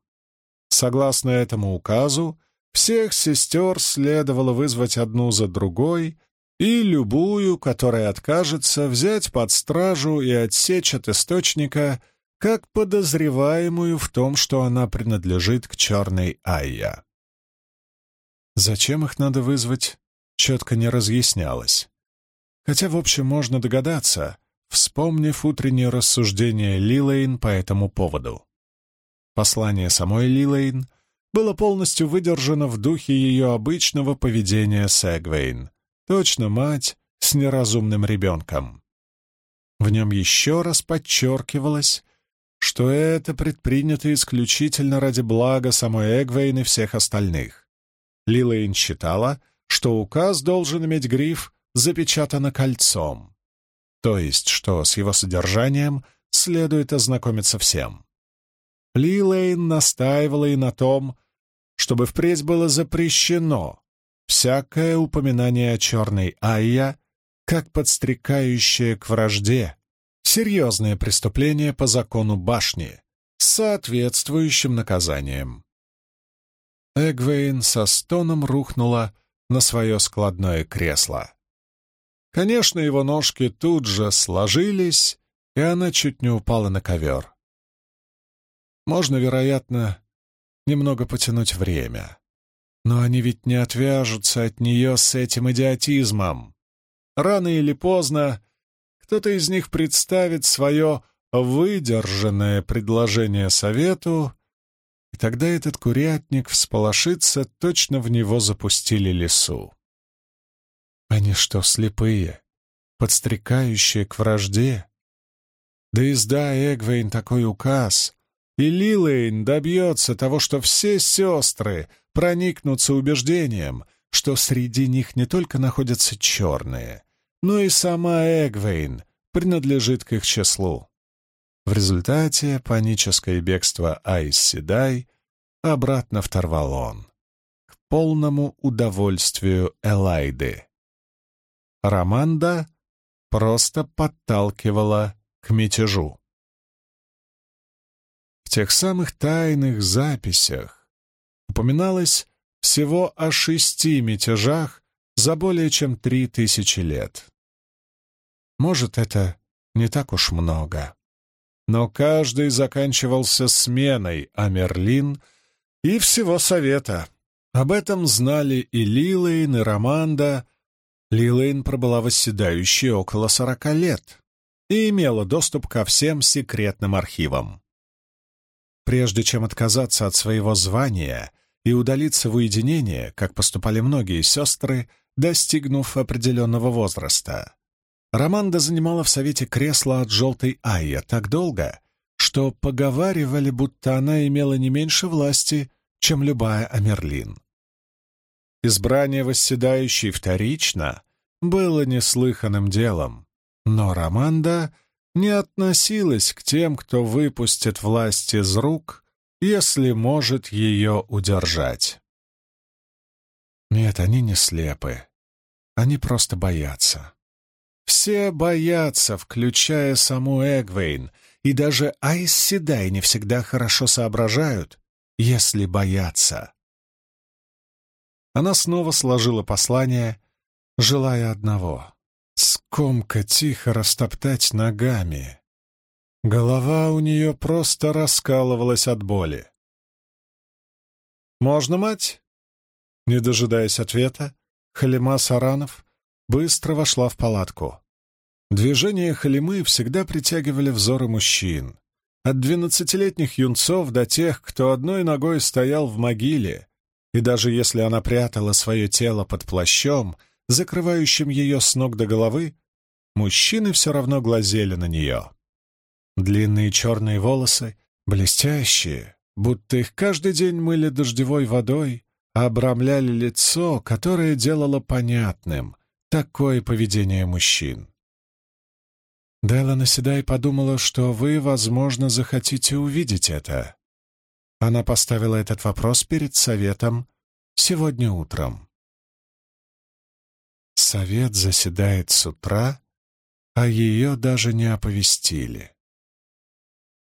Согласно этому указу, всех сестер следовало вызвать одну за другой и любую, которая откажется, взять под стражу и отсечь от источника как подозреваемую в том, что она принадлежит к черной Айя. Зачем их надо вызвать, четко не разъяснялось. Хотя, в общем, можно догадаться, вспомнив утреннее рассуждение Лилейн по этому поводу. Послание самой Лилейн было полностью выдержано в духе ее обычного поведения с Эгвейн. Точно мать с неразумным ребенком. В нем еще раз подчеркивалось, что это предпринято исключительно ради блага самой Эгвейн и всех остальных. Лилейн считала, что указ должен иметь гриф «запечатано кольцом», то есть что с его содержанием следует ознакомиться всем. Лилейн настаивала и на том, чтобы впредь было запрещено всякое упоминание о черной Айя как подстрекающее к вражде, серьезное преступление по закону башни с соответствующим наказанием. Эгвейн со стоном рухнула на свое складное кресло. Конечно, его ножки тут же сложились, и она чуть не упала на ковер. Можно, вероятно, немного потянуть время. Но они ведь не отвяжутся от нее с этим идиотизмом. Рано или поздно кто-то из них представит свое выдержанное предложение совету, и тогда этот курятник всполошится, точно в него запустили лесу. Они что, слепые, подстрекающие к вражде? Да издай Эгвейн такой указ, и Лилейн добьется того, что все сестры проникнутся убеждением, что среди них не только находятся черные, но и сама Эгвейн принадлежит к их числу. В результате паническое бегство Айс Седай обратно в Тарвалон, к полному удовольствию Элайды. Романда просто подталкивала к мятежу. В тех самых тайных записях упоминалось всего о шести мятежах за более чем три тысячи лет. Может, это не так уж много. Но каждый заканчивался сменой Амерлин и всего совета. Об этом знали и Лилейн, и Романда. Лилейн пробыла восседающей около сорока лет и имела доступ ко всем секретным архивам. Прежде чем отказаться от своего звания и удалиться в уединение, как поступали многие сестры, достигнув определенного возраста. Романда занимала в совете кресло от желтой Айя так долго, что поговаривали, будто она имела не меньше власти, чем любая Амерлин. Избрание восседающей вторично было неслыханным делом, но Романда не относилась к тем, кто выпустит власть из рук, если может ее удержать. Нет, они не слепы. Они просто боятся. Все боятся, включая саму Эгвейн, и даже Айс Седай не всегда хорошо соображают, если боятся. Она снова сложила послание, желая одного — скомка тихо растоптать ногами. Голова у нее просто раскалывалась от боли. «Можно, мать?» Не дожидаясь ответа, Халима Саранов быстро вошла в палатку. Движения Халимы всегда притягивали взоры мужчин. От двенадцатилетних юнцов до тех, кто одной ногой стоял в могиле, и даже если она прятала свое тело под плащом, закрывающим ее с ног до головы, мужчины все равно глазели на нее. Длинные черные волосы, блестящие, будто их каждый день мыли дождевой водой, обрамляли лицо, которое делало понятным такое поведение мужчин. Делла Наседай подумала, что вы, возможно, захотите увидеть это. Она поставила этот вопрос перед советом сегодня утром. Совет заседает с утра, а ее даже не оповестили.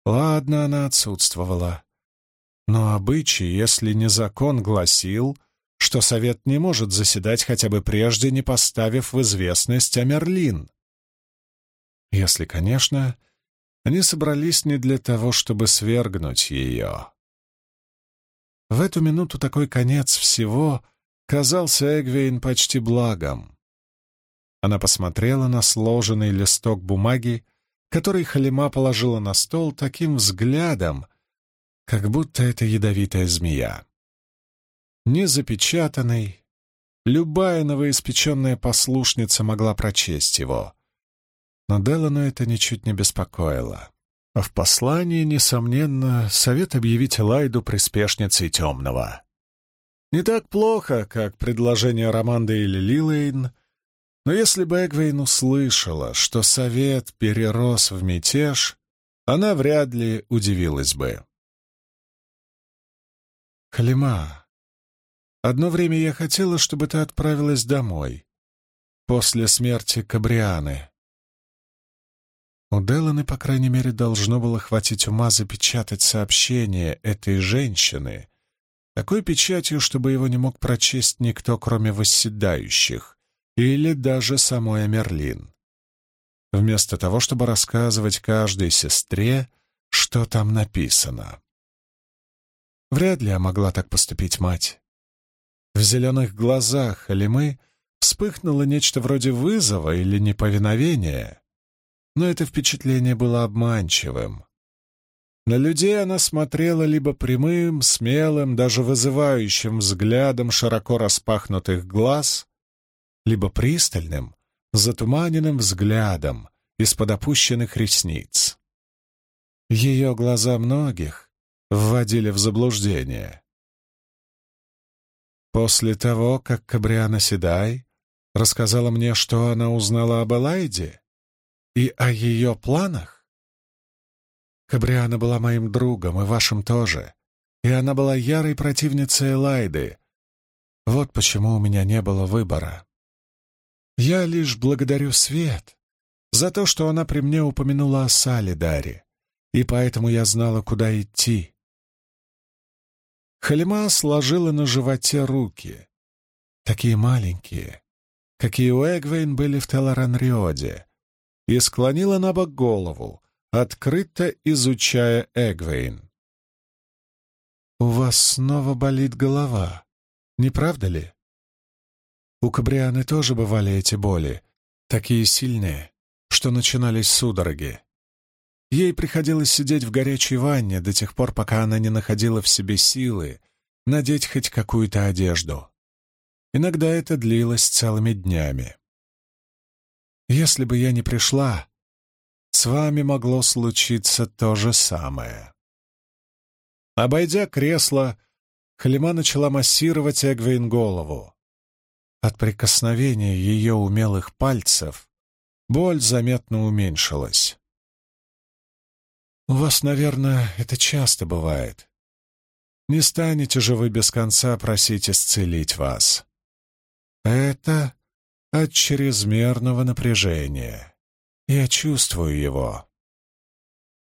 Ладно, она отсутствовала. Но обычай, если не закон, гласил, что совет не может заседать хотя бы прежде, не поставив в известность о Мерлин. Если, конечно, они собрались не для того, чтобы свергнуть ее. В эту минуту такой конец всего казался Эгвейн почти благом. Она посмотрела на сложенный листок бумаги, который Халима положила на стол таким взглядом, как будто это ядовитая змея. Незапечатанный, любая новоиспеченная послушница могла прочесть его. Но Делану это ничуть не беспокоило. А в послании, несомненно, совет объявить Лайду приспешницей темного. Не так плохо, как предложение Романды или Лилейн, но если бы Эгвейн услышала, что совет перерос в мятеж, она вряд ли удивилась бы. Халима, одно время я хотела, чтобы ты отправилась домой. После смерти Кабрианы. У Деланы, по крайней мере, должно было хватить ума запечатать сообщение этой женщины такой печатью, чтобы его не мог прочесть никто, кроме восседающих, или даже самой Амерлин. Вместо того, чтобы рассказывать каждой сестре, что там написано. Вряд ли я могла так поступить мать. В зеленых глазах Алимы вспыхнуло нечто вроде вызова или неповиновения, но это впечатление было обманчивым. На людей она смотрела либо прямым, смелым, даже вызывающим взглядом широко распахнутых глаз, либо пристальным, затуманенным взглядом из-под опущенных ресниц. Ее глаза многих, вводили в заблуждение. После того, как Кабриана Седай Рассказала мне, что она узнала об Элайде и о ее планах? Кабриана была моим другом, и вашим тоже, и она была ярой противницей Элайды. Вот почему у меня не было выбора. Я лишь благодарю Свет за то, что она при мне упомянула о Салидаре, и поэтому я знала, куда идти. Халима сложила на животе руки, такие маленькие, какие у Эгвейн были в Телоранриоде, и склонила на бок голову, открыто изучая Эгвейн. «У вас снова болит голова, не правда ли?» У Кабрианы тоже бывали эти боли, такие сильные, что начинались судороги. Ей приходилось сидеть в горячей ванне до тех пор, пока она не находила в себе силы надеть хоть какую-то одежду. Иногда это длилось целыми днями. Если бы я не пришла, с вами могло случиться то же самое. Обойдя кресло, Халима начала массировать Эгвейн голову. От прикосновения ее умелых пальцев боль заметно уменьшилась. У вас, наверное, это часто бывает. Не станете же вы без конца просить исцелить вас. Это от чрезмерного напряжения. Я чувствую его.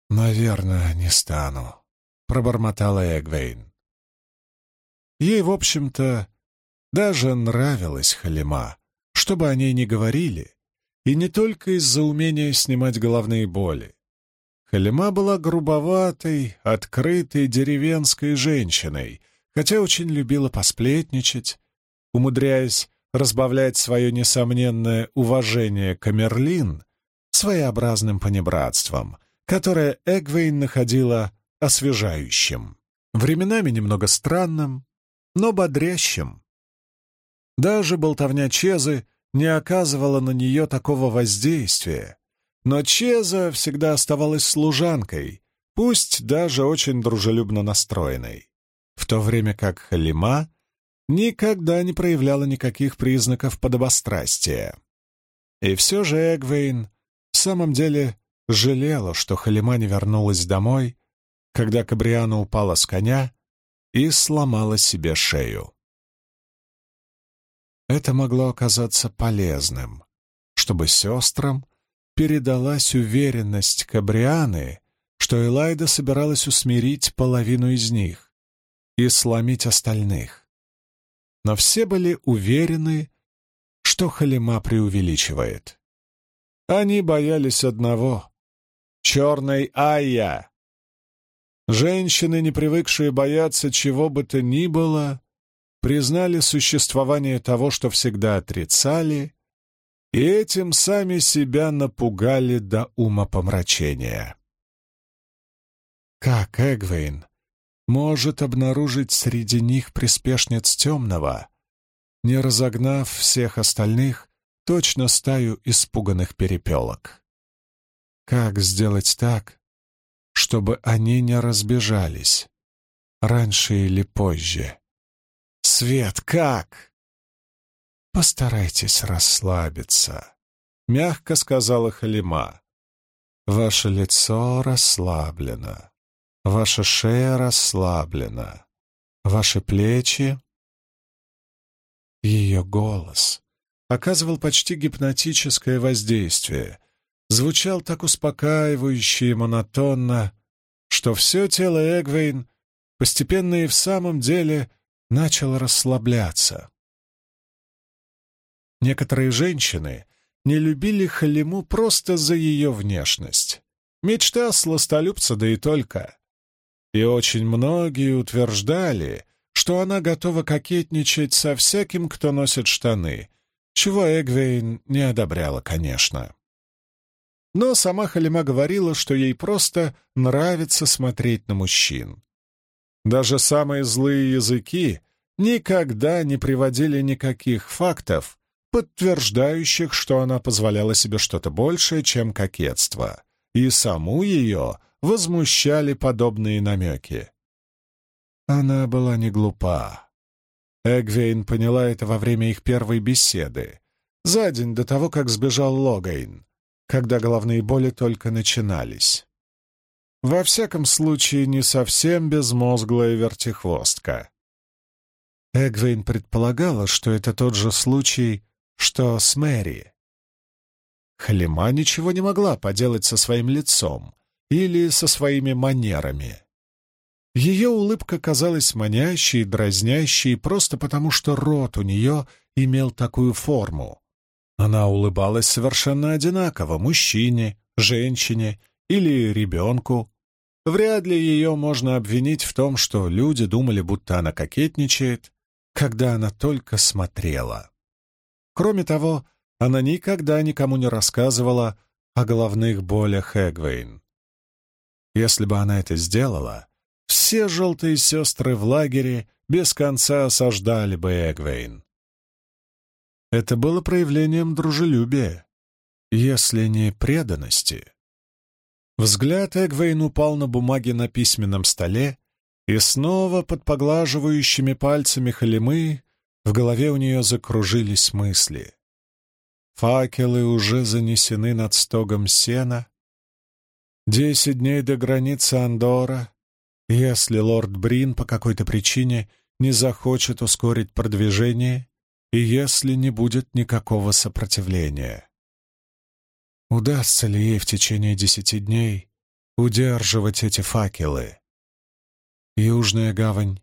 Наверное, не стану, пробормотала Эгвейн. Ей, в общем-то, даже нравилась Халима, чтобы о ней не говорили, и не только из-за умения снимать головные боли. Халима была грубоватой, открытой деревенской женщиной, хотя очень любила посплетничать, умудряясь разбавлять свое несомненное уважение к Камерлин своеобразным понебратством, которое Эгвейн находила освежающим, временами немного странным, но бодрящим. Даже болтовня Чезы не оказывала на нее такого воздействия, но Чеза всегда оставалась служанкой, пусть даже очень дружелюбно настроенной, в то время как Халима никогда не проявляла никаких признаков подобострастия. И все же Эгвейн в самом деле жалела, что Халима не вернулась домой, когда Кабриана упала с коня и сломала себе шею. Это могло оказаться полезным, чтобы сестрам передалась уверенность Кабрианы, что Элайда собиралась усмирить половину из них и сломить остальных. Но все были уверены, что Халима преувеличивает. Они боялись одного — черной Айя. Женщины, не привыкшие бояться чего бы то ни было, признали существование того, что всегда отрицали, и этим сами себя напугали до ума помрачения. Как Эгвейн может обнаружить среди них приспешниц темного, не разогнав всех остальных, точно стаю испуганных перепелок? Как сделать так, чтобы они не разбежались, раньше или позже? Свет, как? «Постарайтесь расслабиться», — мягко сказала Халима. «Ваше лицо расслаблено, ваша шея расслаблена, ваши плечи...» Ее голос оказывал почти гипнотическое воздействие, звучал так успокаивающе и монотонно, что все тело Эгвейн постепенно и в самом деле начало расслабляться. Некоторые женщины не любили Халиму просто за ее внешность. Мечта сластолюбца, да и только. И очень многие утверждали, что она готова кокетничать со всяким, кто носит штаны, чего Эгвейн не одобряла, конечно. Но сама Халима говорила, что ей просто нравится смотреть на мужчин. Даже самые злые языки никогда не приводили никаких фактов, подтверждающих, что она позволяла себе что-то большее, чем кокетство, и саму ее возмущали подобные намеки. Она была не глупа. Эгвейн поняла это во время их первой беседы, за день до того, как сбежал Логайн, когда головные боли только начинались. Во всяком случае, не совсем безмозглая вертихвостка. Эгвейн предполагала, что это тот же случай, что с Мэри. Халима ничего не могла поделать со своим лицом или со своими манерами. Ее улыбка казалась манящей, дразнящей просто потому, что рот у нее имел такую форму. Она улыбалась совершенно одинаково мужчине, женщине или ребенку. Вряд ли ее можно обвинить в том, что люди думали, будто она кокетничает, когда она только смотрела. Кроме того, она никогда никому не рассказывала о головных болях Эгвейн. Если бы она это сделала, все желтые сестры в лагере без конца осаждали бы Эгвейн. Это было проявлением дружелюбия, если не преданности. Взгляд Эгвейн упал на бумаге на письменном столе, и снова под поглаживающими пальцами халимы в голове у нее закружились мысли. Факелы уже занесены над стогом сена. Десять дней до границы Андора, если лорд Брин по какой-то причине не захочет ускорить продвижение и если не будет никакого сопротивления. Удастся ли ей в течение десяти дней удерживать эти факелы? Южная гавань,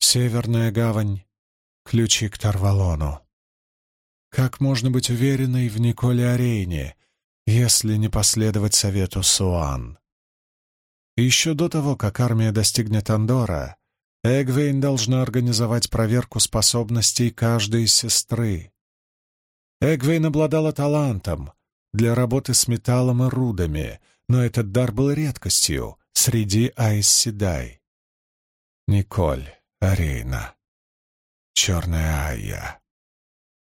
Северная гавань, ключи к Тарвалону. Как можно быть уверенной в Николе Арейне, если не последовать совету Суан? еще до того, как армия достигнет Андора, Эгвейн должна организовать проверку способностей каждой сестры. Эгвейн обладала талантом для работы с металлом и рудами, но этот дар был редкостью среди Айсседай. Николь, Арейна, Черная Айя,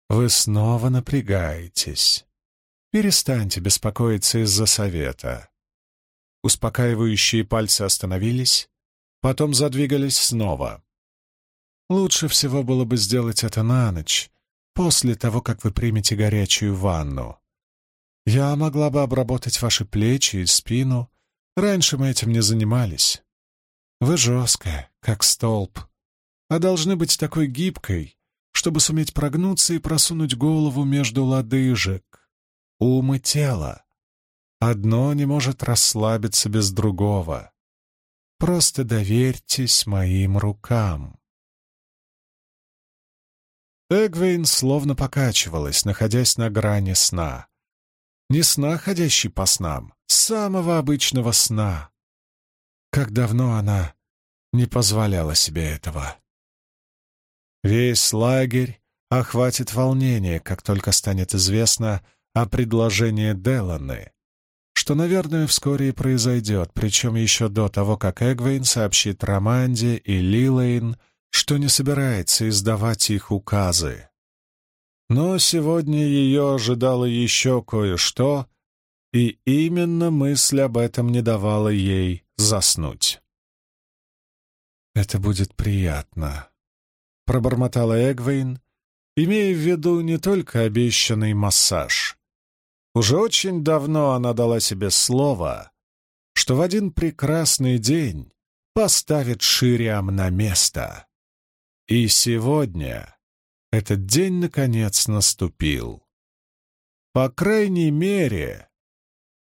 вы снова напрягаетесь. Перестаньте беспокоиться из-за совета. Успокаивающие пальцы остановились, потом задвигались снова. Лучше всего было бы сделать это на ночь, после того, как вы примете горячую ванну. Я могла бы обработать ваши плечи и спину. Раньше мы этим не занимались. Вы жесткая, как столб, а должны быть такой гибкой, чтобы суметь прогнуться и просунуть голову между лодыжек. Ум и тело. Одно не может расслабиться без другого. Просто доверьтесь моим рукам. Эгвейн словно покачивалась, находясь на грани сна. Не сна, ходящий по снам, самого обычного сна. Как давно она не позволяла себе этого. Весь лагерь охватит волнение, как только станет известно о предложении Деланы что, наверное, вскоре и произойдет, причем еще до того, как Эгвейн сообщит Романде и Лилейн, что не собирается издавать их указы. Но сегодня ее ожидало еще кое-что, и именно мысль об этом не давала ей заснуть. «Это будет приятно», — пробормотала Эгвейн, имея в виду не только обещанный массаж, уже очень давно она дала себе слово, что в один прекрасный день поставит Шириам на место. И сегодня этот день, наконец, наступил. По крайней мере,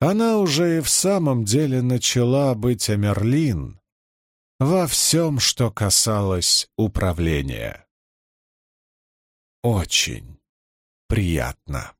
она уже и в самом деле начала быть Амерлин во всем, что касалось управления. Очень приятно.